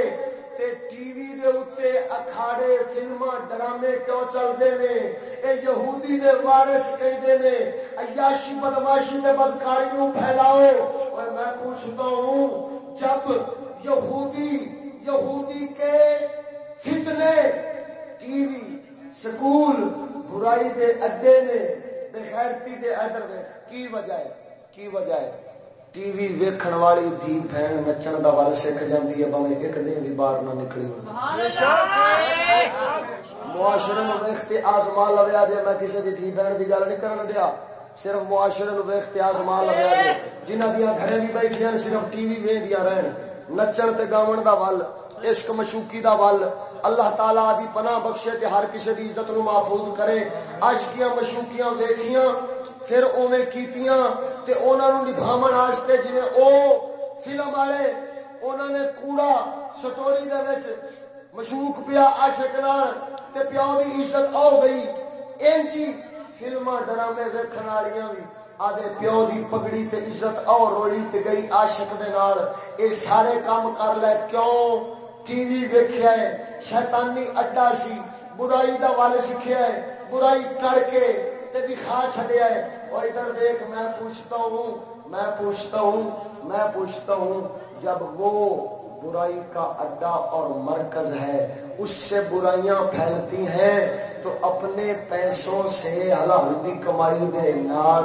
تے ٹی وی دے اوتے اکھاڑے فلماں ڈرامے کیوں چلتے ہیں؟ اے یہودی دے وارث کہتے ہیں، عیاشی بدماشی تے بدکاری نو پھیلاؤ۔ اور میں پوچھتا ہوں، جب یہودی یہودی کے فتنے ٹی وی، سکول، برائی دے اڈے نے بے خیرتی دے ادھر کی وجہ ہے؟ کی وجہ ہے؟ ٹی وی ویکھن والی دھی بہن نچن دا ول سکھ جاندی ہے بھاوے ایک دن بھی باہر نہ نکلی ہو۔ معاشرے نو ویختے آزما لویا جے۔ میں کسی دی دھی بہن دی گل نہیں کرن دیا۔ صرف معاشرے نو ویختے آزما لویا جے۔ جنہ دیا گھرے بھی بیٹھیاں صرف ٹی وی ویندیاں رہن۔ نچن تے گاون دا ول عشق مشوقی دا ول، اللہ تعالی دی پناہ بخشے تے ہر کسی دی عزت نو محفوظ کرے۔ عشقیاں مشوقیاں ویکھیاں، پھر اوویں کیتیاں تے انہاں نو نبھاون واسطے جویں او فلم والے، انہاں نے کوڑا سٹوری دے وچ مشوق پیا عاشق نال تے پیو دی عزت آ گئی۔ انجی فلماں ڈرامے ویکھن والیاں وی، آدھے پیو دی پگڑی تے عزت اور روڑی تے گئی عاشق دے نال۔ اے سارے کام کر لے، کیوں؟ ٹی وی ویکھیا ہے، شیطانی اڈا سی، برائی دا وال سیکھیا ہے، برائی کر کے تے بھی کھا چھڈیا ہے۔ اور ادھر دیکھ میں پوچھتا ہوں، میں پوچھتا ہوں، میں پوچھتا ہوں، جب وہ برائی کا اڈا اور مرکز ہے، اس سے برائیاں پھیلتی ہیں، تو اپنے پیسوں سے حلال دی کمائی دے نال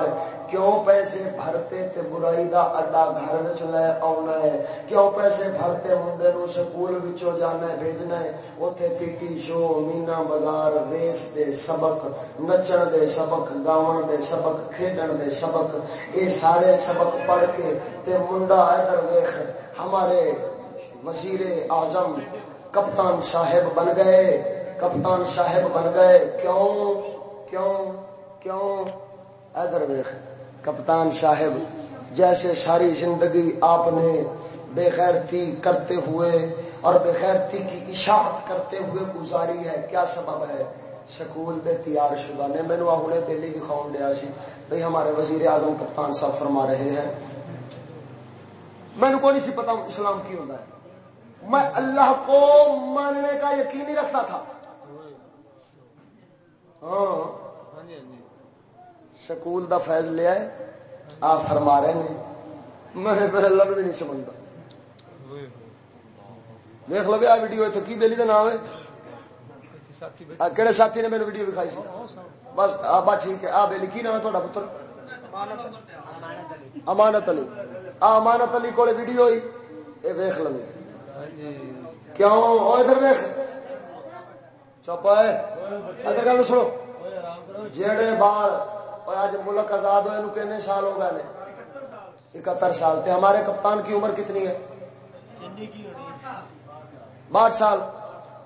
کیوں پیسے بھرتے تے برائی دا اڈا گھر وچ لے آنا ہے؟ کیوں پیسے بھرتے منڈے نو سکول وچوں جانا ہے، بھیجنا ہے؟ اوتھے پی ٹی شو، مینا بازار، ریس دے سبق، نچن دے سبق گاون دے سبق، کھیڈن دے سبق، اے سارے سبق پڑھ کے تے منڈا ادھر ویکھ، ہمارے وزیر اعظم کپتان صاحب بن گئے۔ کپتان صاحب بن گئے۔ کیوں؟ کیوں؟ کیوں؟ ادھر ویخ کپتان صاحب، جیسے ساری زندگی آپ نے بے خیرتی کرتے ہوئے اور بے خیرتی کی اشاعت کرتے ہوئے گزاری ہے، کیا سبب ہے؟ سکول دے تیار شدہ نے مینو ہوں پہلی دکھاؤ لیا سی بھائی ہمارے وزیر اعظم کپتان صاحب فرما رہے ہیں۔ مینو کو نہیں سی پتا اسلام کی ہوتا ہے۔ میں اللہ کو ماننے کا یقین ہی رکھتا تھا۔ ہاں۔ سکول دا فیض لیا ہے، آپ فرما رہے ہیں۔ میں لب بھی نہیں سمجھتا۔ دیکھ لو آ ویڈیو اتنے کی بیلی کا نام ہے؟ کہڑے ساتھی نے میرے ویڈیو دکھائی سی؟ بس بس ٹھیک ہے۔ آ، بیلی، کی نام ہے تھوڑا پتر؟ امانت علی۔ آ، امانت علی کو ویڈیو ہوئی۔ یہ ویخ لو۔ کیوں؟ ادھر ویخ۔ چپ ہے۔ ادھر گل سنو۔ جہے بال اج ملک آزاد ہوئے کنے سال ہو گئے اکہتر سال۔ تے ہمارے کپتان کی عمر کتنی ہے؟ باٹھ سال۔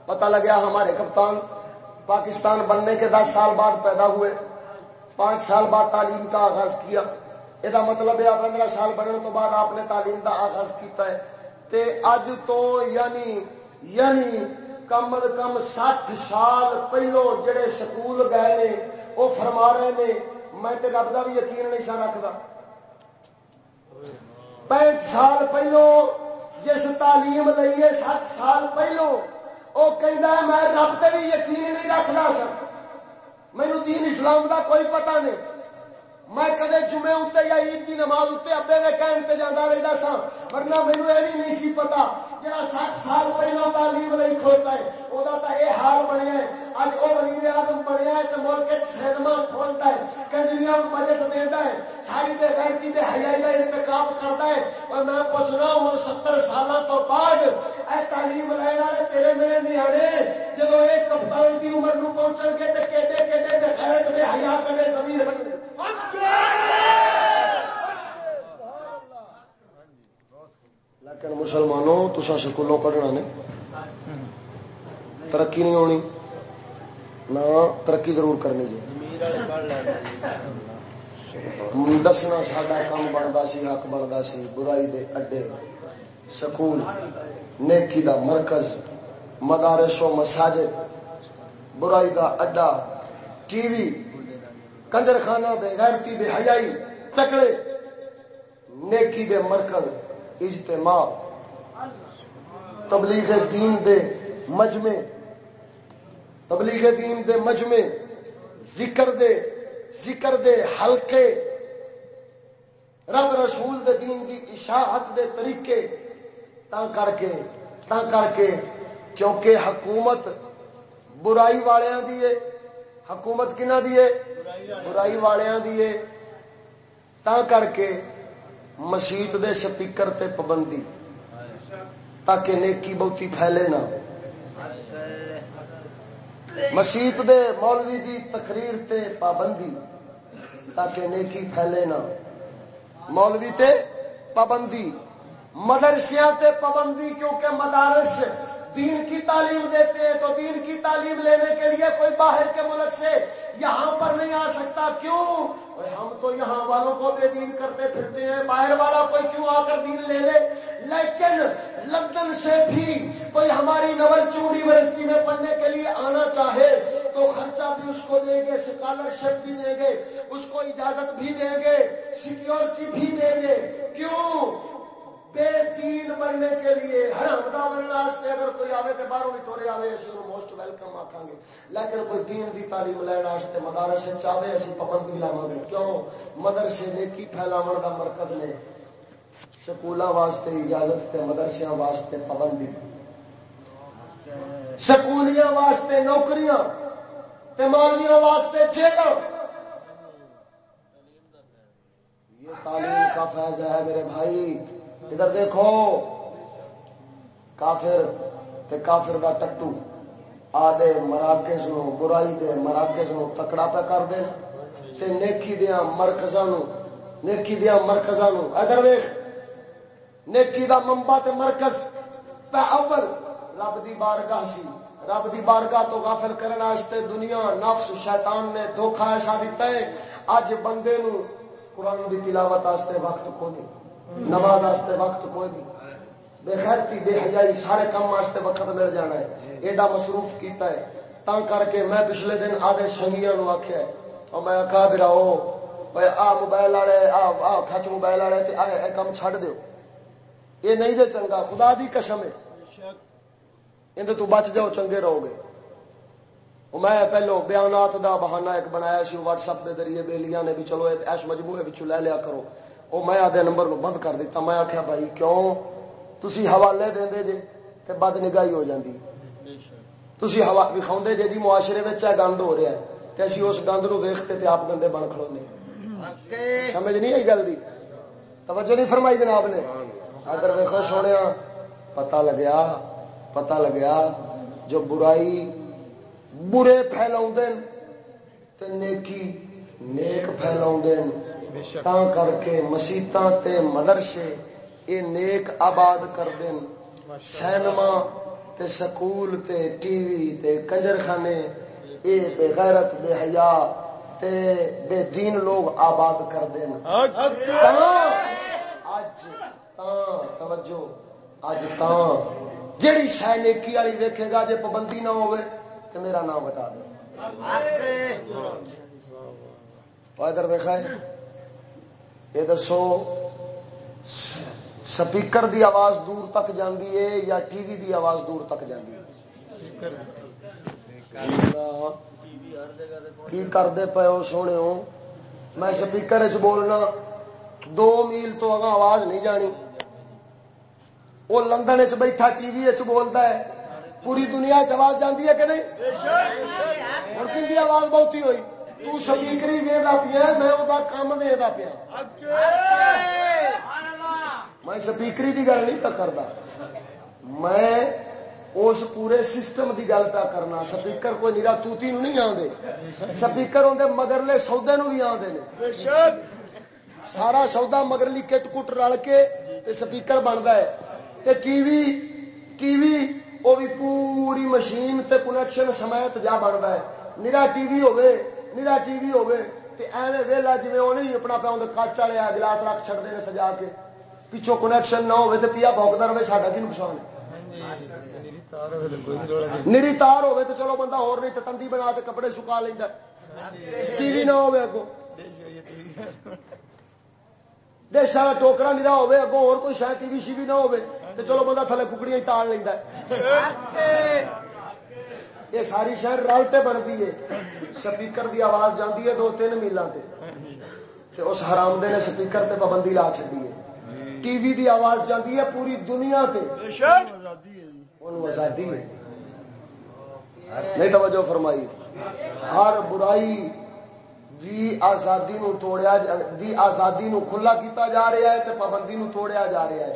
پتہ لگیا ہمارے کپتان پاکستان بننے کے دس سال بعد پیدا ہوئے۔ پانچ سال بعد تعلیم کا آغاز کیا۔ یہ مطلب ہے پندرہ سال بننے تو بعد آپ نے تعلیم کا آغاز کیتا ہے۔ تے اج تو یعنی یعنی کم از کم سٹھ سال پہلو جڑے سکول گئے نے، وہ فرما رہے نے میں تے رب دا بھی یقین نہیں سا رکھتا پینٹ سال پہلو، جس تعلیم لئیے سٹ سال پہلو وہ کہہ میں رب تے بھی یقین نہیں رکھنا سر مینو دین اسلام کا کوئی پتہ نہیں۔ میں کدے جمعے اتنے یا عید کی نماز اتنے ابے کے کہن سے جانا رہتا سا ورنہ مینو یہ بھی نہیں سی پتا جا سات سال پہلے تعلیم نہیں کھولتا ہے وہ یہ حال بنیا ہے۔ اج وہ وزیر اعظم بنیا ہے تو ملک سینما کھولتا ہے کنجریاں بجٹ دینا ہے۔ ساری بے غیرتی بے حیائی کا انتخاب کرتا ہے۔ اور میں پوچھنا ہوں ستر سال تو بعد اے تعلیم لینا والے تیرے میرے نیانے جب ایک کپتان کی عمر نو پہنچن گے تو کہتے کہتے بے خیرت بے حیا کرے زمین بن گئے۔ لیکن مسلمانوں تسا سکولوں کھڑنا نے۔ ترقی نہیں ہونی۔ نہ ترقی ضرور کرنی جی۔ دسنا ساڈا کام بنتا سی، حق بنتا سی، برائی دے اڈے۔ سکول، نیکی دا مرکز، مدارس و مساجد، برائی دا اڈا۔ ٹی وی کنجر خانہ بے غیرتی، بے حیائی چکڑے نیکی دے مرکز، اجتماع، تبلیغ دین دے مجمع، تبلیغ دین دے مجمع، ذکر دے ذکر دے حلقے، رب رسول دے دین دی اشاعت دے طریقے تا کر کے تا کر کے، کیونکہ حکومت برائی والوں دی ہے، حکومت کنہ دی ہے؟ برائی والوں دی تا کر کے مسیت دے سپیکر تے پابندی تاکہ نیکی بہتی پھیلے نہ۔ مسیت دے مولوی دی تقریر تے پابندی تاکہ نیکی پھیلے نہ۔ مولوی تے پابندی۔ مدرسیاں تے پابندی کیونکہ مدارس دین کی تعلیم دیتے ہیں تو دین کی تعلیم لینے کے لیے کوئی باہر کے ملک سے یہاں پر نہیں آ سکتا، کیوں؟ ہم تو یہاں والوں کو بے دین کرتے پھرتے ہیں، باہر والا کوئی کیوں آ کر دین لے لے؟ لیکن لندن سے بھی کوئی ہماری نول چوڑ یونیورسٹی میں پڑھنے کے لیے آنا چاہے تو خرچہ بھی اس کو دیں گے اسکالرشپ بھی دیں گے، اس کو اجازت بھی دیں گے سیکورٹی بھی دیں گے۔ کیوں؟ بے دین بننے کے لیے حرمدہ بننا اگر کوئی آئے تو باہروں بھی ٹورے آئے اس کو موسٹ ویلکم آخان گے۔ لیکن کوئی دین دی تعلیم لینا مدارس چاہے اسی پابندی لاوا گے کیوں؟ مدرسے نیکی پھیلاو کا مرکز نے۔ سکولوں واسطے اجازت تے مدرسے واسطے پابندی۔ سکولیاں واسطے نوکریاں تے مالیاں واسطے چیل یہ تعلیم کا فیض ہے میرے بھائی۔ ادھر دیکھو۔ کافر تے کافر دا ٹٹو۔ آدھے مراکز نو، برائی دے مراکز نو تکڑا پہ کر دے۔ تے نیکی دیا مرکزاں نو، نیکی دیا مرکزاں نو۔ ادھر ویکھ، نیکی دا منبع تے مرکز پہ اول رب دی بارگاہ سی۔ رب دی بارگاہ تو غافل کرنے واسطے دنیا، نفس، شیطان نے دھوکھا ایسا دیتا ہے۔ اج بندے نو قرآن دی تلاوت واسطے وقت کوئی نہیں نماز واسطے وقت کوئی نہیں۔ بے خیرتی، بے حیائی، سارے کام واسطے وقت مل جانا ہے۔ ایڈا مصروف کیتا ہے۔ تا کر کے میں پچھلے دن آدھے سنگیا نو آخیا اور میں آخا بھی رہو آ موبائل والے، آ کچ موبائل والے اے کام چھڈ دیو۔ یہ نہیں دے چنگا۔ خدا دی قسم ہے۔ اندر تو بچ جاؤ، چنگے رہو گے۔ میں پہلو بیانات دا بہانہ ایک بنایا سی واٹس ایپ کے ذریعے بےلیاں نے بھی، چلو، ایس مجموعے لے لیا کرو۔ وہ میں آدھے نمبر کو بند کر دیتا میں آخیا بھائی کیوں تھی حوالے دے جے تے بد نگاہی ہو جاندی تھی ہوا وکھاؤ جے جی معاشرے میں گند ہو رہا ہے تے اسی اس گند نو ویختے تے آپ گندے بن کھڑونے سمجھ نہیں آئی گل دی توجہ نہیں فرمائی جناب نے اگر ویخو سونے پتا لگیا پتا لگیا جو برائی برے پھیلاؤ نیکی نیک پھیلاؤ کر کے مسیطا تے مدرسے یہ نیک آباد کر دین۔ سینما تے سکول تے ٹی وی تے کنجر خانے اے بے غیرت بے حیا تے بے دین لوگ آباد کر دین۔ اج توجہ اج تاں۔ جیڑی شہ نیکی والی ویکھے گا جے پابندی نہ ہوئے تے میرا نام بتا دے۔ ادھر دیکھا ہے؟ یہ دسو سپیکر دی آواز دور تک جاندی ہے یا ٹی وی دی آواز دور تک جاندی ہے؟ کی کرتے پے ہو سونے ہو؟ میں سپیکر چ بولنا دو میل تو اگاں آواز نہیں جانی۔ وہ لندن چ بیٹھا ٹی وی چ بولتا ہے۔ پوری دنیا چ آواز جاندی ہے کہ نہیں؟ ہوں کی آواز بہتی ہوئی؟ تو سپیکری ویدا پیا میں وہ کام ویدا پیا میں سپیکری کی گل نہیں پہ کرتا میں اس پورے سسٹم کی گل پہ کرنا سپیکر کوئی نیرا توتی نہیں آتے سپیکر آدھے مگرلے سودے نو بھی آتے ہیں سارا سودا مگرلی کٹ کٹ رل کے سپیکر بنتا ہے تے ٹی وی ٹی وی وہ بھی پوری مشین تے کنیکشن سمیت جا بنتا ہے نیرا ٹی وی ہوے نیرا ٹی وی ہوے ایویں ویلا جی وہ نہیں اپنا پاؤں کچ والے گلاس رکھ چڑتے ہیں سجا کے۔ پچھو کنیکشن نہ ہوئے تو پیا بوکتا رہے، ساڈا کی نقصان نیری تار ہوے تو چلو بندہ اور نہیں تندی بنا کے کپڑے سکا لینا ٹی وی نہ ہوے اگو ڈش والا ٹوکرا نیرا ہوے اگو اور کوئی شاید ٹی وی شی بھی نہ ہوے تو چلو بندہ تھلے ککڑیاں تاڑ لینا یہ ساری شہر رل رلتے بنتی ہے۔ سپیکر دی آواز جاتی ہے دو تین میلوں سے اس حرام دے نے سپیکر تے پابندی لا چی ہے۔ ٹی وی دی آواز جاتی ہے پوری دنیا تے۔ آزادی ہے۔ نہیں توجہ فرمائی۔ ہر برائی دی آزادی نو توڑیا دی آزادی نو کھلا کیتا جا رہا ہے تے پابندی نو توڑیا جا رہا ہے۔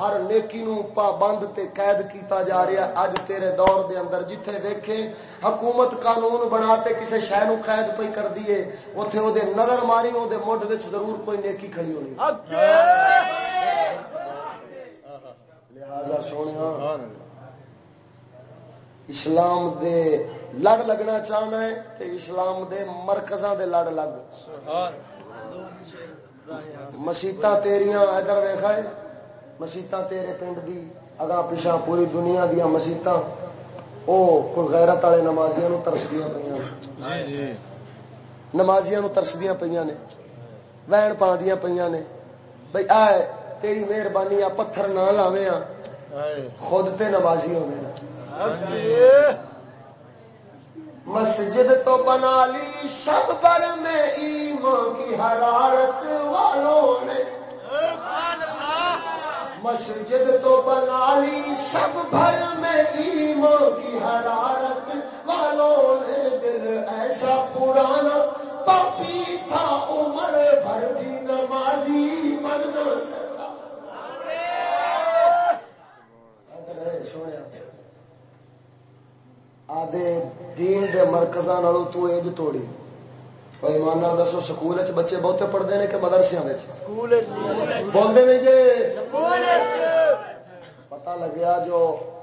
ہر نیکی نو پابند تے قید کیتا جا رہا ہے۔ اج تیرے دور دے اندر جتھے ویکھے حکومت قانون بنا تے کسے شے نو قید پئی کر دیے اوتھے او دے نظر ماری، او دے مڈ وچ ضرور کوئی نیکی کھڑی ہونی۔ لہذا سونیا، اسلام دے لڑ لگنا چاہنا ہے تے اسلام دے مرکزاں دے لڑ لگ۔ مسیطا تیریاں ادھر ویخا ہے؟ مسیطا تیرے پنڈ دی اگا پچھا پوری دنیا دیا مسیطا او کوئی غیرت والے نمازیاں نو ترسدیاں پہ نمازیاں نو ترسدیاں پہ نے۔ وین پا دیا پہ نے۔ بھائی آئے، تیری مہربانی آ پتھر نہ لاوے خود تے نمازی ہونے مسجد تو بنا لی سب پر میں ایمان کی حرارت والوں نے۔ مسجد تو بنا لی سب بھر میں ایمان کی حرارت والوں نے۔ دل ایسا پرانا پاپی تھا، عمر بھر بھی نمازی بننا سکا۔ سونے آدھے دین دے مرکزاں تو انج توڑی۔ ایمان دسو سکول بچے بہتے پڑھتے ہیں کہ مدرسے بولتے ہیں جی؟ پتا لگیا جو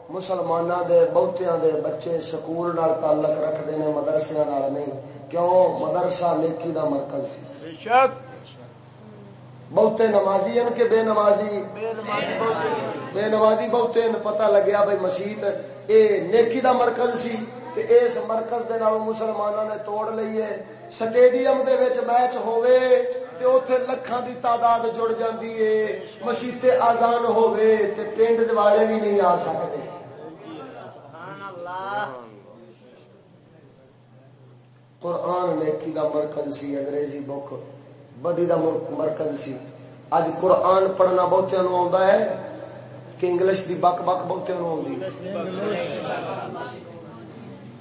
مسلمانوں دے بہتیاں دے بچے سکول نال تعلق رکھتے ہیں مدرسے نہیں۔ کیوں؟ مدرسہ نیکی دا مرکز سی۔ بہتے نمازی ہیں کہ بے نمازی؟ بے نمازی بہتے پتا لگیا بھائی مسیت اے نیکی دا مرکز سی اس مرکز دے نالوں مسلمانوں نے توڑ لیے سٹیڈیم دے وچ میچ ہووے تے اوتھے لکھاں دی تعداد جڑ جاندی ہے مسیتے آزان ہووے تے پنڈ دے والے بھی نہیں آ سکتے سبحان اللہ قرآن نیکی دا مرکز سی انگریزی بک بدی دا مرکز سی۔ اج قرآن پڑھنا بہتوں آتا ہے۔ کہ انگلش دی بک بک بہتوں آ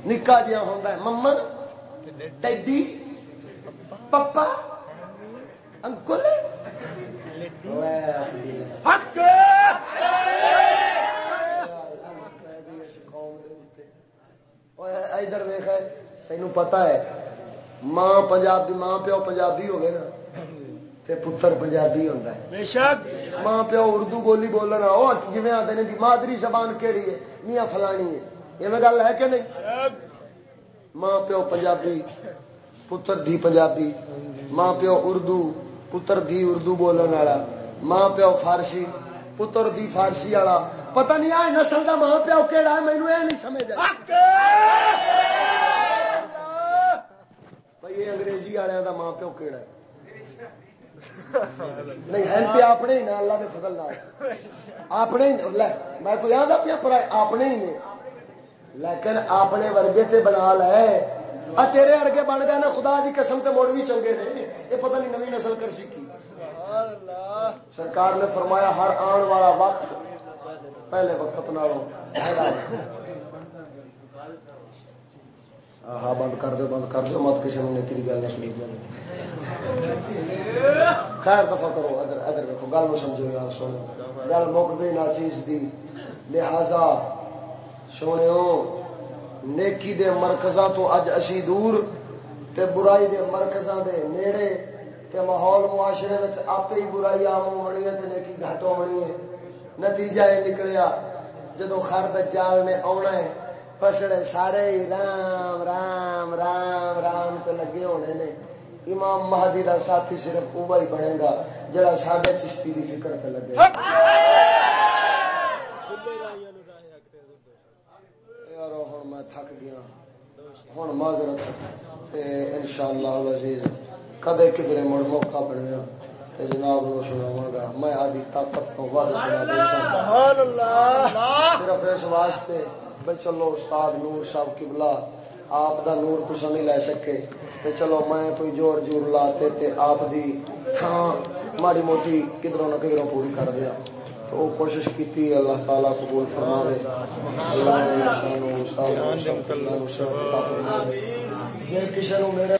نکا جہا ہوتا ہے مما ڈیڈی پپا، انکل۔ ادھر ویخ تین پتا ہے، ماں پنجابی ماں پیو پنجابی ہوگی نا۔ پتر پنجابی ہوتا ہے۔ ماں پیو اردو بولی بولنا وہ جی آتے ہیں مادری زبان کہڑی ہے؟ میاں فلانی ہے۔ یہ گل ہے کہ نہیں؟ ماں پیو پنجابی پتر دھی پنجابی۔ ماں پیو اردو پتر دھی اردو بولن والا ماں پیو فارسی پتر دی فارسی والا پتہ نہیں آ نسل کا ماں پیو کہڑا ہے مینو یہ نہیں سمجھ بھائی انگریزی والوں کا ماں پیو کہڑا ہے۔ نہیں ہے پہ اپنے ہی نا، اللہ کے فضل اپنے ہی لے، میں کوئی آدھا پیا پر اپنے ہی نے۔ لیکن اپنے ورگے تے بنا لے۔ تیرے ارگے بن گئے نا، خدا دی قسم تے مڑ بھی چنگے نے۔ یہ پتہ نہیں نوی نسل کر سکی سرکار نے فرمایا، ہر آن والا وقت پہلے وقت نالوں ہاں بند کر دو، بند کر دو مت کسی نے تیری گل نہ سنی جائے خیر دفاع کرو ادھر ادھر دیکھو گل سمجھو، یار، سنو۔ گل مک گئی نا چیز دی۔ لہذا سونے نیکی دے مرکزاں تو اج اسی دور تے برائی دے مرکزاں دے نیڑے تے ماحول معاشرے وچ آپ ہی برائی آم ہونی ہے تے نیکی گھٹ ہونی ہے۔ نتیجہ یہ نکلیا جدو خر دجال نے آنا ہے پسڑے سارے رام رام رام رام تے لگے ہونے نے۔ امام مہدی کا ساتھی صرف اوہ ہی بنے گا جڑا ساڈے چشتی دی فکر تے لگے۔ ہوں میں تھک گیا۔ ہوں معذرت۔ ان شاء اللہ عزیز کدے کدھر مڑ موقع بنیا جناب نو سناوا گا۔ میں آدھی طاقت تو ود سنا صرف اس واسطے بھائی چلو استاد نور صاحب کبلا آپ دا نور کچھ نہیں لے سکے تے چلو میں کوئی جور جور لاتے تے آپ دی تھان ماڑی موٹی کدھروں نہ کدھروں پوری کر دیا تو وہ کوشش کی اللہ تعالیٰ قبول فرماوے اللہ نے کسی میرے